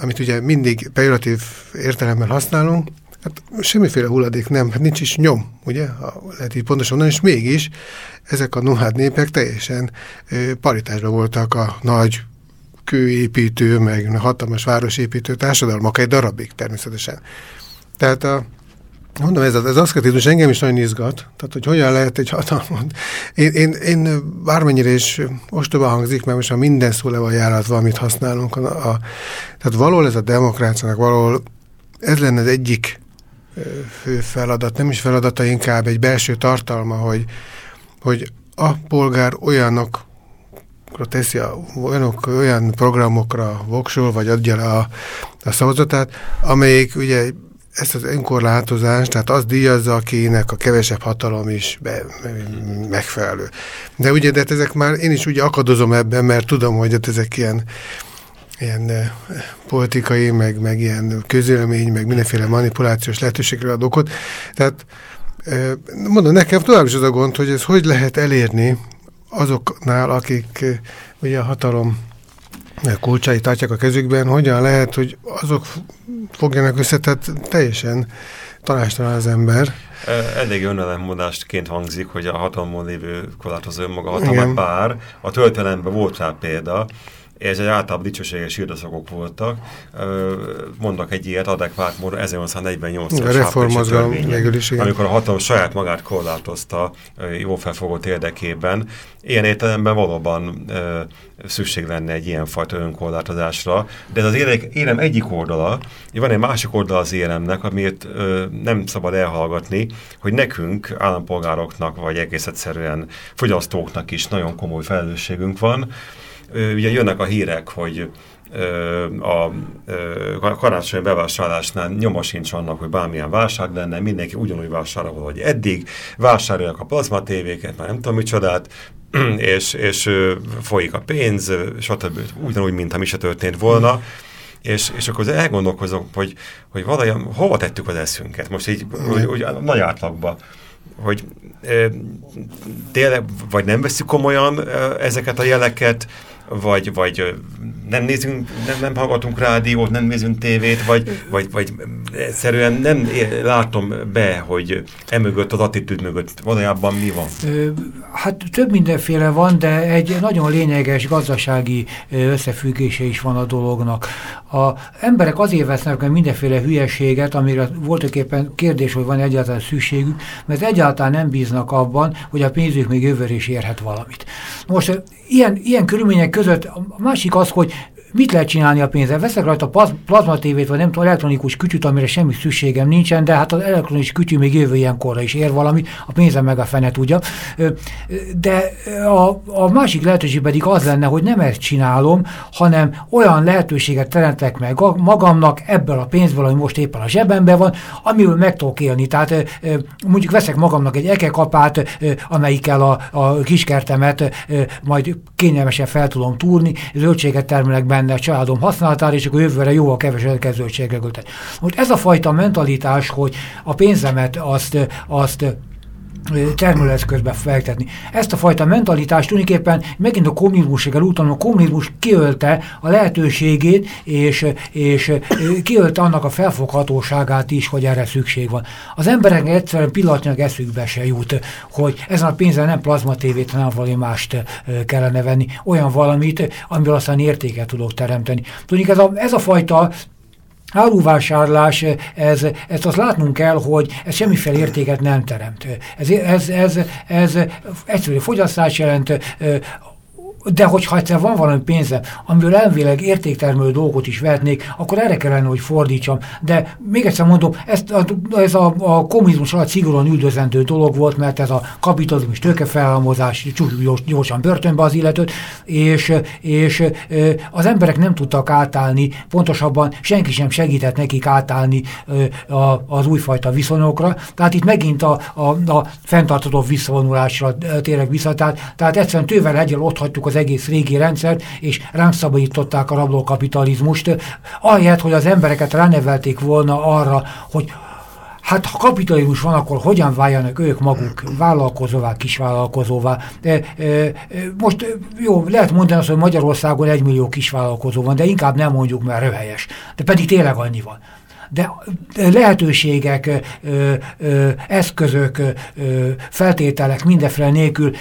amit ugye mindig pejoratív értelemben használunk, hát semmiféle hulladék nem, hát nincs is nyom, ugye? Ha lehet így pontosan mondani, és mégis ezek a nomád népek teljesen ö, paritásban voltak a nagy kőépítő, meg hatalmas városépítő társadalmak egy darabig természetesen. Tehát a Mondom, ez, ez aszketizmus engem is nagyon izgat, tehát hogy hogyan lehet egy hatalmat. Én, én, én bármennyire is ostoba hangzik, mert most már minden szó le van járatva, amit használunk. A, a, tehát valahol ez a demokráciának, valahol ez lenne az egyik fő feladat, nem is feladata, inkább egy belső tartalma, hogy, hogy a polgár olyanok teszi a, olyanok, olyan programokra voksol, vagy adja le a, a szavazatát, amelyik ugye ezt az önkorlátozást, tehát az díjazza, akinek a kevesebb hatalom is be, megfelelő. De ugye, de hát ezek már, én is ugye akadozom ebben, mert tudom, hogy hát ezek ilyen, ilyen politikai, meg, meg ilyen közélmény, meg mindenféle manipulációs lehetőségre ad okot. Tehát mondom, nekem tovább is az a gond, hogy ez hogy lehet elérni azoknál, akik ugye a hatalom kulcsai tartják a kezükben, hogyan lehet, hogy azok fogjanak össze, tehát teljesen tanástalan az ember. Elég önelemmondásként hangzik, hogy a hatalmon lévő korlátozó önmaga hatalmat bár. A történelemben volt rá példa, ez egy általában dicsőséges íraszakok voltak. Mondok egy ilyet adekvát módon 1848-as reformozgalom. Amikor a hatalom saját magát korlátozta jó felfogott érdekében. Ilyen értelemben valóban szükség lenne egy ilyenfajta önkorlátozásra, de ez az érem egyik oldala, van egy másik oldala az éremnek, amit nem szabad elhallgatni, hogy nekünk, állampolgároknak, vagy egész egyszerűen fogyasztóknak is nagyon komoly felelősségünk van, ugye jönnek a hírek, hogy a karácsonyi bevásárlásnál nyoma sincs annak, hogy bármilyen válság lenne, mindenki ugyanúgy vásárol, hogy eddig, vásárolják a plazma tévéket, már nem tudom micsodát, és, és folyik a pénz, stb. ugyanúgy, mintha mi se történt volna. És, és akkor elgondolkozom, hogy, hogy valójában hova tettük az eszünket, most így úgy, úgy, nagy átlagba, hogy e, tényleg, vagy nem veszük komolyan e, ezeket a jeleket, vagy, vagy nem nézünk, nem, nem hallgatunk rádiót, nem nézünk tévét, vagy, vagy, vagy egyszerűen nem látom be, hogy emögött, az attitűd mögött valójában mi van? Hát több mindenféle van, de egy nagyon lényeges gazdasági összefüggése is van a dolognak. A emberek azért vesznek meg mindenféle hülyeséget, amire voltak éppen kérdés, hogy van egyáltalán szükségük, mert egyáltalán nem bíznak abban, hogy a pénzük még jövőre is érhet valamit. Most ilyen, ilyen körülmények között a másik az, hogy mit lehet csinálni a pénzzel? Veszek rajta plazma tévét, vagy nem tudom, elektronikus kütyüt, amire semmi szükségem nincsen, de hát az elektronikus kütyű még jövő ilyenkorra is ér valamit, a pénzem meg a fene tudja. De a, a másik lehetőség pedig az lenne, hogy nem ezt csinálom, hanem olyan lehetőséget teremtek meg magamnak ebből a pénzből, ami most éppen a zsebemben van, amiből meg tudok élni. Tehát mondjuk veszek magamnak egy ekekapát, amelyikkel a, a kiskertemet majd kényelmesen fel tudom túrni, zöldséget termelek benne, benne a családom használatára, és akkor jövőre jó a keveset kezdődtségre Most ez a fajta mentalitás, hogy a pénzemet azt, azt termelőeszközbe fektetni. Ezt a fajta mentalitást tulajdonképpen megint a kommunizmusig elúton, a kommunizmus kiölte a lehetőségét, és, és kiölte annak a felfoghatóságát is, hogy erre szükség van. Az emberek egyszerűen pillanatnyilag eszükbe se jut, hogy ezen a pénzen nem plazmatévét, hanem valami mást kellene venni, olyan valamit, amiből aztán értéket tudok teremteni. Tudjuk, ez a, ez a fajta áruvásárlás, ez, ezt azt látnunk kell, hogy ez semmiféle értéket nem teremt. Ez, ez, ez, ez egyszerű fogyasztás jelent, de hogyha egyszer van valami pénzem, amiből elvileg értéktermelő dolgot is vetnék, akkor erre kellene, hogy fordítsam. De még egyszer mondom, ez, ez a, a kommunizmus alatt szigorúan üldözendő dolog volt, mert ez a kapitalizmus tőkefelhalmozás gyors, gyorsan börtönbe az illetőt, és, és az emberek nem tudtak átállni, pontosabban senki sem segített nekik átállni az újfajta viszonyokra. Tehát itt megint a, a, a fenntartató visszavonulásra térek vissza. Tehát, tehát egyszerűen tővel egyel ott hagytuk az egész régi rendszert, és ránk szabadították a rablókapitalizmust, ahelyett, hogy az embereket ránevelték volna arra, hogy Hát ha kapitalizmus van, akkor hogyan váljanak ők maguk vállalkozóvá, kisvállalkozóvá? De, e, e, most jó, lehet mondani azt, hogy Magyarországon egy millió kisvállalkozó van, de inkább nem mondjuk, mert röhelyes. De pedig tényleg annyi van. De lehetőségek, eszközök, feltételek mindenféle nélkül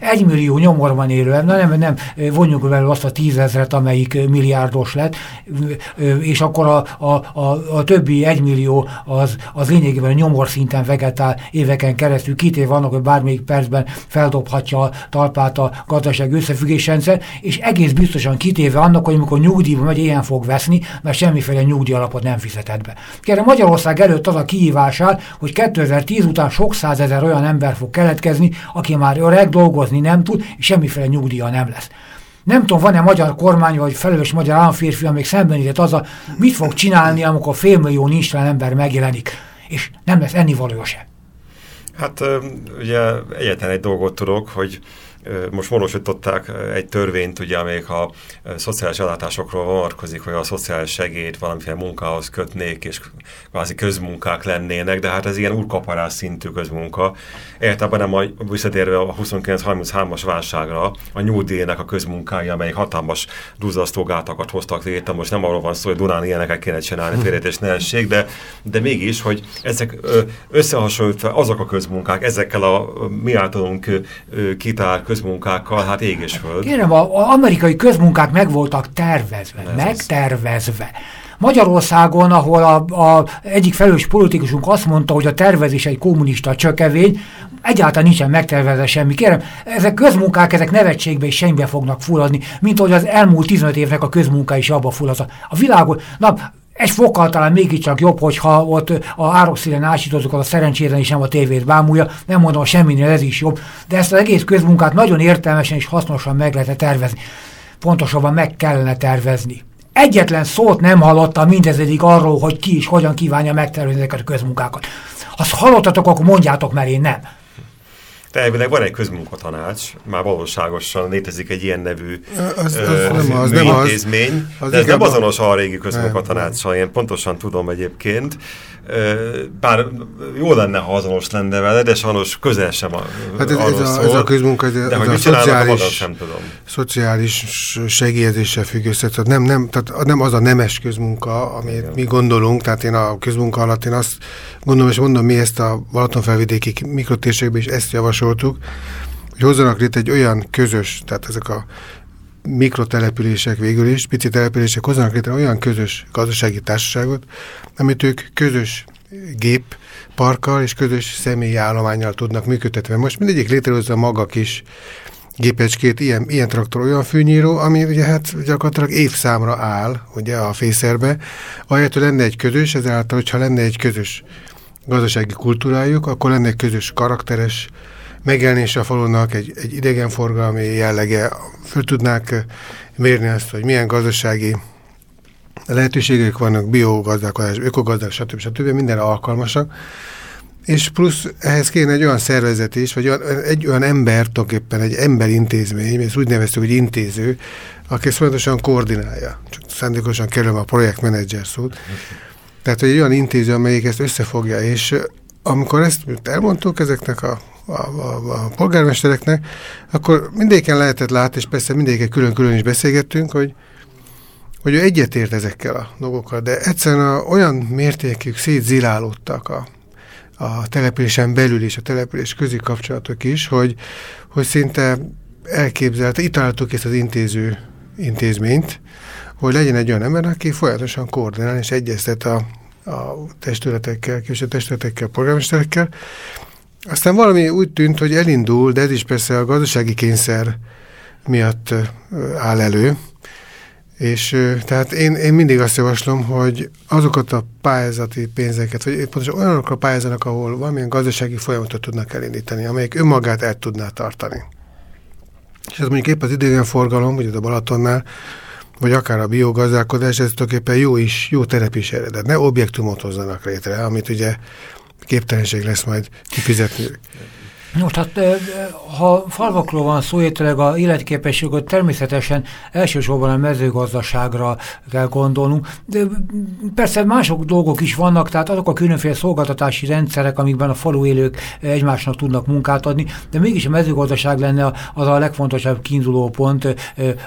egy millió nyomorban élő, na nem, nem vonjuk vele azt a tízezret, amelyik milliárdos lett, és akkor a, a, a, a többi egymillió az, az lényegében nyomor szinten vegetál éveken keresztül, kitéve annak, hogy bármelyik percben feldobhatja a talpát a gazdaság összefüggésrendszer, és egész biztosan kitéve annak, hogy amikor nyugdíjba megy, ilyen fog veszni, mert semmiféle nyugdíjalapot nem fizetett be. Kérem, Magyarország előtt az a kihívás áll, hogy 2010 után sok százezer olyan ember fog keletkezni, aki már öreg, dolgozni nem tud, és semmiféle nyugdíja nem lesz. Nem tudom, van-e magyar kormány, vagy felelős magyar államférfi, amelyik szembenézett az a, mit fog csinálni, amikor félmillió nincslen ember megjelenik, és nem lesz ennivalója sem. Hát ugye egyetlen egy dolgot tudok, hogy most módosították egy törvényt, ugye, amelyik a szociális ellátásokról vonatkozik, hogy a szociális segélyt valamiféle munkához kötnék, és kvázi közmunkák lennének, de hát ez ilyen úrkaparás szintű közmunka. Értában nem a, visszatérve a 29-33-as válságra, a nyúldíjének a közmunkája, amelyik hatalmas duzzasztó gátakat hoztak létre. Most nem arról van szó, hogy Dunán ilyeneket kéne csinálni, félretés nehesség, de, de mégis, hogy ezek összehasonlítva azok a közmunkák, ezekkel a mi általunk kitárt közmunkákkal, hát ég és föld. Kérem, az amerikai közmunkák meg voltak tervezve, Ez megtervezve. Magyarországon, ahol a, a egyik felelős politikusunk azt mondta, hogy a tervezés egy kommunista csökevény, egyáltalán nincsen megtervezve semmi. Kérem, ezek közmunkák, ezek nevetségbe és semmibe fognak fulladni, mint ahogy az elmúlt 15 évnek a közmunka is abba fullad. A világon, na, egy fokkal talán mégiscsak jobb, hogyha ott a árokszínen ásítozzuk, az a szerencsétlen is nem a tévét bámulja, nem mondom, semminél ez is jobb, de ezt az egész közmunkát nagyon értelmesen és hasznosan meg lehet tervezni. Pontosabban meg kellene tervezni. Egyetlen szót nem hallottam mindezedig arról, hogy ki is hogyan kívánja megtervezni ezeket a közmunkákat. Ha hallottatok, akkor mondjátok, mert én nem. De elvileg van egy közmunkatanács, már valóságosan létezik egy ilyen nevű az, az ö, nem az, nem intézmény, az, de ez nem azonos a régi közmunkatanácssal, én pontosan tudom egyébként. Bár jó lenne, ha azonos lenne vele, de sajnos közel sem a, hát ez, ez, a, ez a közmunka, ez, de ez hogy a szociális, sem tudom. szociális segélyezéssel függ össze. Tehát nem, nem, tehát nem az a nemes közmunka, amit Igen. mi gondolunk, tehát én a közmunka alatt én azt gondolom, és mondom, mi ezt a Balatonfelvidéki mikrotérségben is ezt javasoltuk, hogy hozzanak létre egy olyan közös, tehát ezek a mikrotelepülések végül is, pici települések hozzanak létre olyan közös gazdasági társaságot, amit ők közös gép parkkal és közös személyi állományjal tudnak működtetni. Most mindegyik létrehozza maga kis gépecskét, ilyen, ilyen traktor, olyan fűnyíró, ami ugye hát gyakorlatilag évszámra áll, ugye a fészerbe, ahelyett, hogy lenne egy közös, ezáltal, hogyha lenne egy közös gazdasági kultúrájuk, akkor lenne egy közös karakteres megjelenése a falunak, egy, egy idegenforgalmi jellege, föl tudnák mérni azt, hogy milyen gazdasági lehetőségek vannak, biogazdálkodás, ökogazdák, stb. stb. minden alkalmasak, és plusz ehhez kéne egy olyan szervezet is, vagy olyan, egy olyan ember, tulajdonképpen egy emberintézmény, ezt úgy neveztük, hogy intéző, aki ezt fontosan koordinálja. Csak szándékosan kerülöm a projektmenedzser szót. Tehát, hogy egy olyan intéző, amelyik ezt összefogja, és amikor ezt elmondtuk ezeknek a a, a, a polgármestereknek, akkor mindéken lehetett látni, és persze mindéken külön-külön is beszélgettünk, hogy, hogy ő egyetért ezekkel a dolgokkal, de egyszerűen olyan mértékig szétzilálódtak a, a településen belül is, a település közi kapcsolatok is, hogy, hogy szinte elképzelte, itt találtuk ezt az intéző intézményt, hogy legyen egy olyan ember, aki folyamatosan koordinál és egyeztet a, a testületekkel, a testületekkel, polgármesterekkel, aztán valami úgy tűnt, hogy elindul, de ez is persze a gazdasági kényszer miatt áll elő. És tehát én, én mindig azt javaslom, hogy azokat a pályázati pénzeket, vagy pontosan olyanokra pályázanak, ahol valamilyen gazdasági folyamatot tudnak elindítani, amelyek önmagát el tudná tartani. És ez mondjuk épp az idegenforgalom, vagy a Balatonnál, vagy akár a biogazdálkodás, ez tulajdonképpen jó is, jó terep is eredet. Ne objektumot hozzanak létre, amit ugye képtelenség lesz majd kifizetni. Nos, hát ha falvakról van szó, érteleg a életképességet természetesen elsősorban a mezőgazdaságra kell gondolnunk. De persze mások dolgok is vannak, tehát azok a különféle szolgáltatási rendszerek, amikben a falu élők egymásnak tudnak munkát adni, de mégis a mezőgazdaság lenne az a legfontosabb kiinduló pont,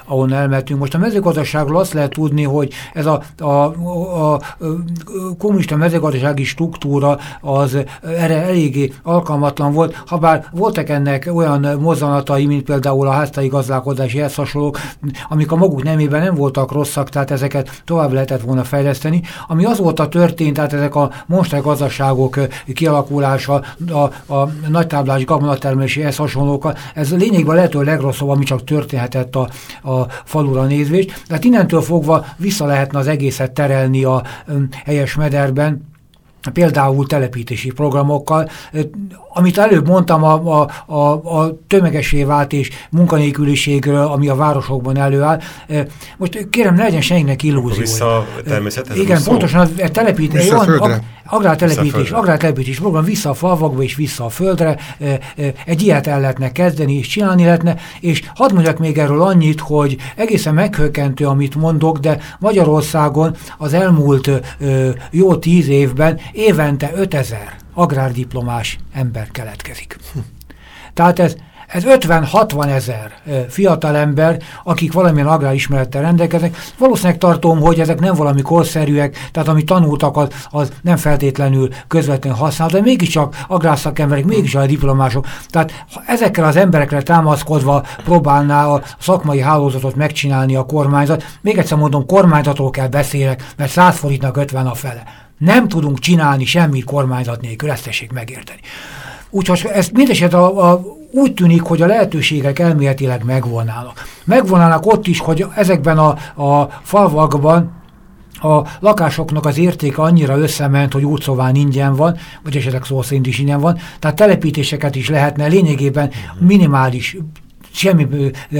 ahol elmentünk. Most a mezőgazdaságról azt lehet tudni, hogy ez a, a, a, a kommunista mezőgazdasági struktúra az erre eléggé alkalmatlan volt, ha bár voltak ennek olyan mozzanatai, mint például a háztai gazdálkodási ehhez amik a maguk nemében nem voltak rosszak, tehát ezeket tovább lehetett volna fejleszteni. Ami azóta történt, tehát ezek a monster gazdaságok kialakulása, a, a nagytáblás gabonatermelési ehhez hasonlók, ez lényegben lehető legrosszabb, ami csak történhetett a, a falura nézvés. Tehát innentől fogva vissza lehetne az egészet terelni a helyes mederben, például telepítési programokkal, amit előbb mondtam a, a, a, a tömegesé vált és munkanélküliségről, ami a városokban előáll. Most kérem, ne legyen senkinek illúzió. Vissza a természethez Igen, pontosan a telepítés. Vissza a földre. Agrártelepítés, agrártelepítés program vissza a falvakba és vissza a földre. Egy ilyet el lehetne kezdeni és csinálni lehetne, és hadd mondjak még erről annyit, hogy egészen meghökkentő, amit mondok, de Magyarországon az elmúlt jó tíz évben évente 5000 agrárdiplomás ember keletkezik. Tehát ez, ez 50-60 ezer fiatal ember, akik valamilyen agrárismerettel rendelkeznek. Valószínűleg tartom, hogy ezek nem valami korszerűek, tehát amit tanultak, az, az nem feltétlenül közvetlenül használhat, de mégiscsak agrárszakemberek, mégis a diplomások. Tehát ezekkel az emberekre támaszkodva próbálná a szakmai hálózatot megcsinálni a kormányzat. Még egyszer mondom, kormányzatról kell beszélek, mert 100 forintnak 50 a fele. Nem tudunk csinálni semmit kormányzat nélkül, ezt tessék megérteni. Úgyhogy ez mindeset a, a, úgy tűnik, hogy a lehetőségek elméletileg megvolnának. Megvolnának ott is, hogy ezekben a, a falvakban a lakásoknak az értéke annyira összement, hogy útszóván ingyen van, vagy esetleg szó szerint is ingyen van, tehát telepítéseket is lehetne lényegében minimális semmi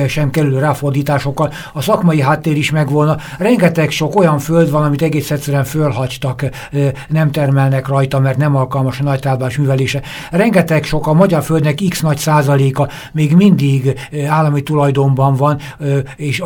sem kerül ráfordításokkal, a szakmai háttér is megvolna. Rengeteg sok olyan föld van, amit egész egyszerűen fölhagytak, nem termelnek rajta, mert nem alkalmas a nagytáblás művelése. Rengeteg sok, a magyar földnek x nagy százaléka még mindig állami tulajdonban van, és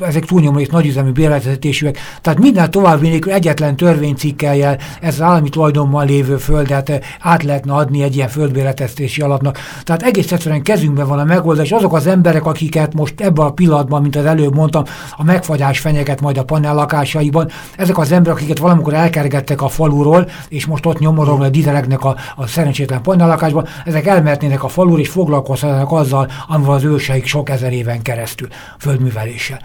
ezek túlnyomó és nagyüzemű bérletetésűek. Tehát minden további nélkül egyetlen törvénycikkeljel ez az állami tulajdonban lévő földet át lehetne adni egy ilyen földbérleteztési alapnak. Tehát egész egyszerűen kezünkben van a megoldás, és azok az emberek, akiket most ebben a pillanatban, mint az előbb mondtam, a megfagyás fenyeget majd a panel lakásaiban, ezek az emberek, akiket valamikor elkergettek a faluról, és most ott nyomorognak, dizelegnek a, a szerencsétlen panel lakásban, ezek elmehetnének a falur, és foglalkozhatnak azzal, amivel az őseik sok ezer éven keresztül földműveléssel.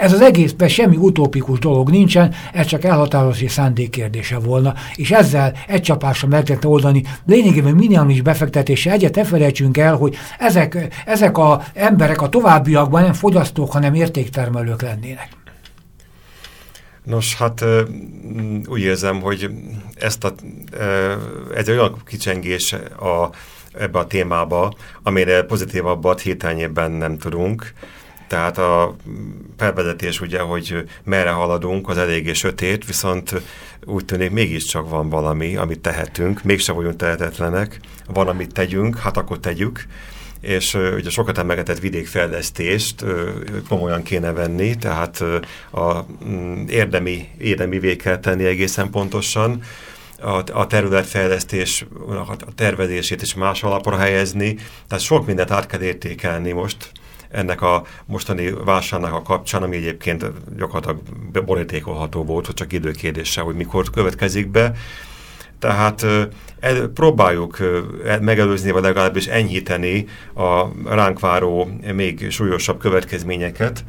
Ez az egészben semmi utópikus dolog nincsen, ez csak elhatározási szándék kérdése volna, és ezzel egy csapásra meg lehetne oldani. Lényegében minimális befektetése egyet ne felejtsünk el, hogy ezek, ezek az emberek a továbbiakban nem fogyasztók, hanem értéktermelők lennének. Nos, hát úgy érzem, hogy ezt a, ez olyan kicsengés a, ebbe a témába, amire pozitívabbat hételnyében nem tudunk, tehát a felvezetés ugye, hogy merre haladunk, az eléggé sötét, viszont úgy tűnik mégiscsak van valami, amit tehetünk, mégsem vagyunk tehetetlenek, van, amit tegyünk, hát akkor tegyük, és ugye sokat emlegetett vidékfejlesztést komolyan kéne venni, tehát a um, érdemi, érdemi kell tenni egészen pontosan, a, a területfejlesztés, a tervezését is más alapra helyezni, tehát sok mindent át kell értékelni most, ennek a mostani válságnak a kapcsán, ami egyébként gyakorlatilag borítékolható volt, hogy csak időkérdése, hogy mikor következik be. Tehát el, próbáljuk megelőzni, vagy legalábbis enyhíteni a ránk váró még súlyosabb következményeket,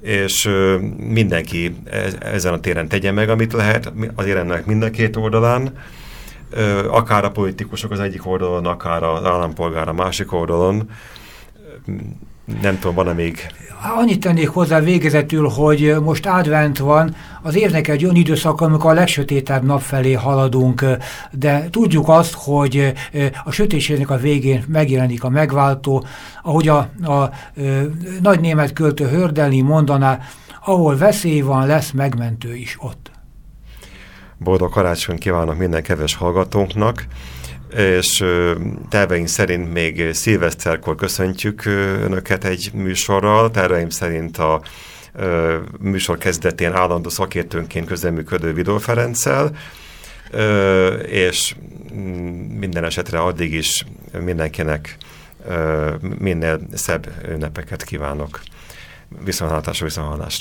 és mindenki ezen a téren tegye meg, amit lehet, az éremnek mind a két oldalán, akár a politikusok az egyik oldalon, akár az állampolgár a másik oldalon nem tudom, van-e még... Annyit tennék hozzá végezetül, hogy most advent van, az évnek egy olyan időszak, amikor a legsötétebb nap felé haladunk, de tudjuk azt, hogy a sötétségnek a végén megjelenik a megváltó, ahogy a, a, a nagy német költő Hördeli mondaná, ahol veszély van, lesz megmentő is ott. Boldog karácsony kívánok minden keves hallgatónknak. És terveink szerint még szilveszterkor köszöntjük önöket egy műsorral. Terveim szerint a műsor kezdetén állandó szakértőnként közeműködő Vidor Ferenccel, és mm, minden esetre addig is mindenkinek minél szebb ünnepeket kívánok. Viszontlátásra, viszontlátásra.